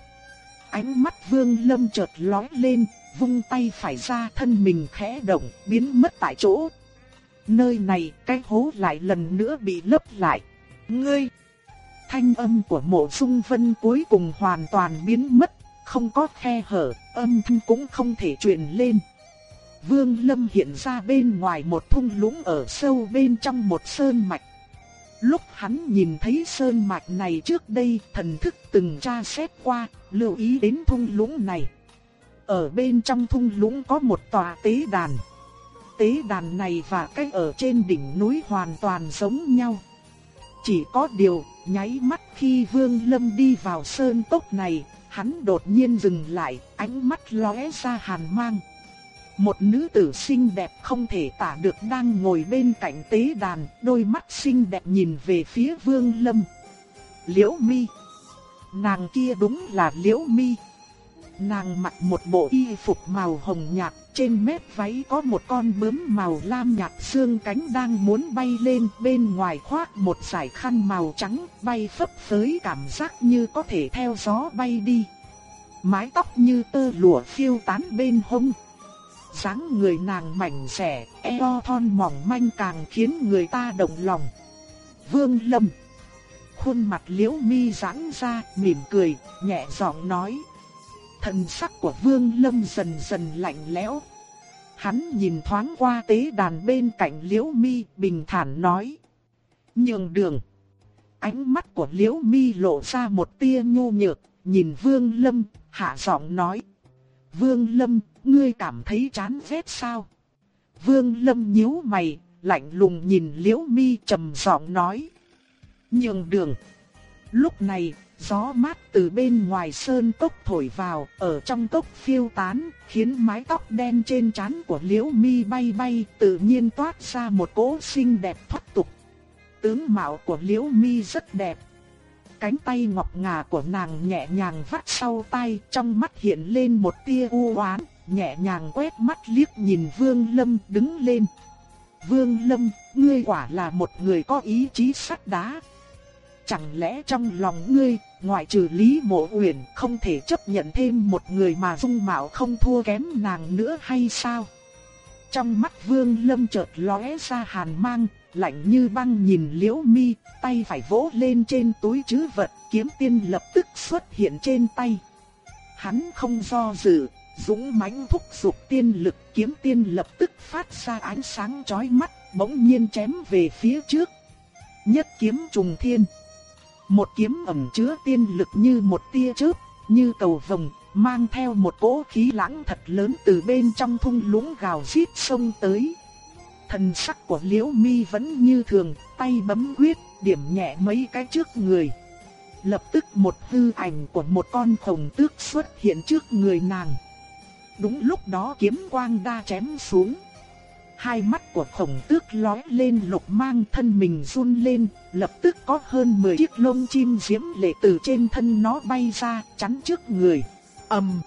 Ánh mắt vương lâm chợt lóe lên, vung tay phải ra thân mình khẽ động, biến mất tại chỗ. Nơi này cái hố lại lần nữa bị lấp lại. Ngươi! Thanh âm của mộ dung vân cuối cùng hoàn toàn biến mất, không có khe hở, âm thanh cũng không thể truyền lên. Vương Lâm hiện ra bên ngoài một thung lũng ở sâu bên trong một sơn mạch. Lúc hắn nhìn thấy sơn mạch này trước đây, thần thức từng tra xét qua, lưu ý đến thung lũng này. Ở bên trong thung lũng có một tòa tế đàn tế đàn này và cái ở trên đỉnh núi hoàn toàn giống nhau. Chỉ có điều, nháy mắt khi Vương Lâm đi vào sơn cốc này, hắn đột nhiên dừng lại, ánh mắt lóe ra hàn mang. Một nữ tử xinh đẹp không thể tả được đang ngồi bên cạnh tế đàn, đôi mắt xinh đẹp nhìn về phía Vương Lâm. Liễu Mi. Nàng kia đúng là Liễu Mi. Nàng mặc một bộ y phục màu hồng nhạt, trên mép váy có một con bướm màu lam nhạt xương cánh đang muốn bay lên, bên ngoài khoác một dải khăn màu trắng, bay phấp phới cảm giác như có thể theo gió bay đi. Mái tóc như tơ lụa phiêu tán bên hông. dáng người nàng mảnh rẻ, eo thon mỏng manh càng khiến người ta động lòng. Vương Lâm Khuôn mặt liễu mi giãn ra, mỉm cười, nhẹ giọng nói. Thần sắc của Vương Lâm dần dần lạnh lẽo. Hắn nhìn thoáng qua tế đàn bên cạnh Liễu Mi, bình thản nói: Nhường đường. Ánh mắt của Liễu Mi lộ ra một tia nhu nhược, nhìn Vương Lâm, hạ giọng nói. Vương Lâm, ngươi cảm thấy chán ghét sao? Vương Lâm nhíu mày, lạnh lùng nhìn Liễu Mi trầm giọng nói. Nhường đường. Lúc này, gió mát từ bên ngoài sơn cốc thổi vào, ở trong cốc phiêu tán, khiến mái tóc đen trên trán của Liễu Mi bay bay, tự nhiên toát ra một cỗ xinh đẹp thoát tục. Tướng mạo của Liễu Mi rất đẹp. Cánh tay ngọc ngà của nàng nhẹ nhàng vắt sau tay, trong mắt hiện lên một tia u oán, nhẹ nhàng quét mắt liếc nhìn Vương Lâm đứng lên. Vương Lâm, ngươi quả là một người có ý chí sắt đá. Chẳng lẽ trong lòng ngươi, ngoại trừ Lý Mộ Uyển, không thể chấp nhận thêm một người mà dung mạo không thua kém nàng nữa hay sao? Trong mắt Vương Lâm chợt lóe ra hàn mang, lạnh như băng nhìn Liễu Mi, tay phải vỗ lên trên túi trữ vật, kiếm tiên lập tức xuất hiện trên tay. Hắn không do dự, dũng mãnh thúc dục tiên lực, kiếm tiên lập tức phát ra ánh sáng chói mắt, bỗng nhiên chém về phía trước. Nhất kiếm trùng thiên. Một kiếm ẩn chứa tiên lực như một tia chớp, như cầu vồng, mang theo một cỗ khí lãng thật lớn từ bên trong thung lũng gào rít sông tới. Thần sắc của Liễu Mi vẫn như thường, tay bấm quyết, điểm nhẹ mấy cái trước người. Lập tức một hư ảnh của một con khổng tước xuất hiện trước người nàng. Đúng lúc đó kiếm quang đa chém xuống. Hai mắt của khổng tước lóe lên lục mang thân mình run lên, lập tức có hơn 10 chiếc lông chim diễm lệ từ trên thân nó bay ra, chắn trước người. ầm,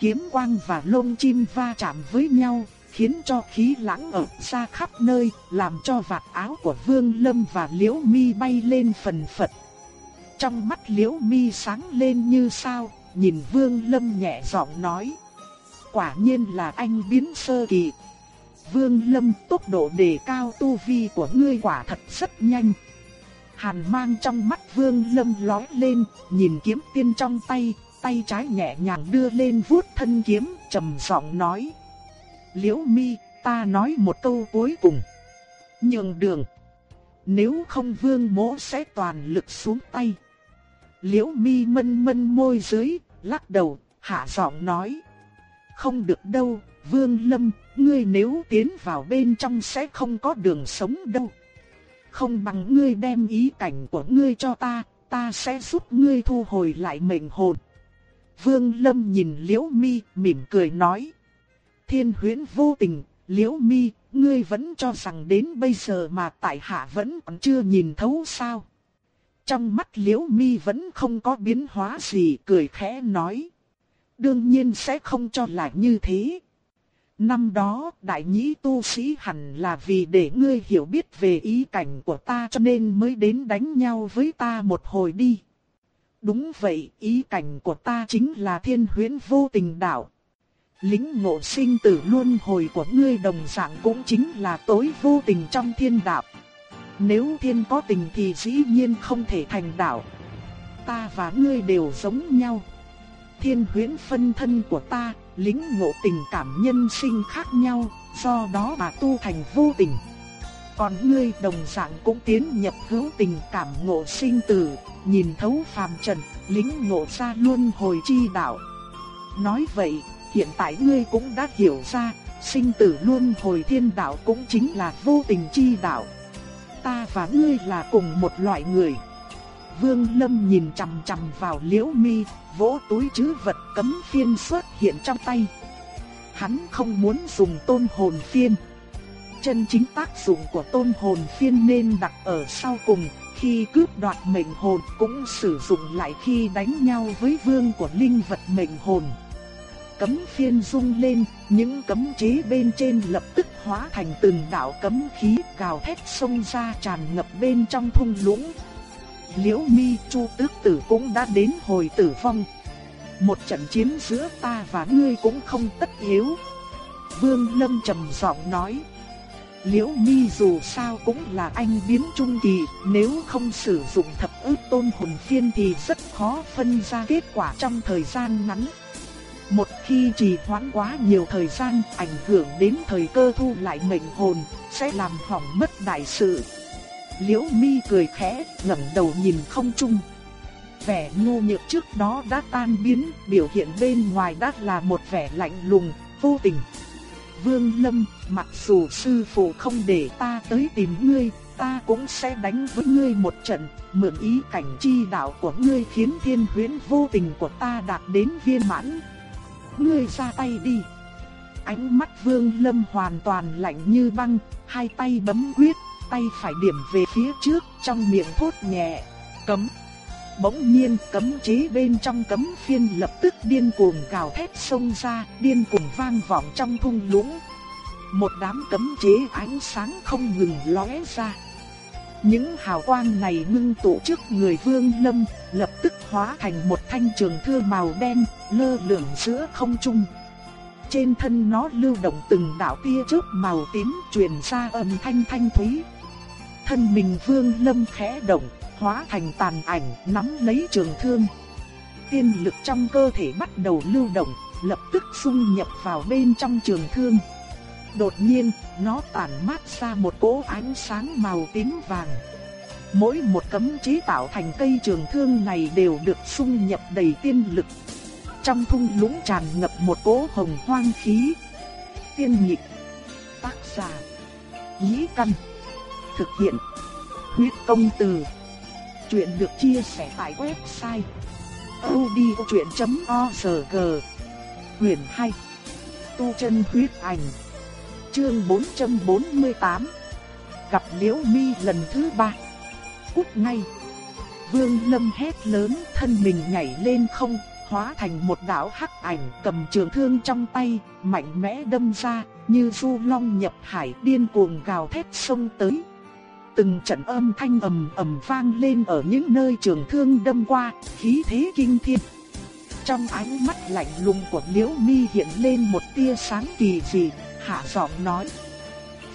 kiếm quang và lông chim va chạm với nhau, khiến cho khí lãng ở xa khắp nơi, làm cho vạt áo của Vương Lâm và Liễu Mi bay lên phần phật. Trong mắt Liễu Mi sáng lên như sao, nhìn Vương Lâm nhẹ giọng nói: "Quả nhiên là anh biến sơ kỳ." Vương Lâm tốc độ đề cao tu vi của ngươi quả thật rất nhanh. Hàn mang trong mắt Vương Lâm lóe lên, nhìn kiếm tiên trong tay, tay trái nhẹ nhàng đưa lên vuốt thân kiếm, trầm giọng nói: "Liễu Mi, ta nói một câu cuối cùng. Nhường đường. Nếu không Vương Mỗ sẽ toàn lực xuống tay." Liễu Mi mân mân môi dưới, lắc đầu, hạ giọng nói: "Không được đâu, Vương Lâm, ngươi nếu tiến vào bên trong sẽ không có đường sống đâu. Không bằng ngươi đem ý cảnh của ngươi cho ta, ta sẽ giúp ngươi thu hồi lại mệnh hồn. Vương Lâm nhìn Liễu Mi, mỉm cười nói. Thiên huyễn vô tình, Liễu Mi, ngươi vẫn cho rằng đến bây giờ mà tại hạ vẫn còn chưa nhìn thấu sao. Trong mắt Liễu Mi vẫn không có biến hóa gì, cười khẽ nói. Đương nhiên sẽ không cho là như thế. Năm đó, đại nhĩ tu sĩ hẳn là vì để ngươi hiểu biết về ý cảnh của ta cho nên mới đến đánh nhau với ta một hồi đi. Đúng vậy, ý cảnh của ta chính là thiên huyễn vô tình đạo. Lính ngộ sinh tử luân hồi của ngươi đồng dạng cũng chính là tối vô tình trong thiên đạo. Nếu thiên có tình thì dĩ nhiên không thể thành đạo. Ta và ngươi đều giống nhau. Thiên huyễn phân thân của ta lính ngộ tình cảm nhân sinh khác nhau, do đó mà tu thành vô tình. Còn ngươi đồng dạng cũng tiến nhập hữu tình cảm ngộ sinh tử, nhìn thấu phàm trần, lính ngộ ra luôn hồi chi đạo. Nói vậy, hiện tại ngươi cũng đã hiểu ra, sinh tử luôn hồi thiên đạo cũng chính là vô tình chi đạo. Ta và ngươi là cùng một loại người. Vương Lâm nhìn chằm chằm vào Liễu Mi, vỗ túi trữ vật cấm phiên xuất hiện trong tay. Hắn không muốn dùng tôn hồn phiên. Chân chính tác dụng của tôn hồn phiên nên đặt ở sau cùng, khi cướp đoạt mệnh hồn cũng sử dụng lại khi đánh nhau với vương của linh vật mệnh hồn. Cấm phiên rung lên, những cấm chế bên trên lập tức hóa thành từng đạo cấm khí cào thét xông ra tràn ngập bên trong thung lũng, Liễu Mi Chu Tước Tử cũng đã đến hồi tử vong. Một trận chiến giữa ta và ngươi cũng không tất yếu. Vương Lâm trầm giọng nói. Liễu Mi dù sao cũng là anh biến trung kỳ, nếu không sử dụng thập ức tôn hồn phiên thì rất khó phân ra kết quả trong thời gian ngắn. Một khi trì hoãn quá nhiều thời gian, ảnh hưởng đến thời cơ thu lại mệnh hồn, sẽ làm hỏng mất đại sự. Liễu Mi cười khẽ, ngẩng đầu nhìn không trung. Vẻ ngu nhược trước đó đã tan biến, biểu hiện bên ngoài đã là một vẻ lạnh lùng, vô tình. Vương Lâm, mặc dù sư phụ không để ta tới tìm ngươi, ta cũng sẽ đánh với ngươi một trận, mượn ý cảnh chi đạo của ngươi khiến thiên huyến vô tình của ta đạt đến viên mãn. Ngươi ra tay đi. Ánh mắt Vương Lâm hoàn toàn lạnh như băng, hai tay bấm quyết, tay phải điểm về phía trước, trong miệng thốt nhẹ, cấm. Bỗng nhiên cấm chế bên trong cấm phiên lập tức điên cuồng gào thét xông ra, điên cuồng vang vọng trong thung lũng. Một đám cấm chế ánh sáng không ngừng lóe ra. Những hào quang này ngưng tụ trước người Vương Lâm, lập tức hóa thành một thanh trường thương màu đen, lơ lửng giữa không trung. Trên thân nó lưu động từng đạo tia chớp màu tím truyền ra âm thanh thanh thúy. Thân mình Vương Lâm khẽ động, hóa thành tàn ảnh nắm lấy trường thương. Tiên lực trong cơ thể bắt đầu lưu động, lập tức xung nhập vào bên trong trường thương. Đột nhiên, nó tản mát ra một cỗ ánh sáng màu tím vàng. Mỗi một cấm chế tạo thành cây trường thương này đều được xung nhập đầy tiên lực. Trong thung lũng tràn ngập một cỗ hồng hoang khí. Tiên nhịp. Tác giả. Nhĩ căn. Thực hiện. Huyết công từ. Chuyện được chia sẻ tại website. odchuyện.org Quyền 2 Tu chân huyết ảnh Chương 448 Gặp Liễu Mi lần thứ ba Cút ngay Vương Lâm hét lớn, thân mình nhảy lên không, Hóa thành một đạo hắc ảnh cầm trường thương trong tay, Mạnh mẽ đâm ra, Như du long nhập hải, điên cuồng gào thét xông tới Từng trận âm thanh ầm ầm vang lên ở những nơi trường thương đâm qua Khí thế kinh thiên trong ánh mắt lạnh lùng của Liễu Mi hiện lên một tia sáng kỳ dị, hạ giọng nói.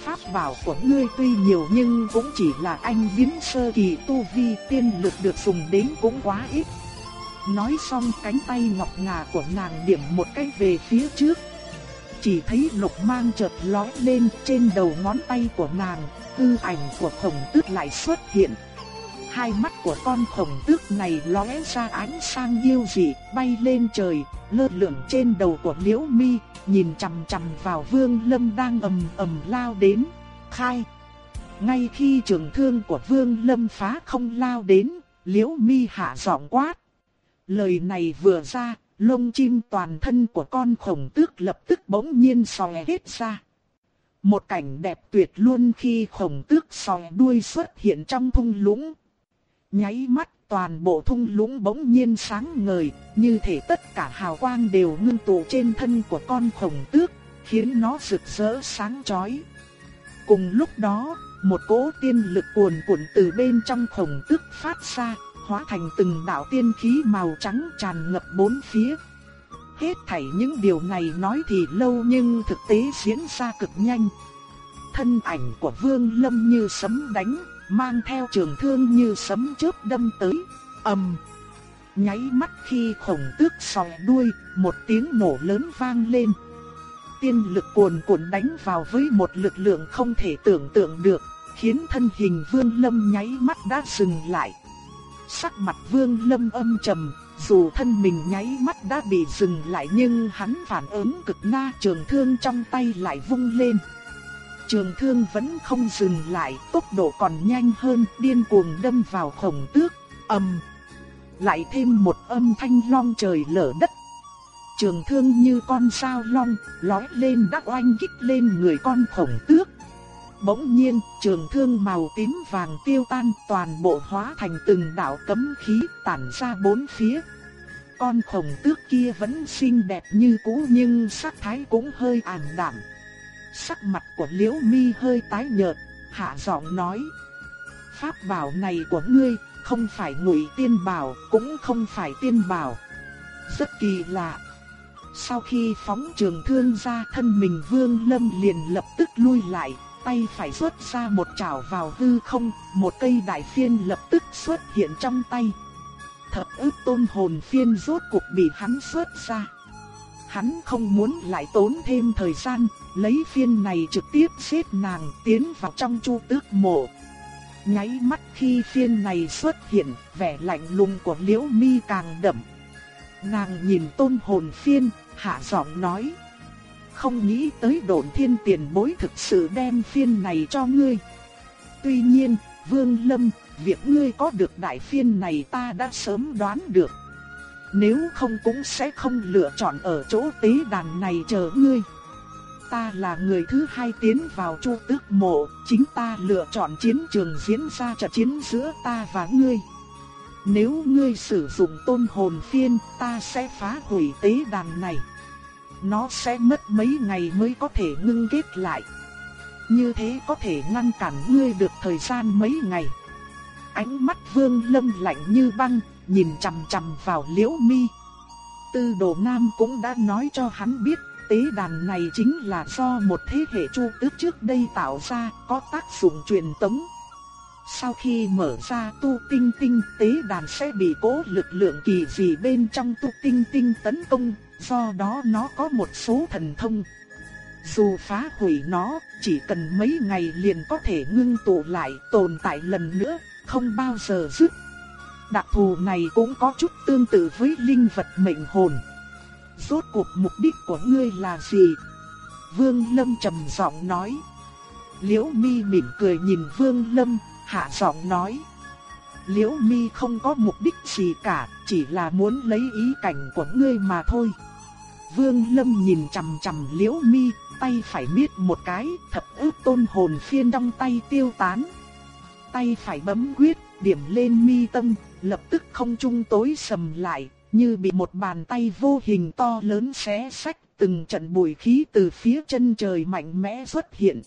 Pháp bảo của ngươi tuy nhiều nhưng cũng chỉ là anh biến sơ kỳ tu vi tiên lực được dùng đến cũng quá ít. Nói xong cánh tay ngọc ngà của nàng điểm một cái về phía trước. Chỉ thấy lục mang chợt lói lên trên đầu ngón tay của nàng, hư ảnh của khổng tước lại xuất hiện. Hai mắt của con khổng tước này lóe ra ánh sang yêu dị, bay lên trời, lơ lửng trên đầu của Liễu Mi, nhìn chằm chằm vào Vương Lâm đang ầm ầm lao đến. Khai! Ngay khi trường thương của Vương Lâm phá không lao đến, Liễu Mi hạ giọng quát. Lời này vừa ra, lông chim toàn thân của con khổng tước lập tức bỗng nhiên xòe hết ra. Một cảnh đẹp tuyệt luôn khi khổng tước sòi đuôi xuất hiện trong thung lũng. Nháy mắt toàn bộ thung lũng bỗng nhiên sáng ngời, như thể tất cả hào quang đều ngưng tụ trên thân của con khổng tước, khiến nó rực rỡ sáng chói. Cùng lúc đó, một cỗ tiên lực cuồn cuộn từ bên trong khổng tước phát ra, hóa thành từng đạo tiên khí màu trắng tràn ngập bốn phía. Hết thảy những điều này nói thì lâu nhưng thực tế diễn ra cực nhanh. Thân ảnh của Vương Lâm như sấm đánh, mang theo trường thương như sấm chớp đâm tới, ầm. Nháy mắt khi khổng tước sòi đuôi, một tiếng nổ lớn vang lên. Tiên lực cuồn cuộn đánh vào với một lực lượng không thể tưởng tượng được, khiến thân hình Vương Lâm nháy mắt đã dừng lại. Sắc mặt Vương Lâm âm trầm, dù thân mình nháy mắt đã bị dừng lại nhưng hắn phản ứng cực na trường thương trong tay lại vung lên. Trường thương vẫn không dừng lại, tốc độ còn nhanh hơn, điên cuồng đâm vào khổng tước, ầm. Lại thêm một âm thanh long trời lở đất. Trường thương như con sao long, lói lên đắc oanh kích lên người con khổng tước. Bỗng nhiên, trường thương màu tím vàng tiêu tan toàn bộ hóa thành từng đạo cấm khí tản ra bốn phía. Con khổng tước kia vẫn xinh đẹp như cũ nhưng sắc thái cũng hơi ảm đạm. Sắc mặt của Liễu Mi hơi tái nhợt, hạ giọng nói: "Pháp bảo này của ngươi không phải ngụy tiên bảo, cũng không phải tiên bảo." Rất kỳ lạ. Sau khi phóng trường thương ra, thân mình Vương Lâm liền lập tức lui lại, tay phải xuất ra một chảo vào hư không, một cây đại phiên lập tức xuất hiện trong tay. Thập ức tôn hồn phiên rốt cục bị hắn xuất ra. Hắn không muốn lại tốn thêm thời gian, lấy phiên này trực tiếp xếp nàng tiến vào trong chu tước mộ. Nháy mắt khi phiên này xuất hiện, vẻ lạnh lùng của Liễu Mi càng đậm. Nàng nhìn tôn hồn phiên, hạ giọng nói. Không nghĩ tới đồn thiên tiền bối thực sự đem phiên này cho ngươi. Tuy nhiên, Vương Lâm, việc ngươi có được đại phiên này ta đã sớm đoán được. Nếu không cũng sẽ không lựa chọn ở chỗ tế đàn này chờ ngươi. Ta là người thứ hai tiến vào chu tước mộ, chính ta lựa chọn chiến trường diễn ra trận chiến giữa ta và ngươi. Nếu ngươi sử dụng tôn hồn phiên, ta sẽ phá hủy tế đàn này. Nó sẽ mất mấy ngày mới có thể ngưng kết lại. Như thế có thể ngăn cản ngươi được thời gian mấy ngày. Ánh mắt vương lâm lạnh như băng, nhìn chằm chằm vào liễu mi. Tư đồ nam cũng đã nói cho hắn biết tế đàn này chính là do một thế hệ chu tước trước đây tạo ra, có tác dụng truyền tống. Sau khi mở ra tu tinh tinh tế đàn sẽ bị cố lực lượng kỳ dị bên trong tu tinh tinh tấn công, do đó nó có một số thần thông. Dù phá hủy nó, chỉ cần mấy ngày liền có thể ngưng tụ lại tồn tại lần nữa, không bao giờ dứt. Đặc thù này cũng có chút tương tự với linh vật mệnh hồn. Rốt cuộc mục đích của ngươi là gì? Vương Lâm trầm giọng nói. Liễu Mi mỉm cười nhìn Vương Lâm, hạ giọng nói. Liễu Mi không có mục đích gì cả, chỉ là muốn lấy ý cảnh của ngươi mà thôi. Vương Lâm nhìn chằm chằm Liễu Mi, tay phải miết một cái, thập ức tôn hồn phiên trong tay tiêu tán. Tay phải bấm quyết, điểm lên mi tâm, lập tức không trung tối sầm lại, như bị một bàn tay vô hình to lớn xé sách, từng trận bụi khí từ phía chân trời mạnh mẽ xuất hiện.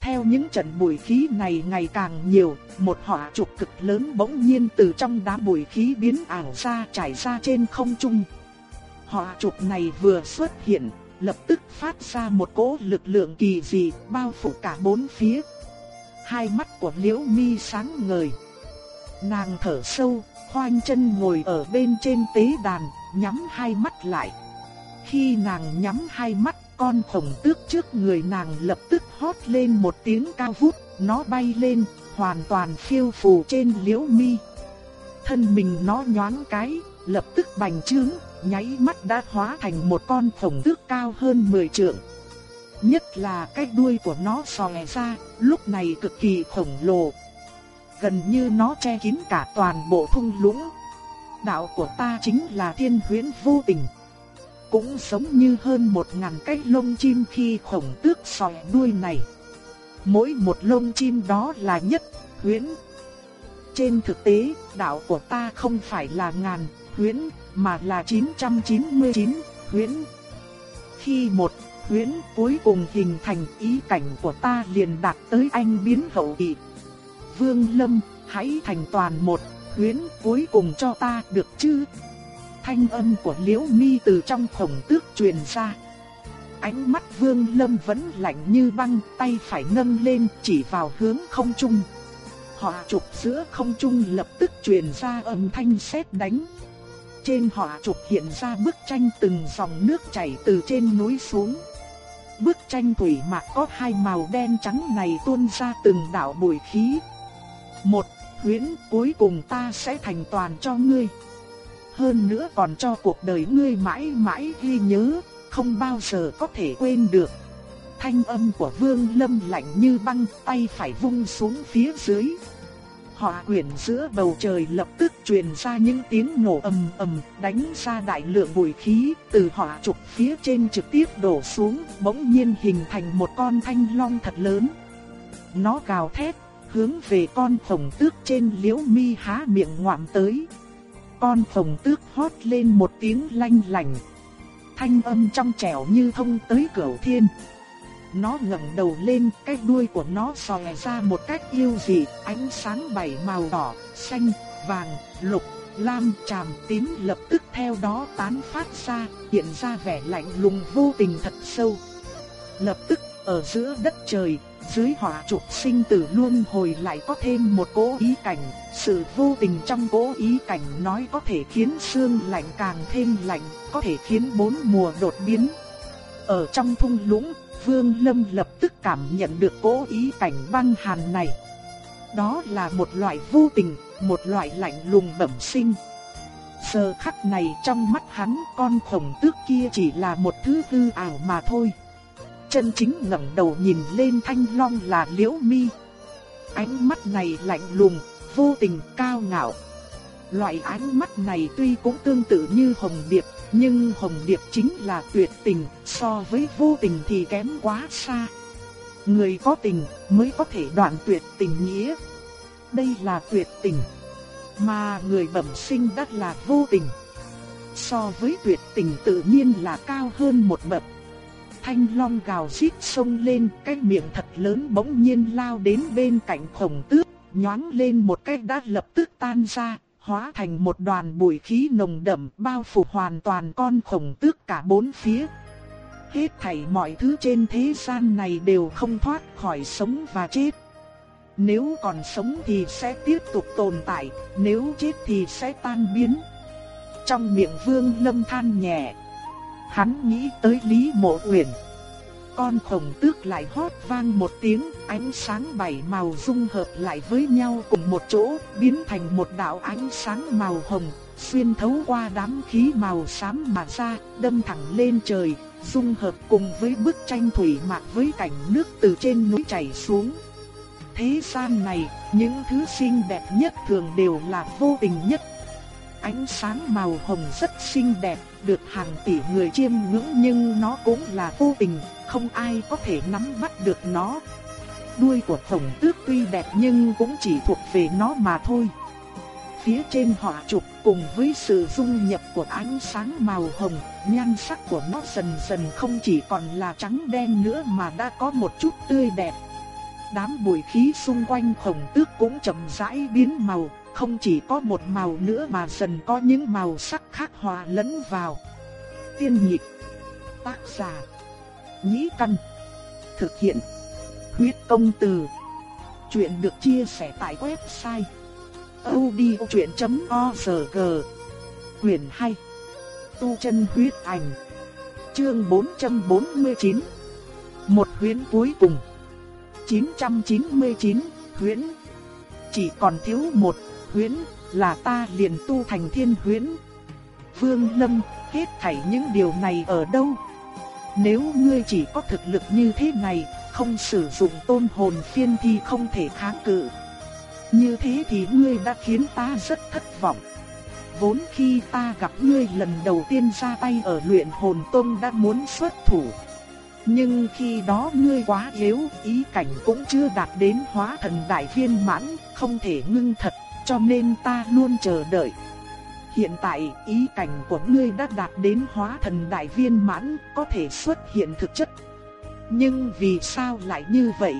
Theo những trận bụi khí này ngày càng nhiều, một hỏa trục cực lớn bỗng nhiên từ trong đám bụi khí biến ảo ra trải ra trên không trung họ chụp này vừa xuất hiện, lập tức phát ra một cỗ lực lượng kỳ dị bao phủ cả bốn phía. Hai mắt của Liễu Mi sáng ngời. Nàng thở sâu, khoanh chân ngồi ở bên trên tế đàn, nhắm hai mắt lại. Khi nàng nhắm hai mắt, con khổng tước trước người nàng lập tức hót lên một tiếng cao vút, nó bay lên, hoàn toàn phiêu phù trên liễu mi. Thân mình nó nhoáng cái, lập tức bành trướng, nháy mắt đã hóa thành một con khổng tước cao hơn 10 trượng. Nhất là cái đuôi của nó xòe ra, lúc này cực kỳ khổng lồ, gần như nó che kín cả toàn bộ thung lũng. Đạo của ta chính là thiên huyễn vô tình. Cũng giống như hơn một ngàn cái lông chim khi khổng tước xòe đuôi này. Mỗi một lông chim đó là nhất, huyễn. Trên thực tế, đạo của ta không phải là ngàn, huyễn, mà là 999, huyễn. Khi một huyễn cuối cùng hình thành ý cảnh của ta liền đạt tới anh biến hậu kỳ. Vương Lâm, hãy thành toàn một huyễn cuối cùng cho ta được chứ? Thanh âm của Liễu Mi từ trong khổng tước truyền ra. Ánh mắt Vương Lâm vẫn lạnh như băng, tay phải nâng lên chỉ vào hướng không trung. Họ trục giữa không trung lập tức truyền ra âm thanh sét đánh. Trên họ trục hiện ra bức tranh từng dòng nước chảy từ trên núi xuống. Bức tranh thủy mạc có hai màu đen trắng này tuôn ra từng đạo bụi khí, một, huyễn cuối cùng ta sẽ thành toàn cho ngươi. Hơn nữa còn cho cuộc đời ngươi mãi mãi ghi nhớ, không bao giờ có thể quên được. Thanh âm của Vương Lâm lạnh như băng, tay phải vung xuống phía dưới. Hỏa quyển giữa bầu trời lập tức truyền ra những tiếng nổ ầm ầm, đánh ra đại lượng bụi khí, từ hỏa trục phía trên trực tiếp đổ xuống, bỗng nhiên hình thành một con thanh long thật lớn. Nó gào thét, hướng về con phồng tước trên liễu mi há miệng ngoạm tới. Con phồng tước hót lên một tiếng lanh lành. Thanh âm trong trẻo như thông tới cửu thiên. Nó ngẩng đầu lên, cái đuôi của nó xòe ra một cách yêu dị, ánh sáng bảy màu đỏ, xanh, vàng, lục, lam, tràm, tím lập tức theo đó tán phát ra, hiện ra vẻ lạnh lùng vô tình thật sâu. Lập tức, ở giữa đất trời, dưới hỏa trục sinh tử luôn hồi lại có thêm một cố ý cảnh, sự vô tình trong cố ý cảnh nói có thể khiến xương lạnh càng thêm lạnh, có thể khiến bốn mùa đột biến. Ở trong thung lũng, Vương Lâm lập tức cảm nhận được cố ý cảnh băng hàn này. Đó là một loại vô tình, một loại lạnh lùng bẩm sinh. Giờ khắc này trong mắt hắn con khổng tước kia chỉ là một thứ hư ảo mà thôi. Chân chính ngẩng đầu nhìn lên thanh long là liễu mi. Ánh mắt này lạnh lùng, vô tình cao ngạo. Loại ánh mắt này tuy cũng tương tự như hồng điệp, nhưng hồng điệp chính là tuyệt tình, so với vô tình thì kém quá xa. Người có tình mới có thể đoạn tuyệt tình nghĩa. Đây là tuyệt tình. Mà người bẩm sinh đắt là vô tình. So với tuyệt tình tự nhiên là cao hơn một bậc. Thanh long gào rít sông lên, cái miệng thật lớn bỗng nhiên lao đến bên cạnh khổng tước, nhoáng lên một cái đã lập tức tan ra, hóa thành một đoàn bụi khí nồng đậm bao phủ hoàn toàn con khổng tước cả bốn phía. Hết thảy mọi thứ trên thế gian này đều không thoát khỏi sống và chết. Nếu còn sống thì sẽ tiếp tục tồn tại, nếu chết thì sẽ tan biến. Trong miệng vương lâm than nhẹ. Hắn nghĩ tới Lý Mộ Uyển. Con khổng tước lại hót vang một tiếng, ánh sáng bảy màu dung hợp lại với nhau cùng một chỗ, biến thành một đạo ánh sáng màu hồng, xuyên thấu qua đám khí màu xám mà ra, đâm thẳng lên trời, dung hợp cùng với bức tranh thủy mạc với cảnh nước từ trên núi chảy xuống. Thế gian này, những thứ xinh đẹp nhất thường đều là vô tình nhất. Ánh sáng màu hồng rất xinh đẹp, được hàng tỷ người chiêm ngưỡng nhưng nó cũng là vô tình, không ai có thể nắm bắt được nó. Đuôi của tổng tước tuy đẹp nhưng cũng chỉ thuộc về nó mà thôi. Phía trên họa trục cùng với sự dung nhập của ánh sáng màu hồng, nhan sắc của nó dần dần không chỉ còn là trắng đen nữa mà đã có một chút tươi đẹp. Đám bụi khí xung quanh khổng tước cũng chậm rãi biến màu, không chỉ có một màu nữa mà dần có những màu sắc khác hòa lẫn vào. Tiên nhịp Tác giả, Nhĩ Căn, Thực hiện, Huyết công từ. Chuyện được chia sẻ tại website odchuyện.org Quyền 2 Tu chân huyết ảnh. Chương 449 Một huyến cuối cùng. 999 huyễn Chỉ còn thiếu một huyễn là ta liền tu thành thiên huyễn. Vương Lâm hết thảy những điều này ở đâu? Nếu ngươi chỉ có thực lực như thế này Không sử dụng tôn hồn phiên thì không thể kháng cự. Như thế thì ngươi đã khiến ta rất thất vọng. Vốn khi ta gặp ngươi lần đầu tiên ra tay ở luyện hồn tông đã muốn xuất thủ. Nhưng khi đó ngươi quá yếu, ý cảnh cũng chưa đạt đến hóa thần đại viên mãn, không thể ngưng thật, cho nên ta luôn chờ đợi. Hiện tại, ý cảnh của ngươi đã đạt đến hóa thần đại viên mãn, có thể xuất hiện thực chất. Nhưng vì sao lại như vậy?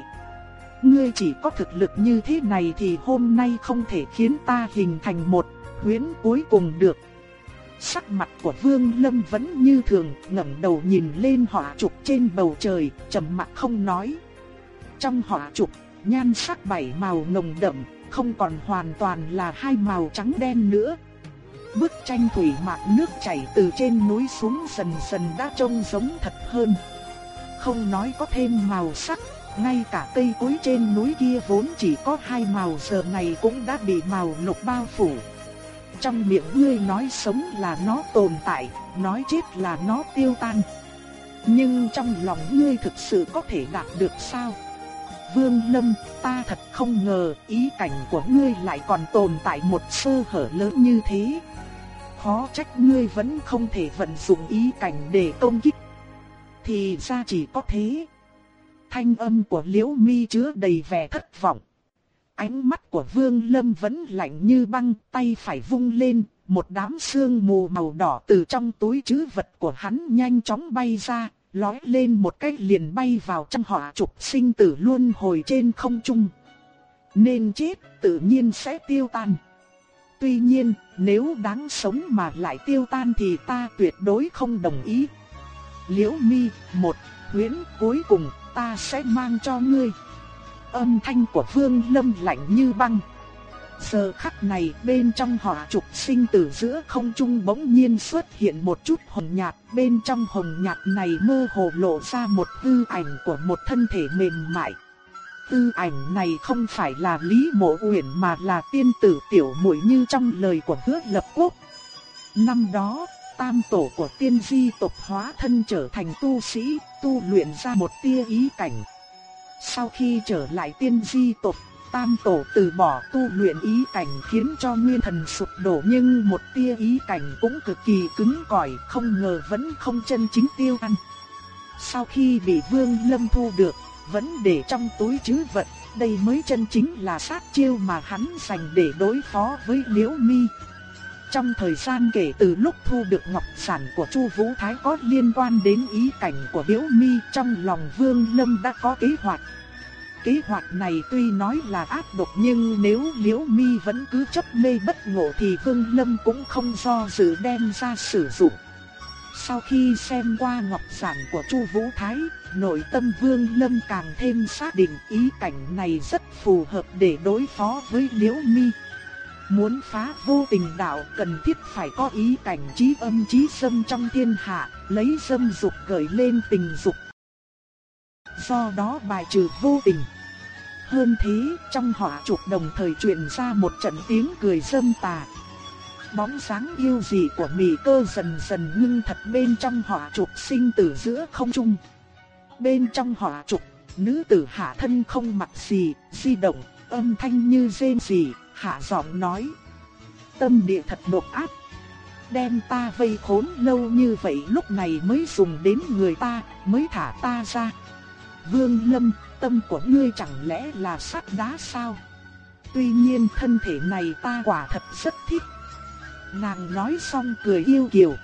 Ngươi chỉ có thực lực như thế này thì hôm nay không thể khiến ta hình thành một huyễn cuối cùng được. Sắc mặt của Vương Lâm vẫn như thường, ngẩng đầu nhìn lên hỏa trục trên bầu trời, trầm mặc không nói. Trong hỏa trục, nhan sắc bảy màu nồng đậm, không còn hoàn toàn là hai màu trắng đen nữa. Bức tranh thủy mạc nước chảy từ trên núi xuống dần dần đã trông giống thật hơn. Không nói có thêm màu sắc, ngay cả cây cối trên núi kia vốn chỉ có hai màu giờ này cũng đã bị màu lục bao phủ. Trong miệng ngươi nói sống là nó tồn tại, nói chết là nó tiêu tan. Nhưng trong lòng ngươi thực sự có thể đạt được sao? Vương Lâm, ta thật không ngờ ý cảnh của ngươi lại còn tồn tại một sơ hở lớn như thế. Khó trách ngươi vẫn không thể vận dụng ý cảnh để công kích. Thì ra chỉ có thế. Thanh âm của Liễu Mi chứa đầy vẻ thất vọng. Ánh mắt của Vương Lâm vẫn lạnh như băng, tay phải vung lên, một đám sương mù màu đỏ từ trong túi trữ vật của hắn nhanh chóng bay ra, lói lên một cái liền bay vào trong hỏa trục sinh tử luôn hồi trên không trung. Nên chết tự nhiên sẽ tiêu tan. Tuy nhiên, nếu đáng sống mà lại tiêu tan thì ta tuyệt đối không đồng ý. Liễu mi, một huyễn cuối cùng ta sẽ mang cho ngươi. Âm thanh của Vương Lâm lạnh như băng. Giờ khắc này bên trong hỏa trục sinh tử giữa không trung bỗng nhiên xuất hiện một chút hồng nhạt, bên trong hồng nhạt này mơ hồ lộ ra một hư ảnh của một thân thể mềm mại. Tư ảnh này không phải là Lý Mộ Uyển mà là tiên tử tiểu muội như trong lời của hứa lập quốc. Năm đó, tam tổ của tiên di tộc hóa thân trở thành tu sĩ, tu luyện ra một tia ý cảnh. Sau khi trở lại tiên di tộc, tam tổ từ bỏ tu luyện ý cảnh khiến cho nguyên thần sụp đổ nhưng một tia ý cảnh cũng cực kỳ cứng cỏi không ngờ vẫn không chân chính tiêu ăn. Sau khi bị Vương Lâm thu được, vẫn để trong túi chứ vật, đây mới chân chính là sát chiêu mà hắn dành để đối phó với Liễu Mi. Trong thời gian kể từ lúc thu được ngọc sản của Chu Vũ Thái có liên quan đến ý cảnh của Liễu Mi, trong lòng Vương Lâm đã có kế hoạch. Kế hoạch này tuy nói là ác độc nhưng nếu Liễu Mi vẫn cứ chấp mê bất ngộ thì Vương Lâm cũng không do dự đem ra sử dụng. Sau khi xem qua ngọc giản của Chu Vũ Thái, nội tâm Vương Lâm càng thêm xác định ý cảnh này rất phù hợp để đối phó với Liễu Mi. Muốn phá vô tình đạo cần thiết phải có ý cảnh trí âm trí sâm trong thiên hạ, lấy dâm dục gợi lên tình dục. Do đó bài trừ vô tình. Hơn thế, trong họa trục đồng thời truyền ra một trận tiếng cười dâm tà, Bóng sáng yêu dị của mì cơ dần dần ngưng thật bên trong họa trục sinh tử giữa không trung. Bên trong họa trục, nữ tử hạ thân không mặc gì, di động, âm thanh như rên rỉ, hạ giọng nói. Tâm địa thật độc ác. Đem ta vây khốn lâu như vậy lúc này mới dùng đến người ta, mới thả ta ra. Vương Lâm, tâm của ngươi chẳng lẽ là sắt đá sao? Tuy nhiên thân thể này ta quả thật rất thích, Nàng nói xong cười yêu kiều.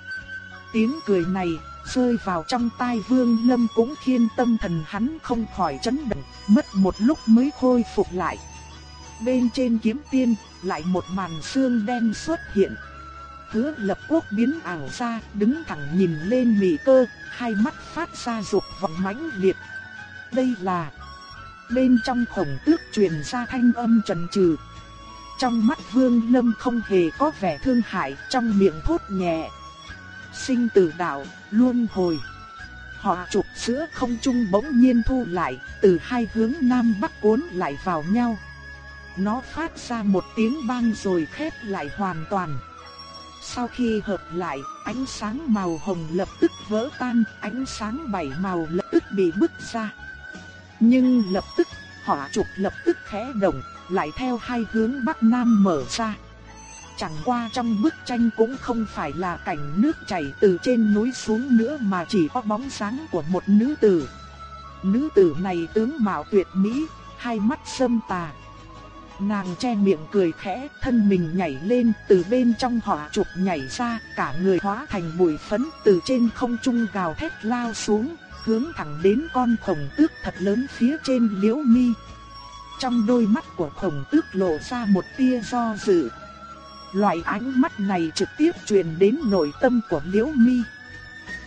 Tiếng cười này rơi vào trong tai Vương Lâm cũng khiến tâm thần hắn không khỏi chấn động, mất một lúc mới khôi phục lại. Bên trên kiếm tiên, lại một màn xương đen xuất hiện. Hứa lập quốc biến ảo ra, đứng thẳng nhìn lên mị cơ, hai mắt phát ra dục vọng mãnh liệt. Đây là... Bên trong khổng tước truyền ra thanh âm trần trừ, trong mắt Vương Lâm không hề có vẻ thương hại, trong miệng thốt nhẹ. Sinh tử đạo, luôn hồi. Họ trục giữa không trung bỗng nhiên thu lại, từ hai hướng nam bắc cuốn lại vào nhau. Nó phát ra một tiếng bang rồi khép lại hoàn toàn. Sau khi hợp lại, ánh sáng màu hồng lập tức vỡ tan, ánh sáng bảy màu lập tức bị bứt ra. Nhưng lập tức, họ trục lập tức khẽ động, lại theo hai hướng bắc nam mở ra. Chẳng qua trong bức tranh cũng không phải là cảnh nước chảy từ trên núi xuống nữa mà chỉ có bóng sáng của một nữ tử. Nữ tử này tướng mạo tuyệt mỹ, hai mắt sâm tà. Nàng che miệng cười khẽ, thân mình nhảy lên, từ bên trong hỏa trục nhảy ra, cả người hóa thành bụi phấn, từ trên không trung gào thét lao xuống, hướng thẳng đến con khổng tước thật lớn phía trên liễu mi. Trong đôi mắt của khổng tước lộ ra một tia do dự. Loại ánh mắt này trực tiếp truyền đến nội tâm của Liễu Mi.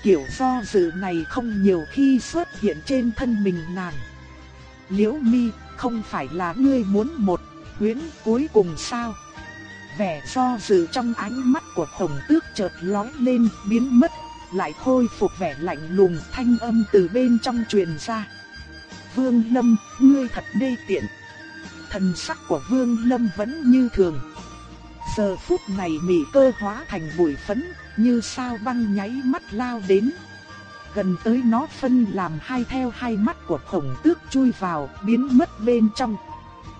Kiểu do dự này không nhiều khi xuất hiện trên thân mình nàng. Liễu Mi, không phải là ngươi muốn một huyễn cuối cùng sao? Vẻ do dự trong ánh mắt của khổng tước chợt lóe lên, biến mất, lại khôi phục vẻ lạnh lùng thanh âm từ bên trong truyền ra. Vương Lâm, ngươi thật đê tiện thần sắc của Vương Lâm vẫn như thường. Giờ phút này mị cơ hóa thành bụi phấn, như sao băng nháy mắt lao đến. Gần tới nó phân làm hai theo hai mắt của khổng tước chui vào, biến mất bên trong.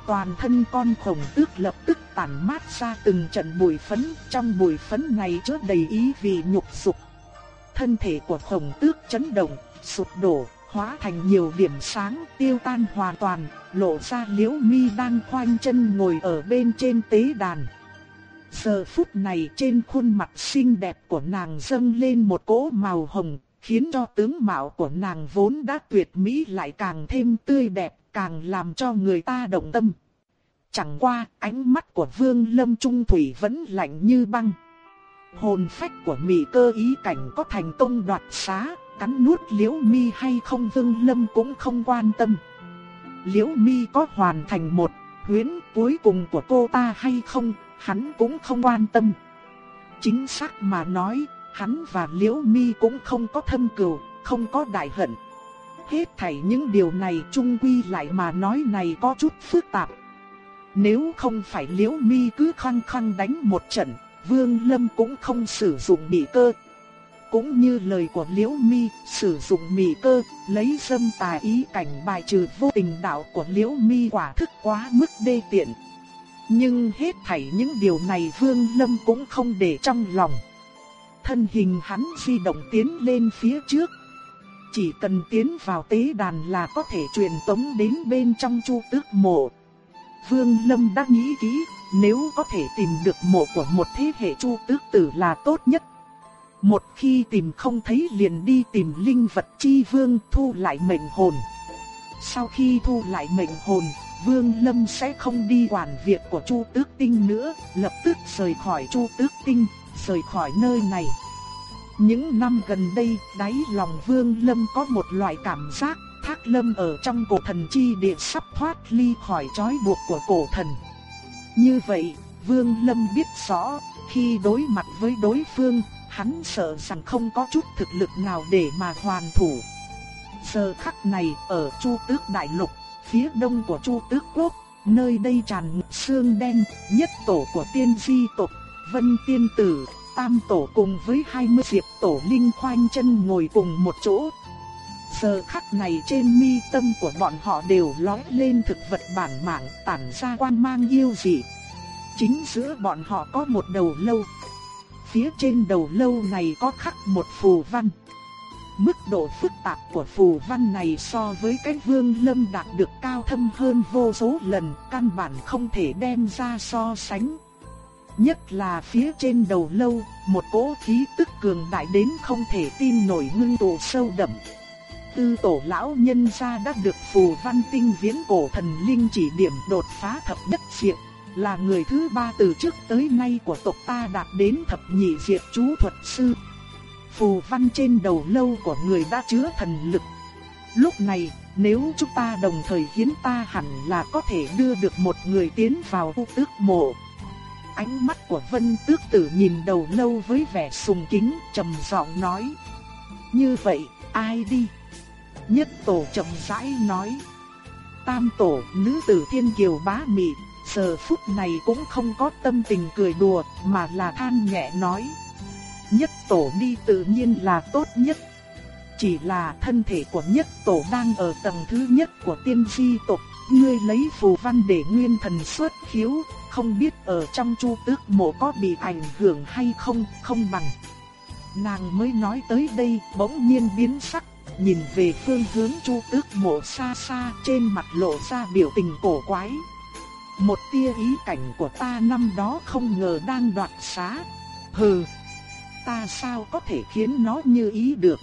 Toàn thân con khổng tước lập tức tản mát ra từng trận bụi phấn, trong bụi phấn này chứa đầy ý vì nhục dục. Thân thể của khổng tước chấn động, sụp đổ, hóa thành nhiều điểm sáng tiêu tan hoàn toàn, lộ ra liễu mi đang khoanh chân ngồi ở bên trên tế đàn. Giờ phút này trên khuôn mặt xinh đẹp của nàng dâng lên một cỗ màu hồng, khiến cho tướng mạo của nàng vốn đã tuyệt mỹ lại càng thêm tươi đẹp, càng làm cho người ta động tâm. Chẳng qua, ánh mắt của Vương Lâm Trung Thủy vẫn lạnh như băng. Hồn phách của mị cơ ý cảnh có thành công đoạt xá, cắn nuốt liễu mi hay không Vương Lâm cũng không quan tâm. Liễu mi có hoàn thành một huyến cuối cùng của cô ta hay không, hắn cũng không quan tâm. Chính xác mà nói, hắn và liễu mi cũng không có thâm cừu, không có đại hận. Hết thảy những điều này chung quy lại mà nói này có chút phức tạp. Nếu không phải liễu mi cứ khăng khăng đánh một trận, Vương Lâm cũng không sử dụng mị cơ. Cũng như lời của liễu mi, sử dụng mị cơ, lấy dâm tà ý cảnh bài trừ vô tình đạo của liễu mi quả thức quá mức đê tiện. Nhưng hết thảy những điều này Vương Lâm cũng không để trong lòng. Thân hình hắn di động tiến lên phía trước. Chỉ cần tiến vào tế đàn là có thể truyền tống đến bên trong chu tước mộ. Vương Lâm đã nghĩ kỹ, nếu có thể tìm được mộ của một thế hệ chu tước tử là tốt nhất. Một khi tìm không thấy liền đi tìm linh vật chi vương thu lại mệnh hồn. Sau khi thu lại mệnh hồn, Vương Lâm sẽ không đi quản việc của Chu Tước Tinh nữa, lập tức rời khỏi Chu Tước Tinh, rời khỏi nơi này. Những năm gần đây, đáy lòng Vương Lâm có một loại cảm giác, Thác Lâm ở trong cổ thần chi địa sắp thoát ly khỏi trói buộc của cổ thần. Như vậy, Vương Lâm biết rõ, khi đối mặt với đối phương, hắn sợ rằng không có chút thực lực nào để mà hoàn thủ. Giờ khắc này, ở Chu Tước Đại Lục, phía đông của Chu Tước Quốc, nơi đây tràn ngập xương đen, nhất tổ của tiên di tộc, Vân Tiên Tử, Tam Tổ cùng với 20 diệp tổ linh khoanh chân ngồi cùng một chỗ. Giờ khắc này trên mi tâm của bọn họ đều lói lên thực vật bản mạng tản ra quang mang yêu dị. Chính giữa bọn họ có một đầu lâu. Phía trên đầu lâu này có khắc một phù văn. Mức độ phức tạp của phù văn này so với cái vương lâm đạt được cao thâm hơn vô số lần, căn bản không thể đem ra so sánh. Nhất là phía trên đầu lâu, một cỗ khí tức cường đại đến không thể tin nổi ngưng tụ sâu đậm. Tư tổ lão nhân gia đã được phù văn tinh viễn cổ thần linh chỉ điểm đột phá thập nhất diệp, là người thứ ba từ trước tới nay của tộc ta đạt đến thập nhị diệp chú thuật sư. Phù văn trên đầu lâu của người đã chứa thần lực. Lúc này, nếu chúng ta đồng thời hiến ta hẳn là có thể đưa được một người tiến vào u tước mộ. Ánh mắt của Vân Tước Tử nhìn đầu lâu với vẻ sùng kính, trầm giọng nói: "Như vậy, ai đi?" Nhất tổ chậm rãi nói: "Tam tổ, nữ tử thiên kiều bá mị." Giờ phút này cũng không có tâm tình cười đùa, mà là than nhẹ nói: "Nhất tổ đi tự nhiên là tốt nhất." Chỉ là thân thể của nhất tổ đang ở tầng thứ nhất của tiên phi tộc, ngươi lấy phù văn để nguyên thần xuất khiếu, không biết ở trong chu tước mộ có bị ảnh hưởng hay không, không bằng. Nàng mới nói tới đây, bỗng nhiên biến sắc, nhìn về phương hướng chu tước mộ xa xa trên mặt lộ ra biểu tình cổ quái. Một tia ý cảnh của ta năm đó không ngờ đang đoạt xá. Hừ, ta sao có thể khiến nó như ý được.